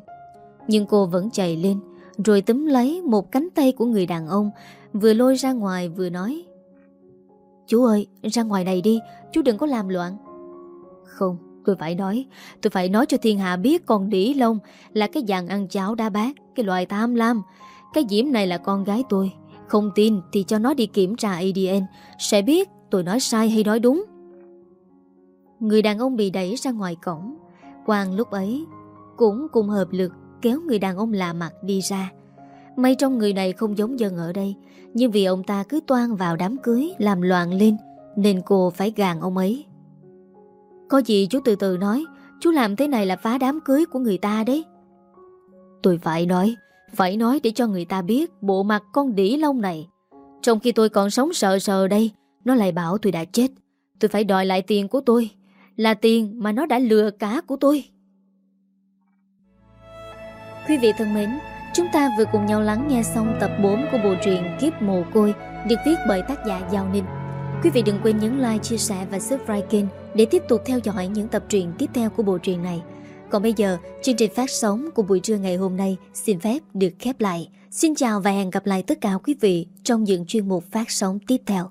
Nhưng cô vẫn chạy lên, Rồi túm lấy một cánh tay của người đàn ông, Vừa lôi ra ngoài vừa nói, Chú ơi, ra ngoài này đi, Chú đừng có làm loạn. Không? Tôi phải nói, Tôi phải nói cho thiên hạ biết con đỉ lông Là cái dạng ăn cháo đá bát, Cái loại tham lam. Cái diễm này là con gái tôi. Không tin thì cho nó đi kiểm tra ADN Sẽ biết tôi nói sai hay nói đúng. Người đàn ông bị đẩy ra ngoài cổng. Quang lúc ấy Cũng cùng hợp lực kéo người đàn ông lạ mặt đi ra. May trong người này không giống dân ở đây. Nhưng vì ông ta cứ toan vào đám cưới, Làm loạn lên, Nên cô phải gàn ông ấy. Có gì chú từ từ nói Chú làm thế này là phá đám cưới của người ta đấy Tôi phải nói phải nói để cho người ta biết bộ mặt con đỉ lông này. Trong khi tôi còn sống sợ sờ đây, nó lại bảo tôi đã chết. Tôi phải đòi lại tiền của tôi. Là tiền mà nó đã lừa cả của tôi. Quý vị thân mến, chúng ta vừa cùng nhau lắng nghe xong tập 4 của bộ truyện Kiếp Mồ Côi được viết bởi tác giả Giao Ninh. Quý vị đừng quên nhấn like, chia sẻ và subscribe kênh để tiếp tục theo dõi những tập truyện tiếp theo của bộ truyện này. Còn bây giờ, chương trình phát sóng của buổi trưa ngày hôm nay xin phép được khép lại. Xin chào và hẹn gặp lại tất cả quý vị trong những chuyên mục phát sóng tiếp theo.